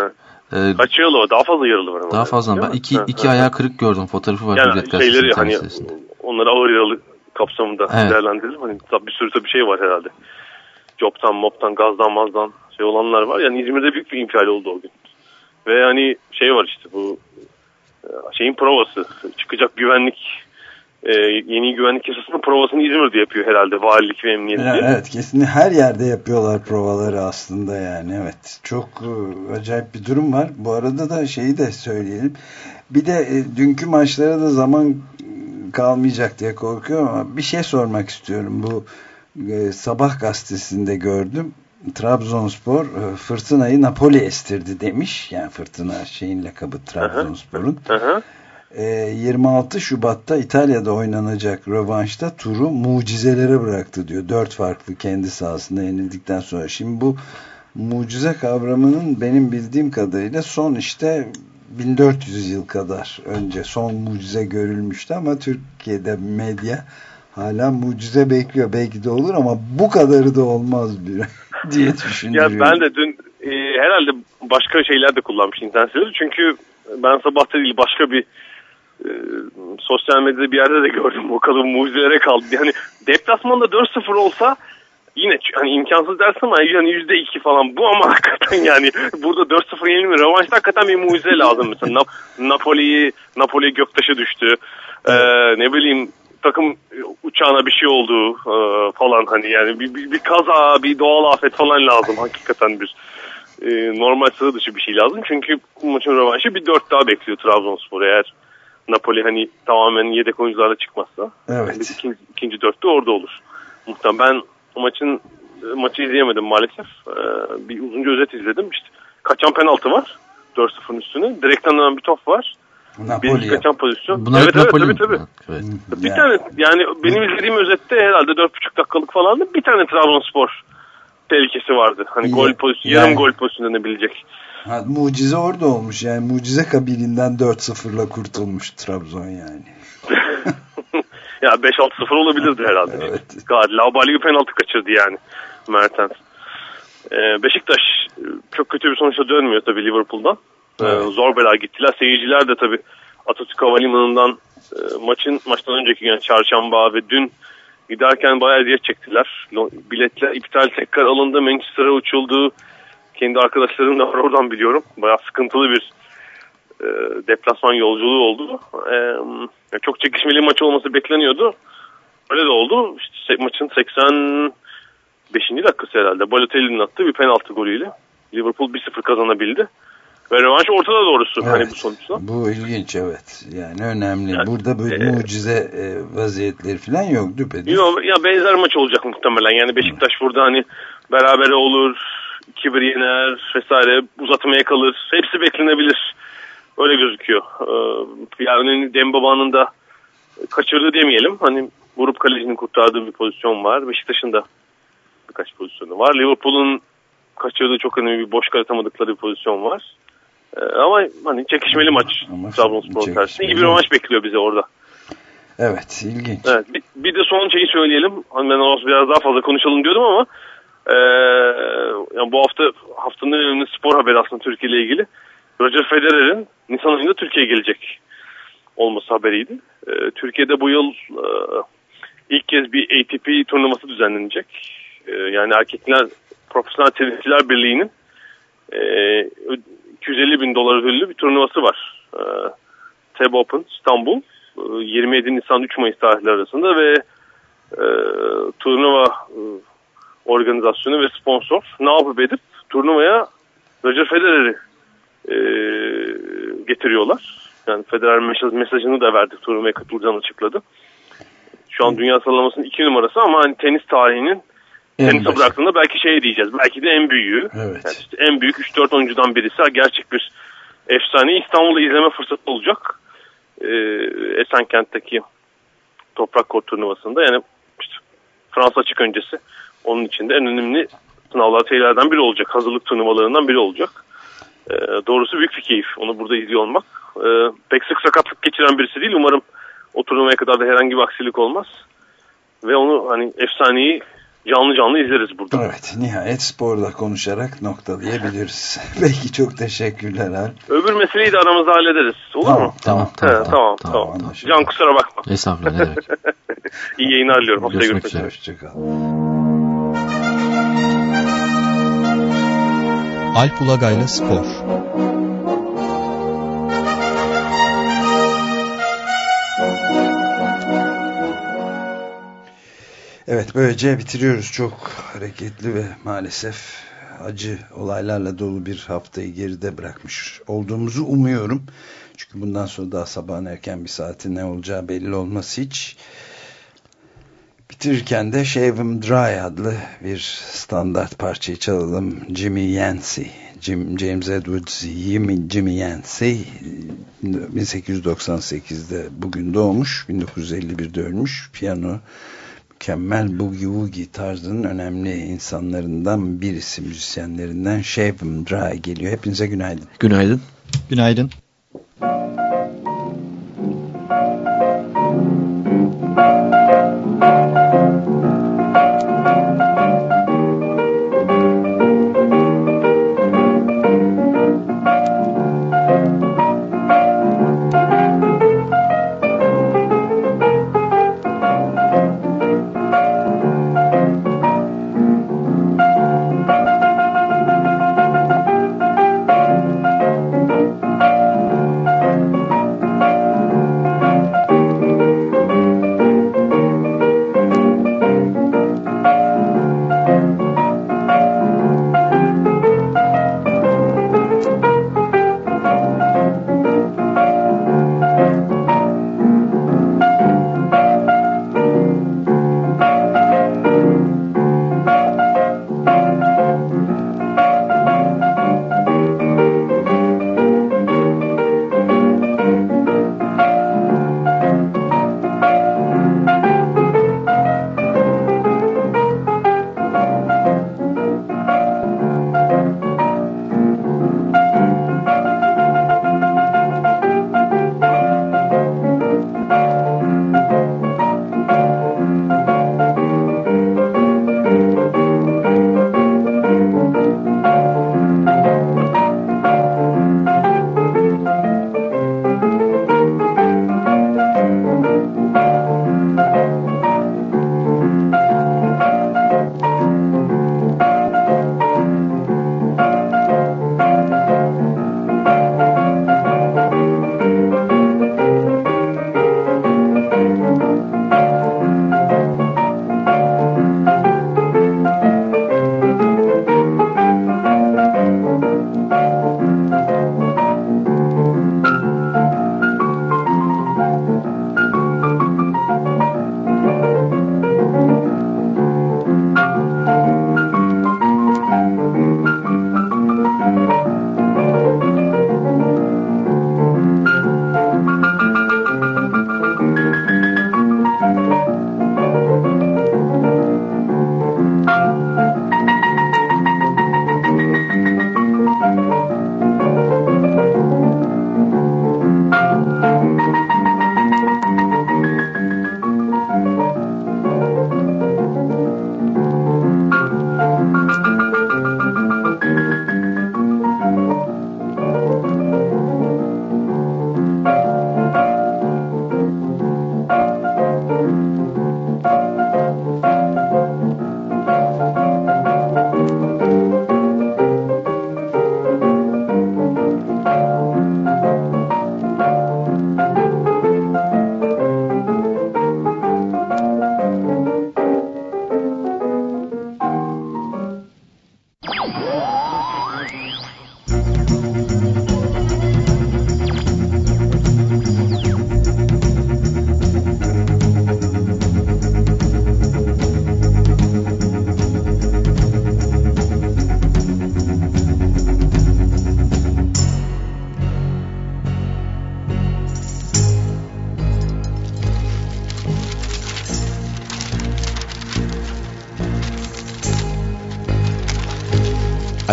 E, Kaç yaralı var? Daha fazla yaralı var daha fazla. Ben mi? iki, Ha, iki ha, ayağı kırık gördüm. Fotoğrafı var. Yani şeyleri hani sitesinde. onları ağır yaralı kapsamında Evet. değerlendirelim. Hani tabii bir sürü tabii şey var herhalde. Coptan, moptan, gazdan, mazdan şey olanlar var. Yani İzmir'de büyük bir infial oldu o gün. Ve hani şey var işte bu e, şeyin provası. Çıkacak güvenlik e, yeni güvenlik yasasının provasını İzmir'de yapıyor herhalde valilik ve emniyet diye. evet kesinlikle her yerde yapıyorlar provaları aslında yani evet çok e, acayip bir durum var bu arada da şeyi de söyleyelim bir de e, dünkü maçlara da zaman kalmayacak diye korkuyorum ama bir şey sormak istiyorum bu e, sabah gazetesinde gördüm Trabzonspor e, fırtınayı Napoli estirdi demiş yani fırtına şeyin lakabı Trabzonspor'un Hı hı. e, 26 Şubat'ta İtalya'da oynanacak rövanşta turu mucizelere bıraktı diyor. Dört farklı kendi sahasında yenildikten sonra. Şimdi bu mucize kavramının benim bildiğim kadarıyla son işte 1400 yıl kadar önce son mucize görülmüştü ama Türkiye'de medya hala mucize bekliyor. Belki de olur ama bu kadarı da olmaz bir [laughs] [laughs] diye düşünüyorum. Ya ben de dün e, herhalde başka şeyler de kullanmış internet siteleri. Çünkü ben sabah değil başka bir e, sosyal medyada bir yerde de gördüm. Bakalım mucizelere kaldı. Yani deplasmanda 4-0 olsa yine hani imkansız dersin ama yani %2 falan bu ama [laughs] hakikaten yani burada 4-0 yenilmiyor. Rövanşta hakikaten bir mucize lazım. Mesela Nap- Napoli'yi Napoli göktaşı düştü. Ee, ne bileyim takım uçağına bir şey oldu e, falan hani yani bir, bir, bir kaza bir doğal afet falan lazım hakikaten bir e, normal sıra dışı bir şey lazım. Çünkü maçın rövanşı bir dört daha bekliyor Trabzonspor eğer Napoli hani tamamen yedek oyuncularla çıkmazsa. Evet. yani ikinci, ikinci dörtte orada olur. Muhtemelen ben maçın e, maçı izleyemedim maalesef. E, bir uzunca özet izledim. İşte kaçan penaltı var 4-0'ın üstüne. Direkten dönen bir top var bir Napoli kaçan pozisyon Bunlar evet evet tabii tabii Evet. bir Yani- tane yani benim izlediğim özette herhalde 4,5 dakikalık falandı. Bir tane Trabzonspor tehlikesi vardı. Hani İyi. gol pozisyonu, Yani- yarım gol pozisyonu denebilecek. Ha, mucize orada olmuş yani mucize kabilinden 4-0'la kurtulmuş Trabzon yani. [laughs] ya 5-6-0 olabilirdi herhalde. [laughs] Evet. Bir penaltı kaçırdı yani Mertens. Ee, Beşiktaş çok kötü bir sonuçla dönmüyor tabii Liverpool'dan. Ee, Evet. zor bela gittiler. Seyirciler de tabii Atatürk Havalimanı'ndan e, maçın maçtan önceki gün çarşamba ve dün giderken bayağı eziyet çektiler. Biletler iptal tekrar alındı. Manchester'a uçuldu. Kendi arkadaşlarım da var oradan biliyorum. Bayağı sıkıntılı bir e, deplasman yolculuğu oldu. E, çok çekişmeli maç olması bekleniyordu. Öyle de oldu. İşte maçın 85. dakikası herhalde. Balotelli'nin attığı bir penaltı golüyle. Liverpool 1-0 kazanabildi. Ve rövanş ortada doğrusu Evet. hani bu sonuçta. Bu ilginç evet. Yani önemli. Yani, Burada böyle e, mucize e, vaziyetleri falan yok düpedüz. Yo, ya benzer maç olacak muhtemelen. Yani Beşiktaş burada hani berabere olur, 2-1 yener vesaire uzatmaya kalır. Hepsi beklenebilir. Öyle gözüküyor. Ee, yani Dembaba'nın da kaçırdı demeyelim. Hani vurup kalecinin kurtardığı bir pozisyon var. Beşiktaş'ın da birkaç pozisyonu var. Liverpool'un kaçırdığı çok önemli bir boş kale atamadıkları bir pozisyon var. Ee, ama hani çekişmeli maç Trabzonspor karşısında. İyi bir rövanş bekliyor bize orada. Evet ilginç. Evet, bir, bir de son şeyi söyleyelim. Hani ben biraz daha fazla konuşalım diyordum ama eee, yani bu hafta haftanın en önemli spor haberi aslında Türkiye ile ilgili. Roger Federer'in Nisan ayında Türkiye'ye gelecek olması haberiydi. Eee, Türkiye'de bu yıl eee, ilk kez bir ATP turnuvası düzenlenecek. Eee, yani Erkekler Profesyonel Tenisçiler Birliği'nin eee, 250 bin dolar ödüllü bir turnuvası var. Tab Open İstanbul. Ee, 27 Nisan 3 Mayıs tarihleri arasında ve e, turnuva e, organizasyonu ve sponsor ne yapıp edip turnuvaya Roger Federer'i e, getiriyorlar. Yani Federer mesaj, mesajını da verdi turnuvaya katılacağını açıkladı. Şu an dünya sıralamasının 2 numarası ama hani tenis tarihinin En başı. bıraktığında belki şey diyeceğiz. Belki de en büyüğü. Evet. Yani işte en büyük 3-4 oyuncudan birisi. Gerçek bir efsane. İstanbul'da izleme fırsatı olacak. Ee, Esenkent'teki toprak kort turnuvasında. Yani işte Fransa açık öncesi. Onun içinde en önemli sınavlar şeylerden biri olacak. Hazırlık turnuvalarından biri olacak. Ee, doğrusu büyük bir keyif. Onu burada izliyor olmak. Ee, pek sık sakatlık geçiren birisi değil. Umarım o turnuvaya kadar da herhangi bir aksilik olmaz. Ve onu hani efsaneyi canlı canlı izleriz burada. Evet nihayet sporda konuşarak noktalayabiliriz. [laughs] Peki çok teşekkürler Alp. Öbür meseleyi de aramızda hallederiz. Olur Tamam, mu? tamam, He, tamam, tamam, tamam, tamam. anlaşıldı. Can kusura bakma. Estağfurullah ne demek. [laughs] İyi yayınlar diliyorum. Haftaya Görüşmek üzere. Hoşçakal. Alp Ulagay'la Spor Evet böylece bitiriyoruz. Çok hareketli ve maalesef acı olaylarla dolu bir haftayı geride bırakmış olduğumuzu umuyorum. Çünkü bundan sonra daha sabahın erken bir saati ne olacağı belli olmaz hiç. Bitirirken de Shave 'em Dry adlı bir standart parçayı çalalım. Jimmy Yancey. Jim, James Edwards Jimmy, Jimmy Yancey 1898'de bugün doğmuş. 1951'de ölmüş. Piyano mükemmel boogie woogie tarzının önemli insanlarından birisi müzisyenlerinden Shave 'em Dry geliyor. Hepinize günaydın. Günaydın. Günaydın.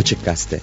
Açık Gazete